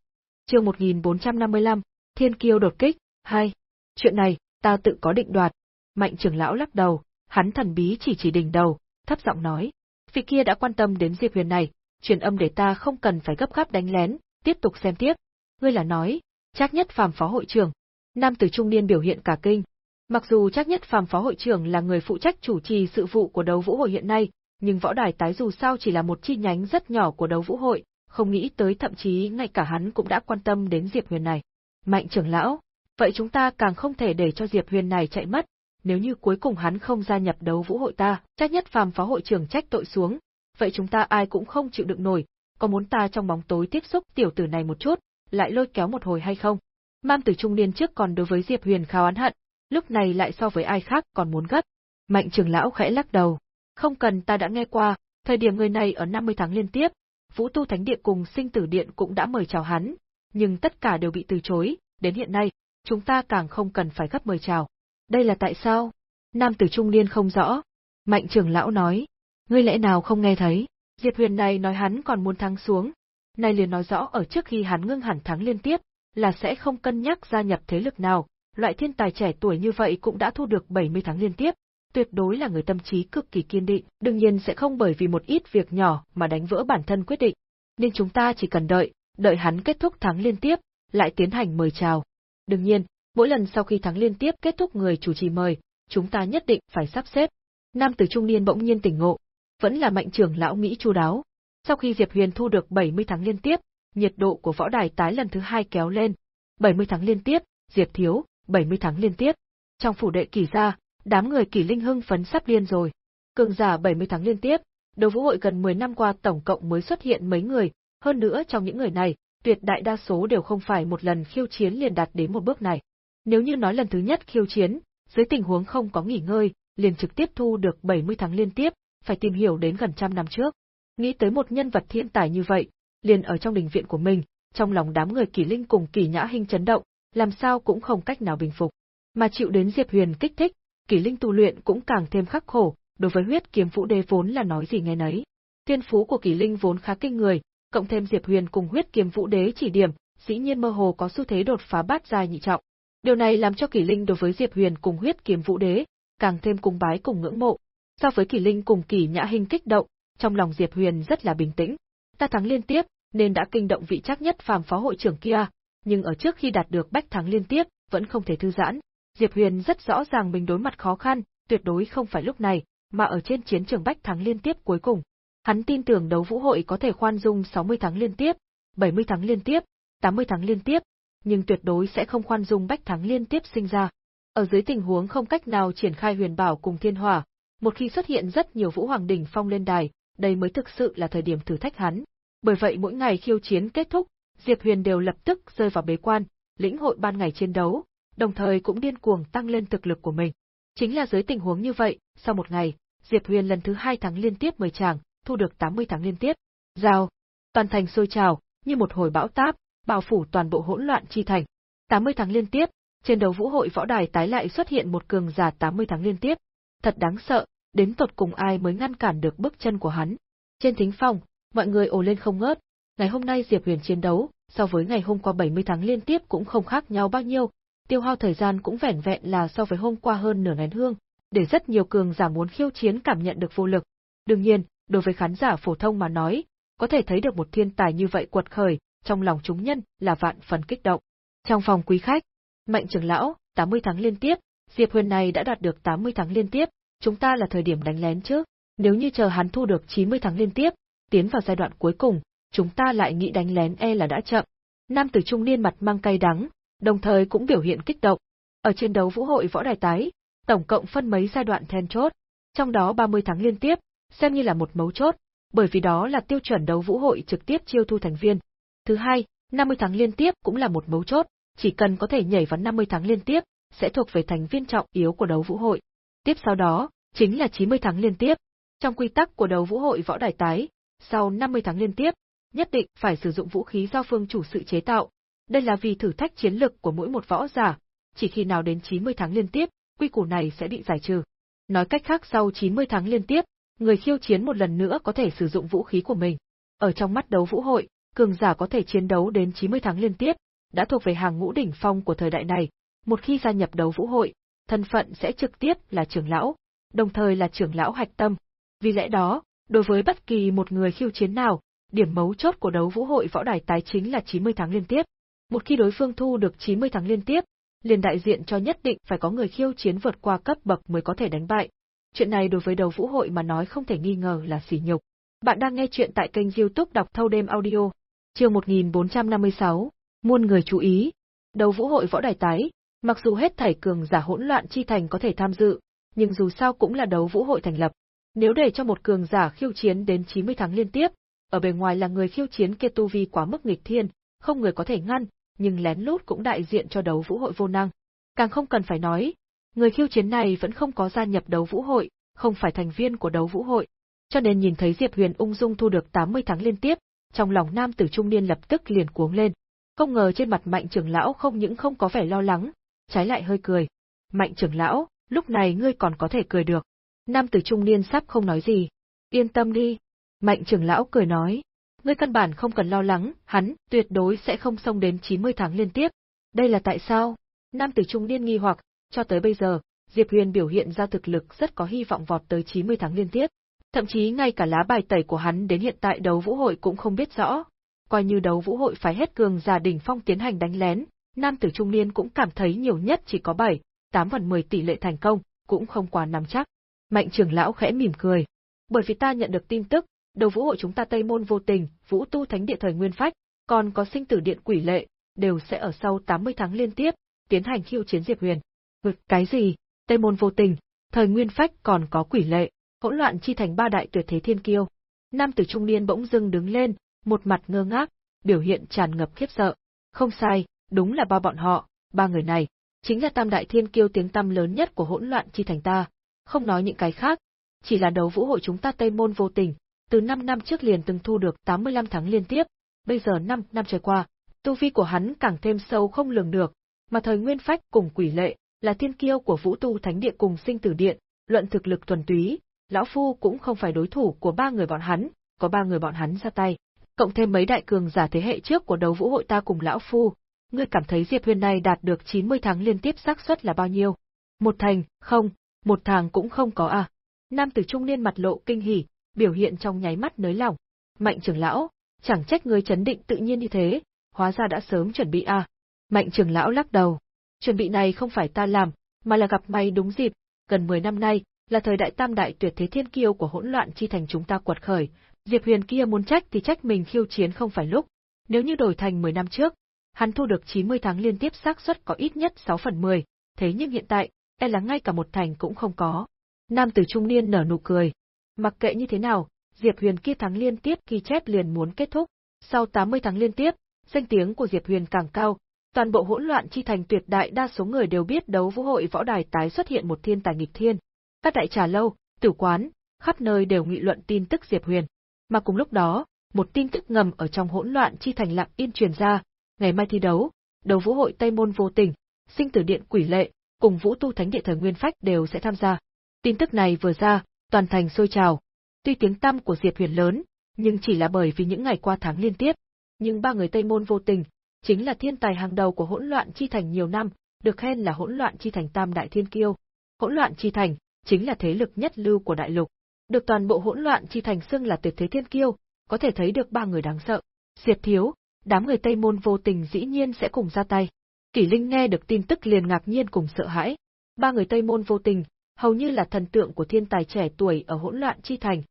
Chương 1455, Thiên Kiêu đột kích, 2. Chuyện này, ta tự có định đoạt. Mạnh trưởng lão lắc đầu, hắn thần bí chỉ chỉ đỉnh đầu, thấp giọng nói. Vị kia đã quan tâm đến Diệp Huyền này, truyền âm để ta không cần phải gấp gáp đánh lén, tiếp tục xem tiếp. Ngươi là nói, chắc nhất phàm phó hội trưởng. Nam tử trung niên biểu hiện cả kinh. Mặc dù chắc nhất phàm phó hội trưởng là người phụ trách chủ trì sự vụ của đấu vũ hội hiện nay, nhưng võ đài tái dù sao chỉ là một chi nhánh rất nhỏ của đấu vũ hội, không nghĩ tới thậm chí ngay cả hắn cũng đã quan tâm đến Diệp Huyền này. Mạnh trưởng lão, vậy chúng ta càng không thể để cho Diệp Huyền này chạy mất, nếu như cuối cùng hắn không gia nhập đấu vũ hội ta, chắc nhất phàm phó hội trưởng trách tội xuống, vậy chúng ta ai cũng không chịu đựng nổi, có muốn ta trong bóng tối tiếp xúc tiểu tử này một chút, lại lôi kéo một hồi hay không? Mam tử trung niên trước còn đối với Diệp Huyền khao oán hận, lúc này lại so với ai khác còn muốn gấp. Mạnh trưởng lão khẽ lắc đầu, không cần ta đã nghe qua, thời điểm người này ở 50 tháng liên tiếp, Vũ Tu Thánh Điện cùng Sinh Tử Điện cũng đã mời chào hắn, nhưng tất cả đều bị từ chối, đến hiện nay, chúng ta càng không cần phải gấp mời chào. Đây là tại sao? Nam tử trung niên không rõ. Mạnh trưởng lão nói, ngươi lẽ nào không nghe thấy? Diệp Huyền này nói hắn còn muốn thắng xuống. Này liền nói rõ ở trước khi hắn ngưng hẳn thắng liên tiếp, là sẽ không cân nhắc gia nhập thế lực nào, loại thiên tài trẻ tuổi như vậy cũng đã thu được 70 tháng liên tiếp, tuyệt đối là người tâm trí cực kỳ kiên định, đương nhiên sẽ không bởi vì một ít việc nhỏ mà đánh vỡ bản thân quyết định. Nên chúng ta chỉ cần đợi, đợi hắn kết thúc thắng liên tiếp, lại tiến hành mời chào. Đương nhiên, mỗi lần sau khi thắng liên tiếp kết thúc người chủ trì mời, chúng ta nhất định phải sắp xếp. Nam tử trung niên bỗng nhiên tỉnh ngộ, vẫn là mạnh trưởng lão nghĩ chu đáo. Sau khi Diệp Huyền thu được 70 thắng liên tiếp, nhiệt độ của võ đài tái lần thứ hai kéo lên. 70 thắng liên tiếp, Diệp thiếu, 70 thắng liên tiếp. Trong phủ đệ kỳ gia, đám người kỳ linh hưng phấn sắp điên rồi. Cường giả 70 tháng liên tiếp, đấu vũ hội gần 10 năm qua tổng cộng mới xuất hiện mấy người, hơn nữa trong những người này, tuyệt đại đa số đều không phải một lần khiêu chiến liền đạt đến một bước này. Nếu như nói lần thứ nhất khiêu chiến, dưới tình huống không có nghỉ ngơi, liền trực tiếp thu được 70 tháng liên tiếp, phải tìm hiểu đến gần trăm năm trước. Nghĩ tới một nhân vật thiên tài như vậy, liền ở trong đình viện của mình, trong lòng đám người kỳ linh cùng kỳ nhã hình chấn động, làm sao cũng không cách nào bình phục. Mà chịu đến Diệp Huyền kích thích, kỳ linh tu luyện cũng càng thêm khắc khổ, đối với huyết kiếm vũ đế vốn là nói gì nghe nấy. Thiên phú của kỳ linh vốn khá kinh người, cộng thêm Diệp Huyền cùng huyết kiếm vũ đế chỉ điểm, dĩ nhiên mơ hồ có xu thế đột phá bát giai nhị trọng. Điều này làm cho Kỳ Linh đối với Diệp Huyền cùng huyết kiếm vũ đế càng thêm cung bái cùng ngưỡng mộ. So với Kỳ Linh cùng Kỳ Nhã hình kích động, trong lòng Diệp Huyền rất là bình tĩnh. Ta thắng liên tiếp, nên đã kinh động vị chắc nhất phàm phó hội trưởng kia, nhưng ở trước khi đạt được bách thắng liên tiếp, vẫn không thể thư giãn. Diệp Huyền rất rõ ràng mình đối mặt khó khăn, tuyệt đối không phải lúc này, mà ở trên chiến trường bách thắng liên tiếp cuối cùng. Hắn tin tưởng đấu vũ hội có thể khoan dung 60 tháng liên tiếp, 70 tháng liên tiếp, 80 tháng liên tiếp, nhưng tuyệt đối sẽ không khoan dung bách thắng liên tiếp sinh ra. Ở dưới tình huống không cách nào triển khai huyền bảo cùng thiên hỏa, một khi xuất hiện rất nhiều vũ hoàng đỉnh phong lên đài, đây mới thực sự là thời điểm thử thách hắn. Bởi vậy mỗi ngày khiêu chiến kết thúc, Diệp Huyền đều lập tức rơi vào bế quan, lĩnh hội ban ngày chiến đấu, đồng thời cũng điên cuồng tăng lên thực lực của mình. Chính là dưới tình huống như vậy, sau một ngày, Diệp Huyền lần thứ hai thắng liên tiếp mười tràng, thu được 80 tháng liên tiếp. Giao, toàn thành sôi trào, như một hồi bão táp, bao phủ toàn bộ hỗn loạn chi thành. 80 tháng liên tiếp, trên đầu vũ hội võ đài tái lại xuất hiện một cường giả 80 tháng liên tiếp. Thật đáng sợ, đến tột cùng ai mới ngăn cản được bước chân của hắn. Trên thính phòng, mọi người ồ lên không ngớt, ngày hôm nay Diệp Huyền chiến đấu, so với ngày hôm qua 70 tháng liên tiếp cũng không khác nhau bao nhiêu, tiêu hao thời gian cũng vẻn vẹn là so với hôm qua hơn nửa nén hương, để rất nhiều cường giả muốn khiêu chiến cảm nhận được vô lực. Đương nhiên, đối với khán giả phổ thông mà nói, có thể thấy được một thiên tài như vậy quật khởi, trong lòng chúng nhân là vạn phần kích động. Trong phòng quý khách, Mạnh trưởng lão, 80 tháng liên tiếp, Diệp Huyền này đã đạt được 80 tháng liên tiếp, chúng ta là thời điểm đánh lén chứ. Nếu như chờ hắn thu được 90 tháng liên tiếp, tiến vào giai đoạn cuối cùng, chúng ta lại nghĩ đánh lén e là đã chậm. Nam tử trung niên mặt mang cay đắng, đồng thời cũng biểu hiện kích động. Ở chiến đấu vũ hội võ đài tái, tổng cộng phân mấy giai đoạn then chốt, trong đó 30 tháng liên tiếp, xem như là một mấu chốt, bởi vì đó là tiêu chuẩn đấu vũ hội trực tiếp chiêu thu thành viên. Thứ hai, 50 tháng liên tiếp cũng là một mấu chốt, chỉ cần có thể nhảy vào 50 tháng liên tiếp, sẽ thuộc về thành viên trọng yếu của đấu vũ hội. Tiếp sau đó, chính là 90 tháng liên tiếp. Trong quy tắc của đấu vũ hội võ đài tái, sau 50 tháng liên tiếp, nhất định phải sử dụng vũ khí do phương chủ sự chế tạo. Đây là vì thử thách chiến lực của mỗi một võ giả, chỉ khi nào đến 90 tháng liên tiếp, quy củ này sẽ bị giải trừ. Nói cách khác sau 90 tháng liên tiếp, người khiêu chiến một lần nữa có thể sử dụng vũ khí của mình. Ở trong mắt đấu vũ hội, cường giả có thể chiến đấu đến 90 tháng liên tiếp, đã thuộc về hàng ngũ đỉnh phong của thời đại này. Một khi gia nhập đấu vũ hội, thân phận sẽ trực tiếp là trưởng lão, đồng thời là trưởng lão hạch tâm. Vì lẽ đó, đối với bất kỳ một người khiêu chiến nào, điểm mấu chốt của đấu vũ hội võ đài tái chính là 90 tháng liên tiếp. Một khi đối phương thu được 90 thắng liên tiếp, liền đại diện cho nhất định phải có người khiêu chiến vượt qua cấp bậc mới có thể đánh bại. Chuyện này đối với đấu vũ hội mà nói không thể nghi ngờ là sỉ nhục. Bạn đang nghe chuyện tại kênh youtube đọc thâu đêm audio. Chương 1456, muôn người chú ý. Đấu vũ hội võ đài tái, mặc dù hết thảy cường giả hỗn loạn chi thành có thể tham dự, nhưng dù sao cũng là đấu vũ hội thành lập. Nếu để cho một cường giả khiêu chiến đến 90 tháng liên tiếp, ở bề ngoài là người khiêu chiến kia tu vi quá mức nghịch thiên, không người có thể ngăn, nhưng lén lút cũng đại diện cho đấu vũ hội vô năng. Càng không cần phải nói, người khiêu chiến này vẫn không có gia nhập đấu vũ hội, không phải thành viên của đấu vũ hội. Cho nên nhìn thấy Diệp Huyền ung dung thu được 80 tháng liên tiếp, trong lòng nam tử trung niên lập tức liền cuống lên. Không ngờ trên mặt mạnh trưởng lão không những không có vẻ lo lắng, trái lại hơi cười. Mạnh trưởng lão, lúc này ngươi còn có thể cười được. Nam tử trung niên sắp không nói gì. Yên tâm đi. Mạnh trưởng lão cười nói. Ngươi căn bản không cần lo lắng, hắn tuyệt đối sẽ không xông đến 90 tháng liên tiếp. Đây là tại sao? Nam tử trung niên nghi hoặc, cho tới bây giờ, Diệp Huyền biểu hiện ra thực lực rất có hy vọng vọt tới 90 tháng liên tiếp. Thậm chí ngay cả lá bài tẩy của hắn đến hiện tại đấu vũ hội cũng không biết rõ. Coi như đấu vũ hội phải hết cường giả đỉnh phong tiến hành đánh lén, nam tử trung niên cũng cảm thấy nhiều nhất chỉ có 7, 8 phần 10 tỷ lệ thành công, cũng không quá nắm chắc. Mạnh trưởng lão khẽ mỉm cười. Bởi vì ta nhận được tin tức, đầu vũ hội chúng ta Tây Môn vô tình, vũ tu thánh địa thời nguyên phách, còn có sinh tử điện quỷ lệ, đều sẽ ở sau 80 tháng liên tiếp, tiến hành khiêu chiến Diệp Huyền. Vực cái gì? Tây Môn vô tình, thời nguyên phách còn có quỷ lệ, hỗn loạn chi thành ba đại tuyệt thế thiên kiêu. Nam tử trung niên bỗng dưng đứng lên, một mặt ngơ ngác, biểu hiện tràn ngập khiếp sợ. Không sai, đúng là ba bọn họ, ba người này, chính là tam đại thiên kiêu tiếng tăm lớn nhất của hỗn loạn chi thành ta. Không nói những cái khác, chỉ là đấu vũ hội chúng ta Tây Môn vô tình, từ 5 năm trước liền từng thu được 85 tháng liên tiếp, bây giờ 5 năm trôi qua, tu vi của hắn càng thêm sâu không lường được, mà thời nguyên phách cùng quỷ lệ, là thiên kiêu của vũ tu thánh địa cùng sinh tử điện, luận thực lực thuần túy, lão phu cũng không phải đối thủ của ba người bọn hắn, có ba người bọn hắn ra tay, cộng thêm mấy đại cường giả thế hệ trước của đấu vũ hội ta cùng lão phu, ngươi cảm thấy Diệp Huyền này đạt được 90 tháng liên tiếp xác suất là bao nhiêu? Một thành, không, một thằng cũng không có à. Nam tử trung niên mặt lộ kinh hỉ, biểu hiện trong nháy mắt nới lỏng. Mạnh trưởng lão, chẳng trách ngươi chấn định tự nhiên như thế, hóa ra đã sớm chuẩn bị à. Mạnh trưởng lão lắc đầu. Chuẩn bị này không phải ta làm, mà là gặp may đúng dịp, gần 10 năm nay, là thời đại tam đại tuyệt thế thiên kiêu của hỗn loạn chi thành chúng ta quật khởi, Diệp Huyền kia muốn trách thì trách mình khiêu chiến không phải lúc, nếu như đổi thành 10 năm trước, hắn thu được 90 tháng liên tiếp xác suất có ít nhất 6 phần 10, thế nhưng hiện tại, e là ngay cả một thành cũng không có. Nam tử trung niên nở nụ cười. Mặc kệ như thế nào, Diệp Huyền kia thắng liên tiếp ghi chép liền muốn kết thúc. Sau 80 tháng liên tiếp, danh tiếng của Diệp Huyền càng cao, toàn bộ hỗn loạn chi thành tuyệt đại đa số người đều biết đấu vũ hội võ đài tái xuất hiện một thiên tài nghịch thiên. Các đại trà lâu, tử quán, khắp nơi đều nghị luận tin tức Diệp Huyền. Mà cùng lúc đó, một tin tức ngầm ở trong hỗn loạn chi thành lặng yên truyền ra, ngày mai thi đấu, đấu vũ hội Tây Môn vô tình, sinh tử điện quỷ lệ, cùng vũ tu thánh địa thời nguyên phách đều sẽ tham gia. Tin tức này vừa ra, toàn thành sôi trào. Tuy tiếng tăm của Diệp Huyền lớn, nhưng chỉ là bởi vì những ngày qua tháng liên tiếp. Nhưng ba người Tây Môn vô tình, chính là thiên tài hàng đầu của hỗn loạn chi thành nhiều năm, được khen là hỗn loạn chi thành tam đại thiên kiêu. Hỗn loạn chi thành, chính là thế lực nhất lưu của đại lục. Được toàn bộ hỗn loạn chi thành xưng là tuyệt thế thiên kiêu, có thể thấy được ba người đáng sợ. Diệp Thiếu, đám người Tây Môn vô tình dĩ nhiên sẽ cùng ra tay. Kỷ Linh nghe được tin tức liền ngạc nhiên cùng sợ hãi. Ba người Tây Môn vô tình, hầu như là thần tượng của thiên tài trẻ tuổi ở hỗn loạn chi thành.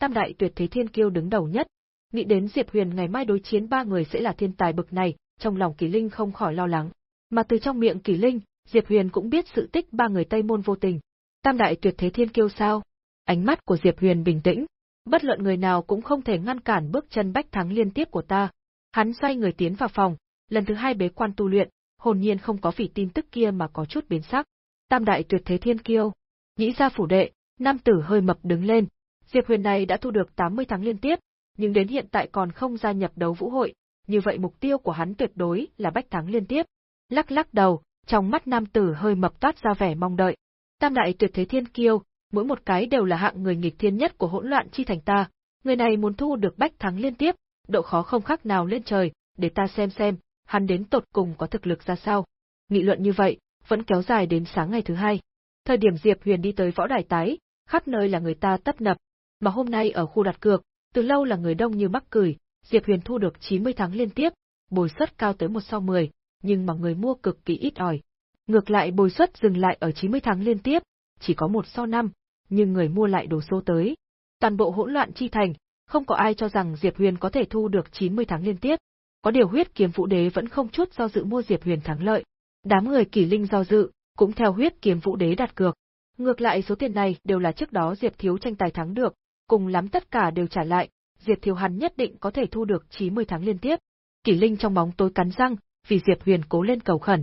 Tam đại tuyệt thế thiên kiêu đứng đầu nhất. Nghĩ đến Diệp Huyền ngày mai đối chiến ba người sẽ là thiên tài bực này, trong lòng kỳ Linh không khỏi lo lắng. Mà từ trong miệng kỳ Linh, Diệp Huyền cũng biết sự tích ba người Tây Môn vô tình. Tam đại tuyệt thế thiên kiêu sao? Ánh mắt của Diệp Huyền bình tĩnh, bất luận người nào cũng không thể ngăn cản bước chân bách thắng liên tiếp của ta, Hắn xoay người tiến vào phòng, lần thứ hai bế quan tu luyện, hồn nhiên không có vì tin tức kia mà có chút biến sắc. Tam đại tuyệt thế thiên kiêu, nhĩ ra phủ đệ, nam tử hơi mập đứng lên. Diệp Huyền này đã thu được 80 tháng liên tiếp, nhưng đến hiện tại còn không gia nhập đấu vũ hội, như vậy mục tiêu của hắn tuyệt đối là bách thắng liên tiếp. Lắc lắc đầu, trong mắt nam tử hơi mập toát ra vẻ mong đợi. Tam đại tuyệt thế thiên kiêu, mỗi một cái đều là hạng người nghịch thiên nhất của hỗn loạn chi thành ta, người này muốn thu được bách thắng liên tiếp, độ khó không khác nào lên trời, để ta xem xem, hắn đến tột cùng có thực lực ra sao. Nghị luận như vậy, vẫn kéo dài đến sáng ngày thứ hai. Thời điểm Diệp Huyền đi tới võ đài tái, khắp nơi là người ta tấp nập, mà hôm nay ở khu đặt cược, từ lâu là người đông như mắc cười, Diệp Huyền thu được 90 thắng liên tiếp, bồi suất cao tới một sau 10, nhưng mà người mua cực kỳ ít ỏi. Ngược lại bồi suất dừng lại ở 90 thắng liên tiếp, chỉ có một sau năm, nhưng người mua lại đổ số tới. Toàn bộ hỗn loạn chi thành, không có ai cho rằng Diệp Huyền có thể thu được 90 thắng liên tiếp. Có điều huyết kiếm vũ đế vẫn không chút do dự mua Diệp Huyền thắng lợi. Đám người kỳ linh do dự, cũng theo huyết kiếm vũ đế đặt cược. Ngược lại số tiền này đều là trước đó Diệp Thiếu tranh tài thắng được, cùng lắm tất cả đều trả lại, Diệp Thiếu hắn nhất định có thể thu được 90 tháng liên tiếp. kỷ Linh trong bóng tối cắn răng, vì Diệp Huyền cố lên cầu khẩn.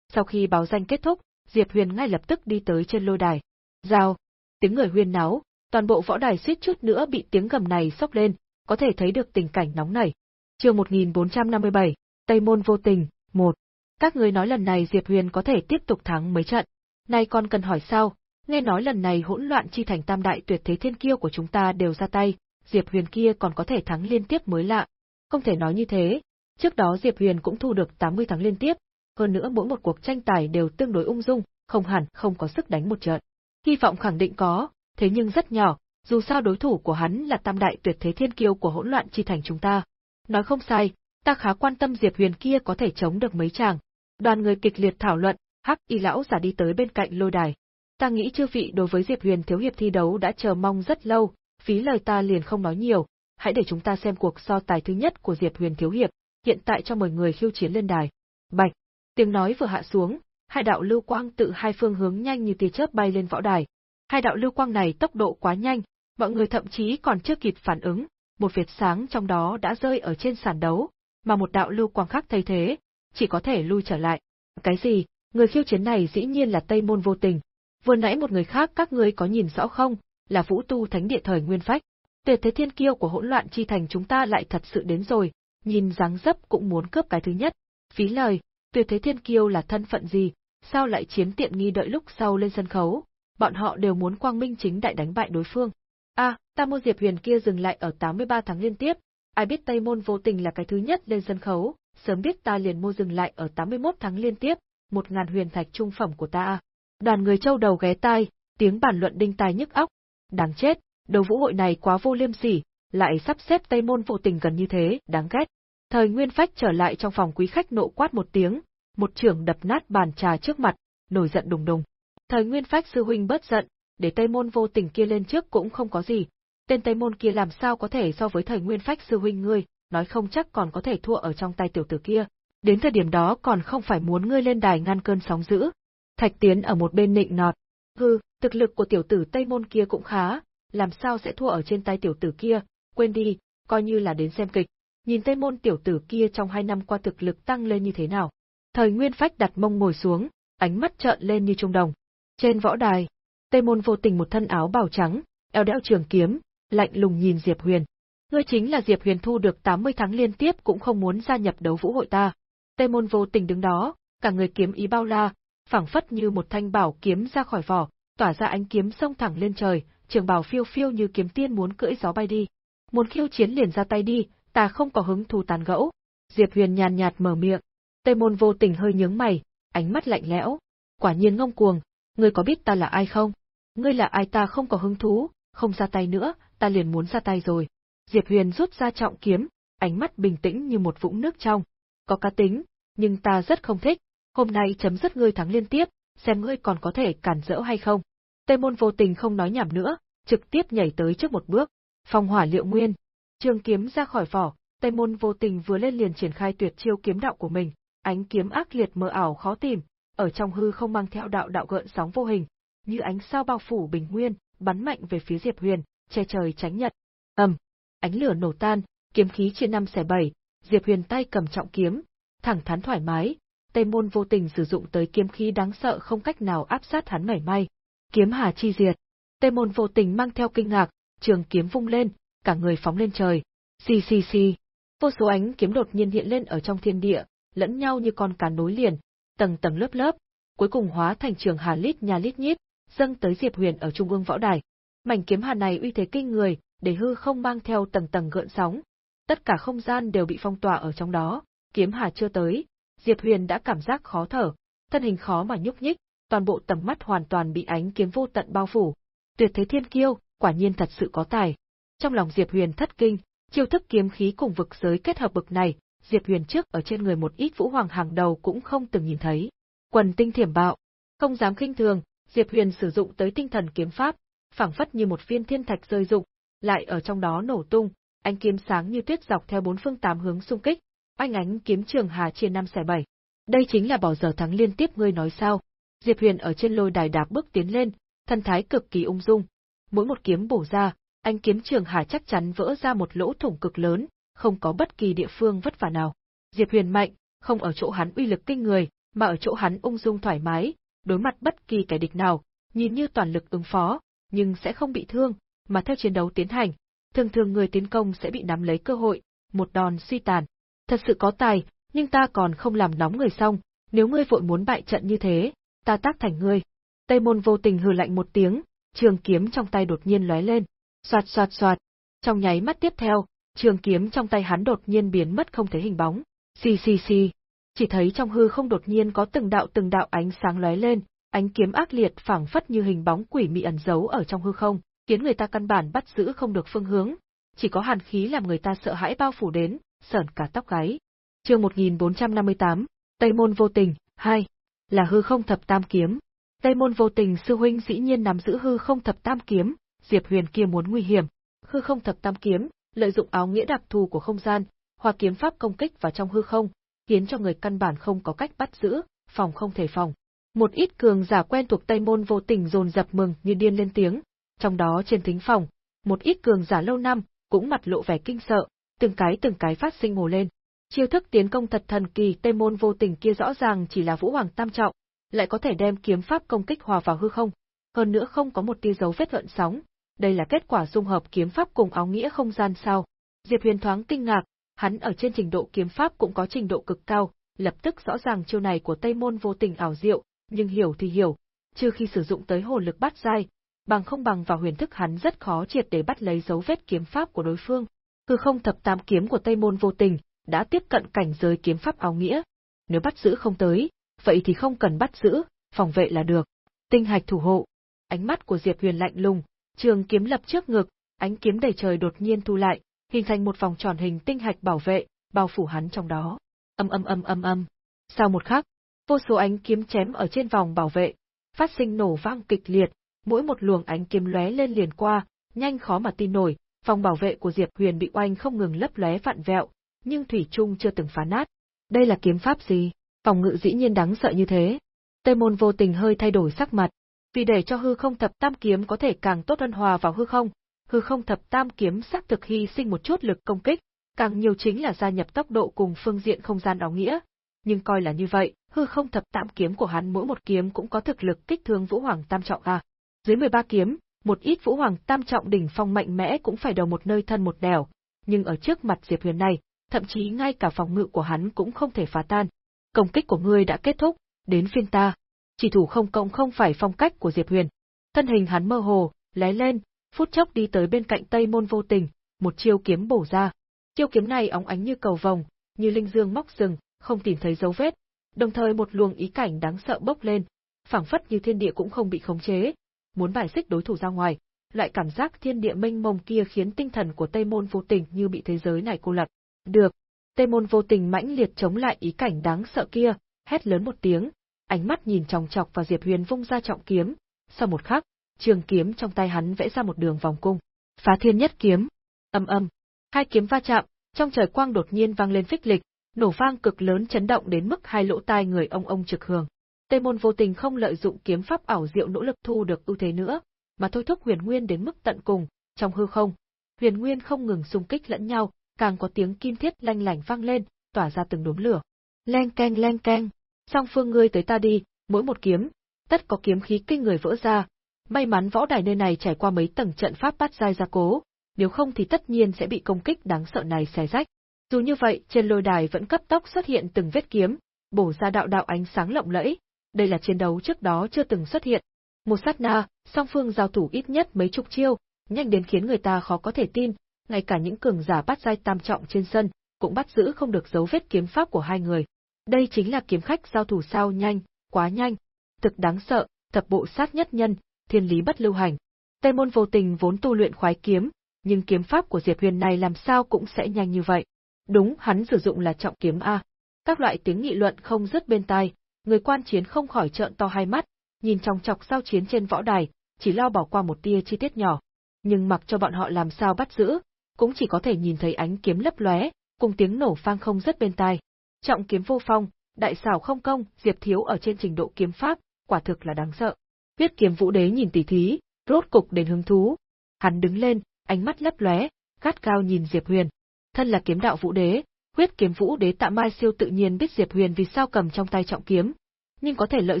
Sau khi báo danh kết thúc, Diệp Huyền ngay lập tức đi tới trên lôi đài. Giao, tiếng người huyên náo, toàn bộ võ đài suýt chút nữa bị tiếng gầm này sốc lên, có thể thấy được tình cảnh nóng nảy. Chương 1457, Tây môn vô tình, 1. Các người nói lần này Diệp Huyền có thể tiếp tục thắng mấy trận. Nay còn cần hỏi sao, Nghe nói lần này hỗn loạn chi thành tam đại tuyệt thế thiên kiêu của chúng ta đều ra tay, Diệp Huyền kia còn có thể thắng liên tiếp mới lạ. Không thể nói như thế, trước đó Diệp Huyền cũng thu được 80 thắng liên tiếp, hơn nữa mỗi một cuộc tranh tài đều tương đối ung dung, không hẳn không có sức đánh một trận. Hy vọng khẳng định có, thế nhưng rất nhỏ, dù sao đối thủ của hắn là tam đại tuyệt thế thiên kiêu của hỗn loạn chi thành chúng ta. Nói không sai, ta khá quan tâm Diệp Huyền kia có thể chống được mấy chàng. Đoàn người kịch liệt thảo luận, Hắc Y lão giả đi tới bên cạnh lôi đài. Ta nghĩ chư vị đối với Diệp Huyền thiếu hiệp thi đấu đã chờ mong rất lâu, phí lời ta liền không nói nhiều, hãy để chúng ta xem cuộc so tài thứ nhất của Diệp Huyền thiếu hiệp, hiện tại cho mời người khiêu chiến lên đài. Bạch, tiếng nói vừa hạ xuống, hai đạo lưu quang tự hai phương hướng nhanh như tia chớp bay lên võ đài. Hai đạo lưu quang này tốc độ quá nhanh, mọi người thậm chí còn chưa kịp phản ứng, một vệt sáng trong đó đã rơi ở trên sàn đấu, mà một đạo lưu quang khác thay thế, chỉ có thể lui trở lại. Cái gì? Người khiêu chiến này dĩ nhiên là Tây Môn Vô Tình. Vừa nãy một người khác các ngươi có nhìn rõ không, là Vũ Tu Thánh Địa thời Nguyên Phách. Tuyệt thế thiên kiêu của hỗn loạn chi thành chúng ta lại thật sự đến rồi, nhìn dáng dấp cũng muốn cướp cái thứ nhất. Phí lời, tuyệt thế thiên kiêu là thân phận gì, sao lại chiếm tiện nghi đợi lúc sau lên sân khấu, bọn họ đều muốn quang minh chính đại đánh bại đối phương. À, ta mua Diệp Huyền kia dừng lại ở 83 tháng liên tiếp, ai biết Tây Môn vô tình là cái thứ nhất lên sân khấu, sớm biết ta liền mua dừng lại ở 81 tháng liên tiếp, một ngàn huyền thạch trung phẩm của ta. Đoàn người châu đầu ghé tai, tiếng bàn luận đinh tai nhức óc. Đáng chết, đầu vũ hội này quá vô liêm sỉ, lại sắp xếp Tây Môn vô tình gần như thế, đáng ghét. Thời Nguyên Phách trở lại trong phòng quý khách nộ quát một tiếng, một trưởng đập nát bàn trà trước mặt, nổi giận đùng đùng. Thời Nguyên Phách sư huynh bớt giận, để Tây Môn vô tình kia lên trước cũng không có gì. Tên Tây Môn kia làm sao có thể so với thời Nguyên Phách sư huynh ngươi, nói không chắc còn có thể thua ở trong tay tiểu tử kia. Đến thời điểm đó còn không phải muốn ngươi lên đài ngăn cơn sóng dữ. Thạch Tiến ở một bên nịnh nọt. Hừ, thực lực của tiểu tử Tây Môn kia cũng khá, làm sao sẽ thua ở trên tay tiểu tử kia, quên đi, coi như là đến xem kịch. Nhìn Tây Môn tiểu tử kia trong hai năm qua thực lực tăng lên như thế nào. Thời Nguyên Phách đặt mông ngồi xuống, ánh mắt trợn lên như trung đồng. Trên võ đài, Tây Môn vô tình một thân áo bào trắng, eo đeo trường kiếm, lạnh lùng nhìn Diệp Huyền. Ngươi chính là Diệp Huyền thu được 80 tháng liên tiếp cũng không muốn gia nhập đấu vũ hội ta. Tê Môn vô tình đứng đó, cả người kiếm ý bao la, phảng phất như một thanh bảo kiếm ra khỏi vỏ, tỏa ra ánh kiếm sông thẳng lên trời, trường bào phiêu phiêu như kiếm tiên muốn cưỡi gió bay đi. Muốn khiêu chiến liền ra tay đi, ta không có hứng thù tàn gẫu. Diệp Huyền nhàn nhạt mở miệng. Tê Môn vô tình hơi nhướng mày, ánh mắt lạnh lẽo. Quả nhiên ngông cuồng, ngươi có biết ta là ai không? Ngươi là ai ta không có hứng thú, không ra tay nữa, ta liền muốn ra tay rồi. Diệp Huyền rút ra trọng kiếm, ánh mắt bình tĩnh như một vũng nước trong. Có cá tính, nhưng ta rất không thích, hôm nay chấm dứt ngươi thắng liên tiếp, xem ngươi còn có thể cản rỡ hay không. Tây môn vô tình không nói nhảm nữa, trực tiếp nhảy tới trước một bước. Phong hỏa liệu nguyên. Trường kiếm ra khỏi vỏ, Tây môn vô tình vừa lên liền triển khai tuyệt chiêu kiếm đạo của mình, ánh kiếm ác liệt mờ ảo khó tìm, ở trong hư không mang theo đạo đạo gợn sóng vô hình, như ánh sao bao phủ bình nguyên, bắn mạnh về phía Diệp Huyền, che trời tránh nhật. Ầm, ánh lửa nổ tan, kiếm khí chia năm xẻ bảy, Diệp Huyền tay cầm trọng kiếm, thẳng thắn thoải mái, Tây Môn vô tình sử dụng tới kiếm khí đáng sợ không cách nào áp sát hắn mảy may. Kiếm hà chi diệt. Tây Môn vô tình mang theo kinh ngạc, trường kiếm vung lên, cả người phóng lên trời. Xì xì xì. Vô số ánh kiếm đột nhiên hiện lên ở trong thiên địa, lẫn nhau như con cá nối liền, tầng tầng lớp lớp, cuối cùng hóa thành trường hà lít nhà lít nhít, dâng tới Diệp Huyền ở trung ương võ đài. Mảnh kiếm hà này uy thế kinh người, để hư không mang theo tầng tầng gợn sóng. Tất cả không gian đều bị phong tỏa ở trong đó, kiếm hà chưa tới, Diệp Huyền đã cảm giác khó thở, thân hình khó mà nhúc nhích, toàn bộ tầm mắt hoàn toàn bị ánh kiếm vô tận bao phủ. Tuyệt thế thiên kiêu, quả nhiên thật sự có tài. Trong lòng Diệp Huyền thất kinh, chiêu thức kiếm khí cùng vực giới kết hợp bực này, Diệp Huyền trước ở trên người một ít vũ hoàng hàng đầu cũng không từng nhìn thấy. Quần tinh thiểm bạo, không dám khinh thường, Diệp Huyền sử dụng tới tinh thần kiếm pháp, phảng phất như một viên thiên thạch rơi rụng, lại ở trong đó nổ tung, ánh kiếm sáng như tuyết dọc theo bốn phương tám hướng xung kích, anh ánh kiếm trường hà chia năm xẻ bảy. Đây chính là bỏ giờ thắng liên tiếp ngươi nói sao? Diệp Huyền ở trên lôi đài đạp bước tiến lên, thân thái cực kỳ ung dung. Mỗi một kiếm bổ ra, anh kiếm trường hà chắc chắn vỡ ra một lỗ thủng cực lớn, không có bất kỳ địa phương vất vả nào. Diệp Huyền mạnh, không ở chỗ hắn uy lực kinh người, mà ở chỗ hắn ung dung thoải mái, đối mặt bất kỳ kẻ địch nào, nhìn như toàn lực ứng phó, nhưng sẽ không bị thương, mà theo chiến đấu tiến hành, thường thường người tiến công sẽ bị nắm lấy cơ hội, một đòn suy tàn. Thật sự có tài, nhưng ta còn không làm nóng người xong, nếu ngươi vội muốn bại trận như thế, ta tác thành ngươi. Tây Môn vô tình hừ lạnh một tiếng, trường kiếm trong tay đột nhiên lóe lên, xoạt xoạt xoạt. Trong nháy mắt tiếp theo, trường kiếm trong tay hắn đột nhiên biến mất không thấy hình bóng. Xì xì xì. Chỉ thấy trong hư không đột nhiên có từng đạo từng đạo ánh sáng lóe lên, ánh kiếm ác liệt phảng phất như hình bóng quỷ mị ẩn giấu ở trong hư không, khiến người ta căn bản bắt giữ không được phương hướng, chỉ có hàn khí làm người ta sợ hãi bao phủ đến, sởn cả tóc gáy. Chương 1458, Tây môn vô tình, 2. Là hư không thập tam kiếm. Tây môn vô tình sư huynh dĩ nhiên nắm giữ hư không thập tam kiếm, Diệp Huyền kia muốn nguy hiểm. Hư không thập tam kiếm, lợi dụng áo nghĩa đặc thù của không gian, hòa kiếm pháp công kích vào trong hư không, khiến cho người căn bản không có cách bắt giữ, phòng không thể phòng. Một ít cường giả quen thuộc Tây môn vô tình dồn dập mừng như điên lên tiếng, trong đó trên thính phòng, một ít cường giả lâu năm cũng mặt lộ vẻ kinh sợ, từng cái từng cái phát sinh mồ lên. Chiêu thức tiến công thật thần kỳ Tây môn vô tình kia rõ ràng chỉ là Vũ Hoàng tam trọng, lại có thể đem kiếm pháp công kích hòa vào hư không, hơn nữa không có một tia dấu vết gợn sóng, đây là kết quả dung hợp kiếm pháp cùng áo nghĩa không gian sao? Diệp Huyền thoáng kinh ngạc, hắn ở trên trình độ kiếm pháp cũng có trình độ cực cao, lập tức rõ ràng chiêu này của Tây môn vô tình ảo diệu, nhưng hiểu thì hiểu, trừ khi sử dụng tới hồn lực bắt dai, bằng không bằng vào huyền thức hắn rất khó triệt để bắt lấy dấu vết kiếm pháp của đối phương. Hư không thập tam kiếm của Tây môn vô tình đã tiếp cận cảnh giới kiếm pháp áo nghĩa. Nếu bắt giữ không tới, vậy thì không cần bắt giữ, phòng vệ là được. Tinh hạch thủ hộ. Ánh mắt của Diệp Huyền lạnh lùng, trường kiếm lập trước ngực, ánh kiếm đầy trời đột nhiên thu lại, hình thành một vòng tròn hình tinh hạch bảo vệ, bao phủ hắn trong đó. Âm âm âm âm âm. Sau một khắc, vô số ánh kiếm chém ở trên vòng bảo vệ, phát sinh nổ vang kịch liệt, mỗi một luồng ánh kiếm lóe lên liền qua, nhanh khó mà tin nổi, phòng bảo vệ của Diệp Huyền bị oanh không ngừng lấp lóe vặn vẹo, nhưng thủy chung chưa từng phá nát. Đây là kiếm pháp gì? Phòng ngự dĩ nhiên đáng sợ như thế. Tây môn vô tình hơi thay đổi sắc mặt, vì để cho hư không thập tam kiếm có thể càng tốt hơn hòa vào hư không, hư không thập tam kiếm xác thực hy sinh một chút lực công kích, càng nhiều chính là gia nhập tốc độ cùng phương diện không gian áo nghĩa. Nhưng coi là như vậy, hư không thập tam kiếm của hắn mỗi một kiếm cũng có thực lực kích thương Vũ Hoàng Tam Trọng à. Dưới 13 kiếm, một ít Vũ Hoàng Tam Trọng đỉnh phong mạnh mẽ cũng phải đầu một nơi thân một đèo, nhưng ở trước mặt Diệp Huyền này, thậm chí ngay cả phòng ngự của hắn cũng không thể phá tan. Công kích của ngươi đã kết thúc, đến phiên ta. Chỉ thủ không cộng không phải phong cách của Diệp Huyền. Thân hình hắn mơ hồ, lé lên, phút chốc đi tới bên cạnh Tây Môn Vô Tình, một chiêu kiếm bổ ra. Chiêu kiếm này óng ánh như cầu vồng, như linh dương móc rừng, không tìm thấy dấu vết, đồng thời một luồng ý cảnh đáng sợ bốc lên, phảng phất như thiên địa cũng không bị khống chế, muốn bài xích đối thủ ra ngoài. Loại cảm giác thiên địa mênh mông kia khiến tinh thần của Tây Môn Vô Tình như bị thế giới này cô lập. Được. Tây Môn Vô Tình mãnh liệt chống lại ý cảnh đáng sợ kia, hét lớn một tiếng, ánh mắt nhìn chòng chọc vào Diệp Huyền vung ra trọng kiếm. Sau một khắc, trường kiếm trong tay hắn vẽ ra một đường vòng cung. Phá thiên nhất kiếm. Âm âm. Hai kiếm va chạm, trong trời quang đột nhiên vang lên phích lịch, nổ vang cực lớn chấn động đến mức hai lỗ tai người ông ông trực hưởng. Tây môn vô tình không lợi dụng kiếm pháp ảo diệu nỗ lực thu được ưu thế nữa, mà thôi thúc huyền nguyên đến mức tận cùng, trong hư không. Huyền nguyên không ngừng xung kích lẫn nhau, càng có tiếng kim thiết lanh lảnh vang lên, tỏa ra từng đốm lửa. Leng keng leng keng, song phương ngươi tới ta đi, mỗi một kiếm, tất có kiếm khí kinh người vỡ ra. May mắn võ đài nơi này trải qua mấy tầng trận pháp bắt dai gia cố, nếu không thì tất nhiên sẽ bị công kích đáng sợ này xé rách. Dù như vậy, trên lôi đài vẫn cấp tốc xuất hiện từng vết kiếm, bổ ra đạo đạo ánh sáng lộng lẫy, đây là chiến đấu trước đó chưa từng xuất hiện. Một sát na, song phương giao thủ ít nhất mấy chục chiêu, nhanh đến khiến người ta khó có thể tin, ngay cả những cường giả bắt giai tam trọng trên sân, cũng bắt giữ không được dấu vết kiếm pháp của hai người. Đây chính là kiếm khách giao thủ sao nhanh, quá nhanh, thực đáng sợ, thập bộ sát nhất nhân, thiên lý bất lưu hành. Tây môn vô tình vốn tu luyện khoái kiếm, nhưng kiếm pháp của Diệp Huyền này làm sao cũng sẽ nhanh như vậy. Đúng, hắn sử dụng là trọng kiếm A. Các loại tiếng nghị luận không dứt bên tai, người quan chiến không khỏi trợn to hai mắt, nhìn trong chọc giao chiến trên võ đài, chỉ lo bỏ qua một tia chi tiết nhỏ. Nhưng mặc cho bọn họ làm sao bắt giữ, cũng chỉ có thể nhìn thấy ánh kiếm lấp lóe, cùng tiếng nổ phang không rất bên tai. Trọng kiếm vô phong, đại xảo không công, Diệp Thiếu ở trên trình độ kiếm pháp, quả thực là đáng sợ. Viết kiếm vũ đế nhìn tỷ thí, rốt cục đến hứng thú. Hắn đứng lên, ánh mắt lấp lóe, gắt cao nhìn Diệp Huyền. Thân là kiếm đạo vũ đế, huyết kiếm vũ đế tạ mai siêu tự nhiên biết Diệp Huyền vì sao cầm trong tay trọng kiếm, nhưng có thể lợi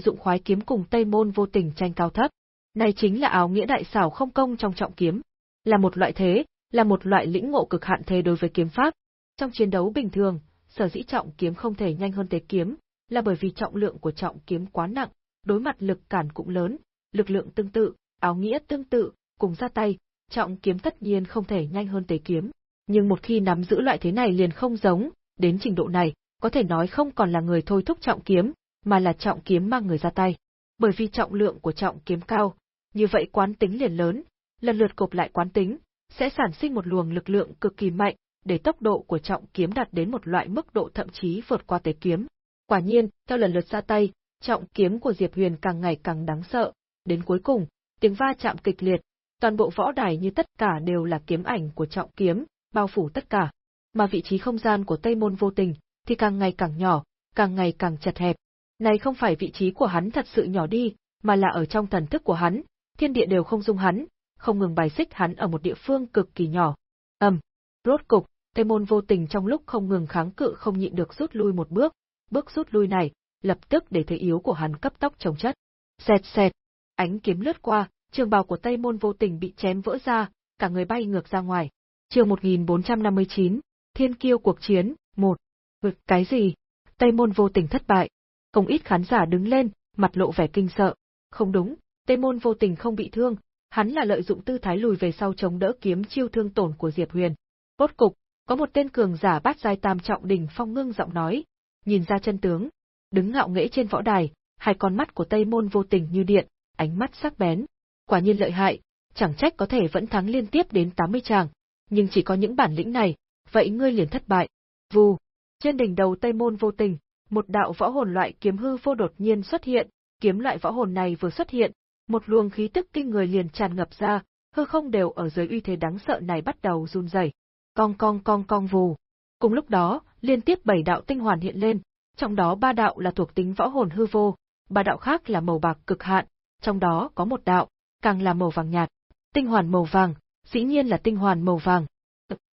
dụng khoái kiếm cùng Tây Môn vô tình tranh cao thấp. Này chính là áo nghĩa đại xảo không công trong trọng kiếm, là một loại thế, là một loại lĩnh ngộ cực hạn thế đối với kiếm pháp. Trong chiến đấu bình thường, sở dĩ trọng kiếm không thể nhanh hơn tế kiếm, là bởi vì trọng lượng của trọng kiếm quá nặng, đối mặt lực cản cũng lớn, lực lượng tương tự, áo nghĩa tương tự, cùng ra tay, trọng kiếm tất nhiên không thể nhanh hơn tế kiếm. Nhưng một khi nắm giữ loại thế này liền không giống, đến trình độ này, có thể nói không còn là người thôi thúc trọng kiếm, mà là trọng kiếm mang người ra tay. Bởi vì trọng lượng của trọng kiếm cao, như vậy quán tính liền lớn, lần lượt cộp lại quán tính, sẽ sản sinh một luồng lực lượng cực kỳ mạnh, để tốc độ của trọng kiếm đạt đến một loại mức độ thậm chí vượt qua tế kiếm. Quả nhiên, theo lần lượt ra tay, trọng kiếm của Diệp Huyền càng ngày càng đáng sợ, đến cuối cùng, tiếng va chạm kịch liệt, toàn bộ võ đài như tất cả đều là kiếm ảnh của trọng kiếm, bao phủ tất cả. Mà vị trí không gian của Tây Môn vô tình, thì càng ngày càng nhỏ, càng ngày càng chật hẹp. Này không phải vị trí của hắn thật sự nhỏ đi, mà là ở trong thần thức của hắn, thiên địa đều không dung hắn, không ngừng bài xích hắn ở một địa phương cực kỳ nhỏ. Ầm, rốt cục, Tây Môn vô tình trong lúc không ngừng kháng cự không nhịn được rút lui một bước, bước rút lui này, lập tức để thế yếu của hắn cấp tốc chống chất. Xẹt xẹt, ánh kiếm lướt qua, trường bào của Tây Môn vô tình bị chém vỡ ra, cả người bay ngược ra ngoài. Chương 1459, Thiên Kiêu cuộc chiến, 1. Vực ừ, cái gì? Tây Môn vô tình thất bại. Không ít khán giả đứng lên, mặt lộ vẻ kinh sợ. Không đúng, Tây Môn vô tình không bị thương, hắn là lợi dụng tư thái lùi về sau chống đỡ kiếm chiêu thương tổn của Diệp Huyền. Cốt cục, có một tên cường giả bát giai tam trọng đỉnh phong ngưng giọng nói, nhìn ra chân tướng, đứng ngạo nghễ trên võ đài, hai con mắt của Tây Môn vô tình như điện, ánh mắt sắc bén. Quả nhiên lợi hại, chẳng trách có thể vẫn thắng liên tiếp đến 80 tràng, nhưng chỉ có những bản lĩnh này, vậy ngươi liền thất bại. Vù, trên đỉnh đầu Tây Môn vô tình, một đạo võ hồn loại kiếm hư vô đột nhiên xuất hiện, kiếm loại võ hồn này vừa xuất hiện, một luồng khí tức kinh người liền tràn ngập ra, hư không đều ở dưới uy thế đáng sợ này bắt đầu run rẩy. Cong cong cong cong vù. Cùng lúc đó, liên tiếp bảy đạo tinh hoàn hiện lên, trong đó ba đạo là thuộc tính võ hồn hư vô, ba đạo khác là màu bạc cực hạn, trong đó có một đạo, càng là màu vàng nhạt. Tinh hoàn màu vàng, dĩ nhiên là tinh hoàn màu vàng.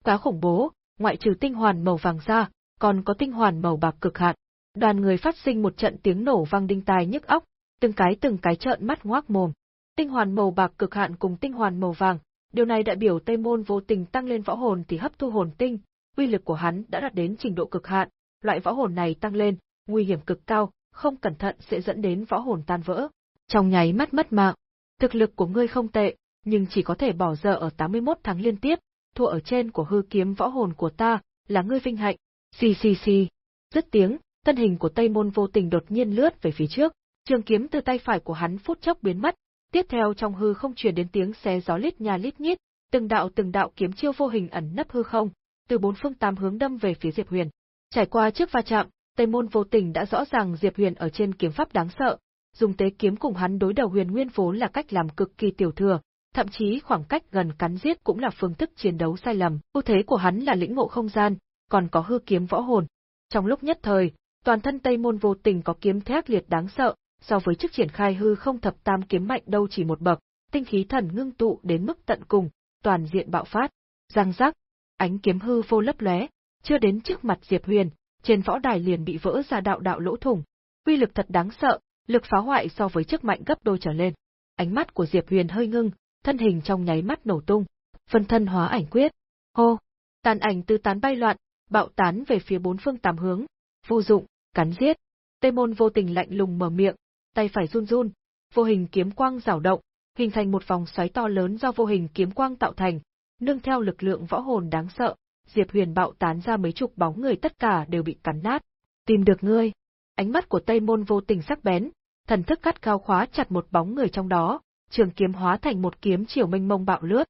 Quá khủng bố, ngoại trừ tinh hoàn màu vàng ra, còn có tinh hoàn màu bạc cực hạn. Đoàn người phát sinh một trận tiếng nổ vang đinh tai nhức óc, từng cái từng cái trợn mắt ngoác mồm. Tinh hoàn màu bạc cực hạn cùng tinh hoàn màu vàng, điều này đại biểu Tây Môn vô tình tăng lên võ hồn thì hấp thu hồn tinh, uy lực của hắn đã đạt đến trình độ cực hạn, loại võ hồn này tăng lên, nguy hiểm cực cao, không cẩn thận sẽ dẫn đến võ hồn tan vỡ. Trong nháy mắt mất mạng. Thực lực của ngươi không tệ, nhưng chỉ có thể bỏ giờ ở 81 tháng liên tiếp, thua ở trên của hư kiếm võ hồn của ta, là ngươi vinh hạnh. Xì xì xì. Dứt tiếng, thân hình của Tây Môn vô tình đột nhiên lướt về phía trước, trường kiếm từ tay phải của hắn phút chốc biến mất, tiếp theo trong hư không truyền đến tiếng xé gió lít nhà lít nhít, từng đạo từng đạo kiếm chiêu vô hình ẩn nấp hư không, từ bốn phương tám hướng đâm về phía Diệp Huyền. Trải qua trước va chạm, Tây Môn vô tình đã rõ ràng Diệp Huyền ở trên kiếm pháp đáng sợ, dùng tế kiếm cùng hắn đối đầu Huyền Nguyên vốn là cách làm cực kỳ tiểu thừa, thậm chí khoảng cách gần cắn giết cũng là phương thức chiến đấu sai lầm. Ưu thế của hắn là lĩnh ngộ không gian, còn có hư kiếm võ hồn. Trong lúc nhất thời, toàn thân Tây Môn vô tình có kiếm thét liệt đáng sợ, so với trước triển khai hư không thập tam kiếm mạnh đâu chỉ một bậc, tinh khí thần ngưng tụ đến mức tận cùng, toàn diện bạo phát. Răng rắc, ánh kiếm hư vô lấp lóe, chưa đến trước mặt Diệp Huyền, trên võ đài liền bị vỡ ra đạo đạo lỗ thủng. Uy lực thật đáng sợ, lực phá hoại so với trước mạnh gấp đôi trở lên. Ánh mắt của Diệp Huyền hơi ngưng, thân hình trong nháy mắt nổ tung. Phân thân hóa ảnh quyết. Hô! Tàn ảnh tứ tán bay loạn, bạo tán về phía bốn phương tám hướng. Vô dụng, cắn giết. Tê môn vô tình lạnh lùng mở miệng, tay phải run run, vô hình kiếm quang rảo động, hình thành một vòng xoáy to lớn do vô hình kiếm quang tạo thành, nương theo lực lượng võ hồn đáng sợ, Diệp Huyền bạo tán ra mấy chục bóng người tất cả đều bị cắn nát. Tìm được ngươi. Ánh mắt của Tây Môn vô tình sắc bén, thần thức cắt cao khóa chặt một bóng người trong đó, trường kiếm hóa thành một kiếm chiều mênh mông bạo lướt.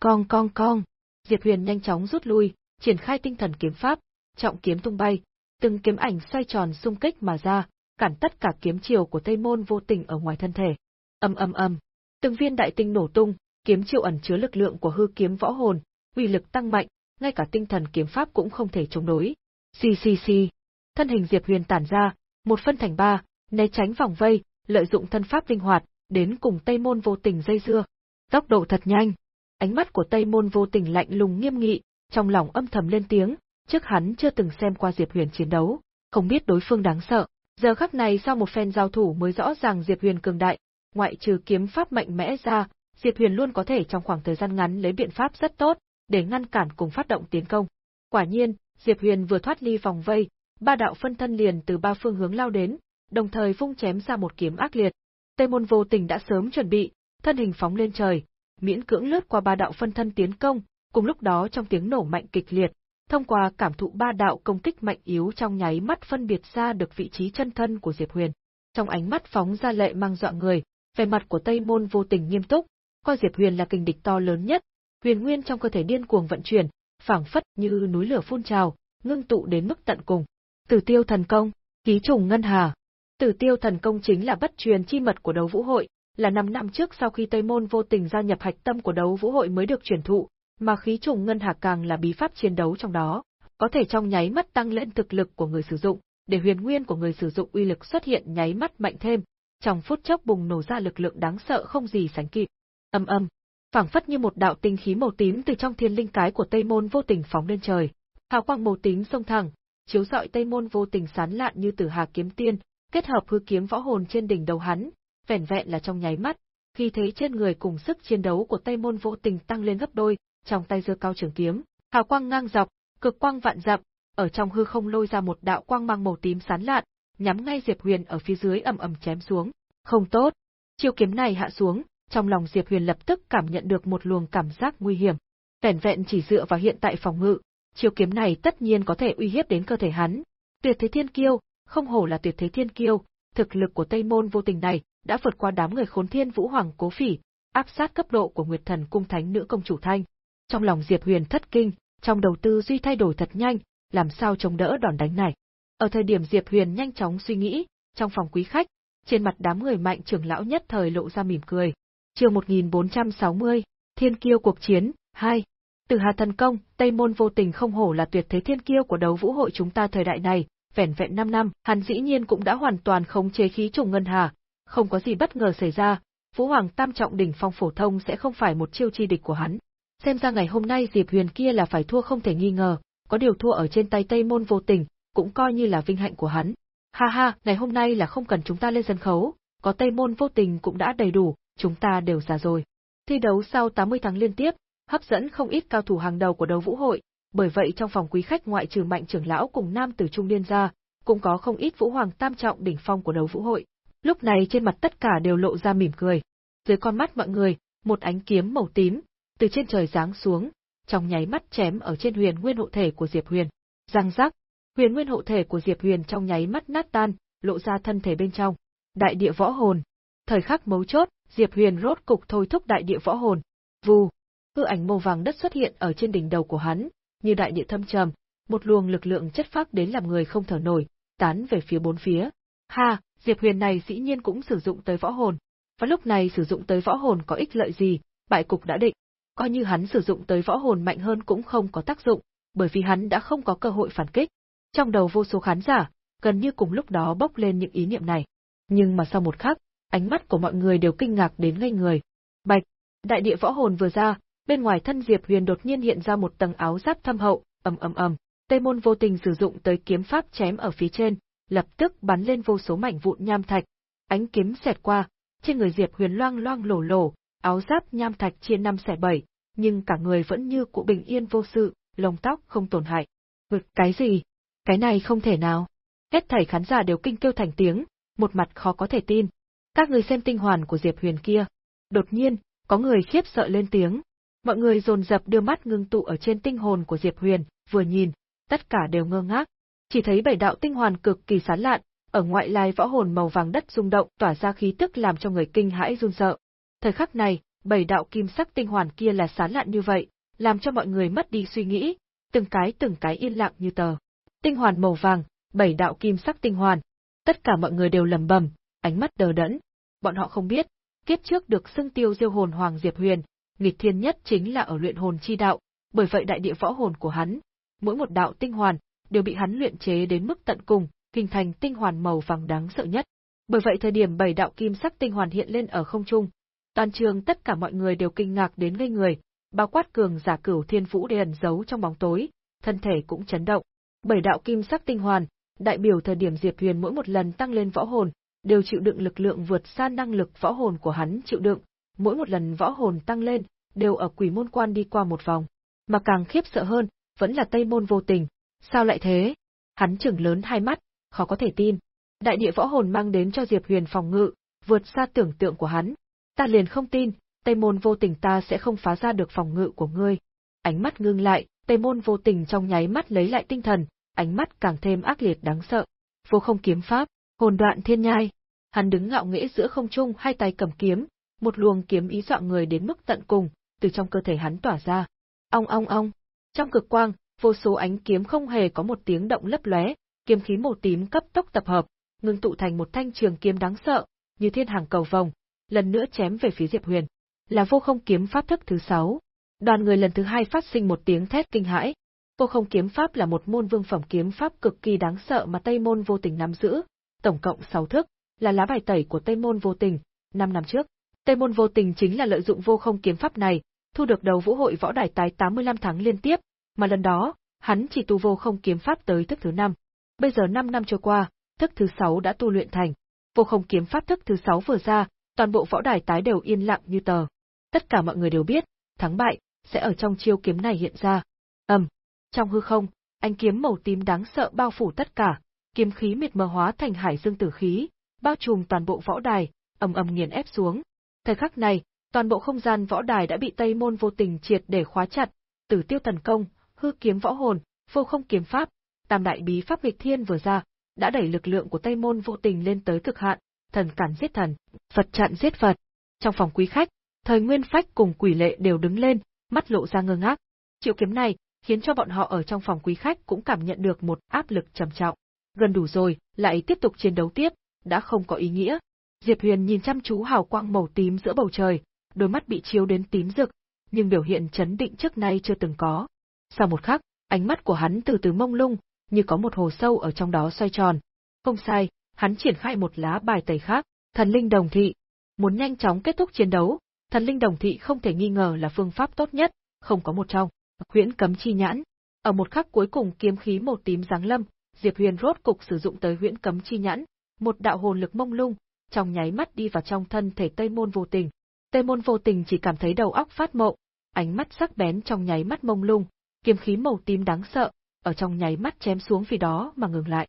Cong cong cong. Diệp Huyền nhanh chóng rút lui, triển khai tinh thần kiếm pháp, trọng kiếm tung bay, từng kiếm ảnh xoay tròn xung kích mà ra, cản tất cả kiếm chiều của Tây Môn vô tình ở ngoài thân thể. Âm âm âm, từng viên đại tinh nổ tung, kiếm chiều ẩn chứa lực lượng của hư kiếm võ hồn, uy lực tăng mạnh, ngay cả tinh thần kiếm pháp cũng không thể chống đối. Xì xì xì, thân hình Diệp Huyền tản ra, một phân thành ba, né tránh vòng vây, lợi dụng thân pháp linh hoạt, đến cùng Tây Môn vô tình dây dưa. Tốc độ thật nhanh. Ánh mắt của Tây Môn vô tình lạnh lùng nghiêm nghị, trong lòng âm thầm lên tiếng, trước hắn chưa từng xem qua Diệp Huyền chiến đấu, không biết đối phương đáng sợ. Giờ khắc này sau một phen giao thủ mới rõ ràng Diệp Huyền cường đại, ngoại trừ kiếm pháp mạnh mẽ ra, Diệp Huyền luôn có thể trong khoảng thời gian ngắn lấy biện pháp rất tốt, để ngăn cản cùng phát động tiến công. Quả nhiên, Diệp Huyền vừa thoát ly vòng vây, ba đạo phân thân liền từ ba phương hướng lao đến, đồng thời vung chém ra một kiếm ác liệt. Tây Môn Vô Tình đã sớm chuẩn bị, thân hình phóng lên trời, miễn cưỡng lướt qua ba đạo phân thân tiến công, cùng lúc đó trong tiếng nổ mạnh kịch liệt, thông qua cảm thụ ba đạo công kích mạnh yếu trong nháy mắt phân biệt ra được vị trí chân thân của Diệp Huyền. Trong ánh mắt phóng ra lệ mang dọa người, vẻ mặt của Tây Môn Vô Tình nghiêm túc, coi Diệp Huyền là kình địch to lớn nhất, huyền nguyên trong cơ thể điên cuồng vận chuyển, phảng phất như núi lửa phun trào, ngưng tụ đến mức tận cùng. Tử Tiêu thần công, ký trùng ngân hà. Tử Tiêu thần công chính là bất truyền chi mật của đấu vũ hội, là 5 năm trước sau khi Tây Môn vô tình gia nhập hạch tâm của đấu vũ hội mới được truyền thụ, mà khí trùng ngân hà càng là bí pháp chiến đấu trong đó, có thể trong nháy mắt tăng lên thực lực của người sử dụng, để huyền nguyên của người sử dụng uy lực xuất hiện nháy mắt mạnh thêm, trong phút chốc bùng nổ ra lực lượng đáng sợ không gì sánh kịp. Âm âm, phảng phất như một đạo tinh khí màu tím từ trong thiên linh cái của Tây Môn vô tình phóng lên trời. Hào quang màu tím xông thẳng, chiếu rọi Tây Môn vô tình sán lạn như tử hà kiếm tiên, kết hợp hư kiếm võ hồn trên đỉnh đầu hắn, vẻn vẹn là trong nháy mắt, khi thấy trên người cùng sức chiến đấu của Tây Môn vô tình tăng lên gấp đôi, trong tay giơ cao trường kiếm, hào quang ngang dọc, cực quang vạn dặm, ở trong hư không lôi ra một đạo quang mang màu tím sán lạn, nhắm ngay Diệp Huyền ở phía dưới ầm ầm chém xuống. Không tốt. Chiêu kiếm này hạ xuống, trong lòng Diệp Huyền lập tức cảm nhận được một luồng cảm giác nguy hiểm. Vẻn vẹn chỉ dựa vào hiện tại phòng ngự, chiêu kiếm này tất nhiên có thể uy hiếp đến cơ thể hắn. Tuyệt thế thiên kiêu, không hổ là tuyệt thế thiên kiêu, thực lực của Tây Môn vô tình này đã vượt qua đám người khốn thiên vũ hoàng cố phỉ, áp sát cấp độ của Nguyệt Thần cung thánh nữ công chủ Thanh. Trong lòng Diệp Huyền thất kinh, trong đầu tư duy thay đổi thật nhanh, làm sao chống đỡ đòn đánh này. Ở thời điểm Diệp Huyền nhanh chóng suy nghĩ, trong phòng quý khách, trên mặt đám người mạnh trưởng lão nhất thời lộ ra mỉm cười. Chương 1460, Thiên kiêu cuộc chiến 2. Từ Hà thần công, Tây môn vô tình không hổ là tuyệt thế thiên kiêu của đấu vũ hội chúng ta thời đại này, vẻn vẹn 5 năm, hắn dĩ nhiên cũng đã hoàn toàn khống chế khí trùng ngân hà, không có gì bất ngờ xảy ra, Vũ Hoàng Tam trọng đỉnh phong phổ thông sẽ không phải một chiêu chi địch của hắn. Xem ra ngày hôm nay Diệp Huyền kia là phải thua không thể nghi ngờ, có điều thua ở trên tay Tây môn vô tình, cũng coi như là vinh hạnh của hắn. Ha ha, ngày hôm nay là không cần chúng ta lên sân khấu, có Tây môn vô tình cũng đã đầy đủ, chúng ta đều già rồi. Thi đấu sau 80 tháng liên tiếp, hấp dẫn không ít cao thủ hàng đầu của đấu vũ hội, bởi vậy trong phòng quý khách ngoại trừ mạnh trưởng lão cùng nam tử trung niên ra, cũng có không ít vũ hoàng tam trọng đỉnh phong của đấu vũ hội. Lúc này trên mặt tất cả đều lộ ra mỉm cười. Dưới con mắt mọi người, một ánh kiếm màu tím, từ trên trời giáng xuống, trong nháy mắt chém ở trên huyền nguyên hộ thể của Diệp Huyền. Răng rắc, huyền nguyên hộ thể của Diệp Huyền trong nháy mắt nát tan, lộ ra thân thể bên trong. Đại địa võ hồn. Thời khắc mấu chốt, Diệp Huyền rốt cục thôi thúc đại địa võ hồn. Vù, hư ảnh màu vàng đất xuất hiện ở trên đỉnh đầu của hắn, như đại địa thâm trầm, một luồng lực lượng chất phác đến làm người không thở nổi, tán về phía bốn phía. Ha, Diệp Huyền này dĩ nhiên cũng sử dụng tới võ hồn. Và lúc này sử dụng tới võ hồn có ích lợi gì, bại cục đã định. Coi như hắn sử dụng tới võ hồn mạnh hơn cũng không có tác dụng, bởi vì hắn đã không có cơ hội phản kích. Trong đầu vô số khán giả, gần như cùng lúc đó bốc lên những ý niệm này. Nhưng mà sau một khắc, ánh mắt của mọi người đều kinh ngạc đến ngây người. Bạch, đại địa võ hồn vừa ra, bên ngoài thân Diệp Huyền đột nhiên hiện ra một tầng áo giáp thâm hậu, ầm ầm ầm. Tây môn vô tình sử dụng tới kiếm pháp chém ở phía trên, lập tức bắn lên vô số mảnh vụn nham thạch. Ánh kiếm xẹt qua, trên người Diệp Huyền loang loang lổ lổ, áo giáp nham thạch chia năm xẻ bảy, nhưng cả người vẫn như cụ bình yên vô sự, lông tóc không tổn hại. Vực cái gì? Cái này không thể nào. Hết thảy khán giả đều kinh kêu thành tiếng, một mặt khó có thể tin. Các người xem tinh hoàn của Diệp Huyền kia. Đột nhiên, có người khiếp sợ lên tiếng. Mọi người dồn dập đưa mắt ngưng tụ ở trên tinh hồn của Diệp Huyền, vừa nhìn, tất cả đều ngơ ngác. Chỉ thấy bảy đạo tinh hoàn cực kỳ sán lạn, ở ngoại lai võ hồn màu vàng đất rung động tỏa ra khí tức làm cho người kinh hãi run sợ. Thời khắc này, bảy đạo kim sắc tinh hoàn kia là sán lạn như vậy, làm cho mọi người mất đi suy nghĩ, từng cái từng cái yên lặng như tờ. Tinh hoàn màu vàng, bảy đạo kim sắc tinh hoàn. Tất cả mọi người đều lầm bầm, ánh mắt đờ đẫn. Bọn họ không biết, kiếp trước được xưng tiêu diêu hồn hoàng Diệp Huyền, nghịch thiên nhất chính là ở luyện hồn chi đạo, bởi vậy đại địa võ hồn của hắn, mỗi một đạo tinh hoàn đều bị hắn luyện chế đến mức tận cùng, hình thành tinh hoàn màu vàng đáng sợ nhất. Bởi vậy thời điểm bảy đạo kim sắc tinh hoàn hiện lên ở không trung, toàn trường tất cả mọi người đều kinh ngạc đến ngây người, bao quát cường giả cửu thiên vũ để ẩn giấu trong bóng tối, thân thể cũng chấn động. Bảy đạo kim sắc tinh hoàn, đại biểu thời điểm Diệp Huyền mỗi một lần tăng lên võ hồn, đều chịu đựng lực lượng vượt xa năng lực võ hồn của hắn chịu đựng, mỗi một lần võ hồn tăng lên, đều ở quỷ môn quan đi qua một vòng. Mà càng khiếp sợ hơn, vẫn là Tây môn vô tình. Sao lại thế? Hắn chừng lớn hai mắt, khó có thể tin. Đại địa võ hồn mang đến cho Diệp Huyền phòng ngự, vượt xa tưởng tượng của hắn. Ta liền không tin, Tây Môn vô tình ta sẽ không phá ra được phòng ngự của ngươi. Ánh mắt ngưng lại, Tây Môn vô tình trong nháy mắt lấy lại tinh thần, ánh mắt càng thêm ác liệt đáng sợ. Vô không kiếm pháp, hồn đoạn thiên nhai. Hắn đứng ngạo nghễ giữa không trung hai tay cầm kiếm, một luồng kiếm ý dọa người đến mức tận cùng, từ trong cơ thể hắn tỏa ra. Ong ong ong, trong cực quang, vô số ánh kiếm không hề có một tiếng động lấp lóe, kiếm khí màu tím cấp tốc tập hợp, ngưng tụ thành một thanh trường kiếm đáng sợ, như thiên hàng cầu vồng, lần nữa chém về phía Diệp Huyền. Là vô không kiếm pháp thức thứ sáu. Đoàn người lần thứ hai phát sinh một tiếng thét kinh hãi. Vô không kiếm pháp là một môn vương phẩm kiếm pháp cực kỳ đáng sợ mà Tây Môn vô tình nắm giữ, tổng cộng 6 thức, là lá bài tẩy của Tây Môn vô tình, 5 năm trước. Tây Môn vô tình chính là lợi dụng vô không kiếm pháp này, thu được đầu vũ hội võ đài tái 85 tháng liên tiếp, mà lần đó, hắn chỉ tu vô không kiếm pháp tới thức thứ 5. Bây giờ 5 năm trôi qua, thức thứ 6 đã tu luyện thành. Vô không kiếm pháp thức thứ 6 vừa ra, toàn bộ võ đài tái đều yên lặng như tờ. Tất cả mọi người đều biết, thắng bại sẽ ở trong chiêu kiếm này hiện ra. Ầm, trong hư không, ánh kiếm màu tím đáng sợ bao phủ tất cả, kiếm khí mịt mờ hóa thành hải dương tử khí, bao trùm toàn bộ võ đài, ầm ầm nghiền ép xuống. Thời khắc này, toàn bộ không gian võ đài đã bị Tây Môn vô tình triệt để khóa chặt, Tử Tiêu thần công, hư kiếm võ hồn, vô không kiếm pháp, tam đại bí pháp nghịch thiên vừa ra, đã đẩy lực lượng của Tây Môn vô tình lên tới cực hạn, thần cản giết thần, Phật chặn giết Phật. Trong phòng quý khách, thời Nguyên Phách cùng Quỷ Lệ đều đứng lên, mắt lộ ra ngơ ngác. Triệu kiếm này, khiến cho bọn họ ở trong phòng quý khách cũng cảm nhận được một áp lực trầm trọng. Gần đủ rồi, lại tiếp tục chiến đấu tiếp, đã không có ý nghĩa. Diệp Huyền nhìn chăm chú hào quang màu tím giữa bầu trời, đôi mắt bị chiếu đến tím rực, nhưng biểu hiện chấn định trước nay chưa từng có. Sau một khắc, ánh mắt của hắn từ từ mông lung, như có một hồ sâu ở trong đó xoay tròn. Không sai, hắn triển khai một lá bài tẩy khác, thần linh đồng thị. Muốn nhanh chóng kết thúc chiến đấu, thần linh đồng thị không thể nghi ngờ là phương pháp tốt nhất, không có một trong. Huyễn cấm chi nhãn. Ở một khắc cuối cùng kiếm khí màu tím giáng lâm, Diệp Huyền rốt cục sử dụng tới huyễn cấm chi nhãn, một đạo hồn lực mông lung, trong nháy mắt đi vào trong thân thể Tây Môn vô tình. Tây Môn vô tình chỉ cảm thấy đầu óc phát mộng, ánh mắt sắc bén trong nháy mắt mông lung, kiếm khí màu tím đáng sợ, ở trong nháy mắt chém xuống vì đó mà ngừng lại.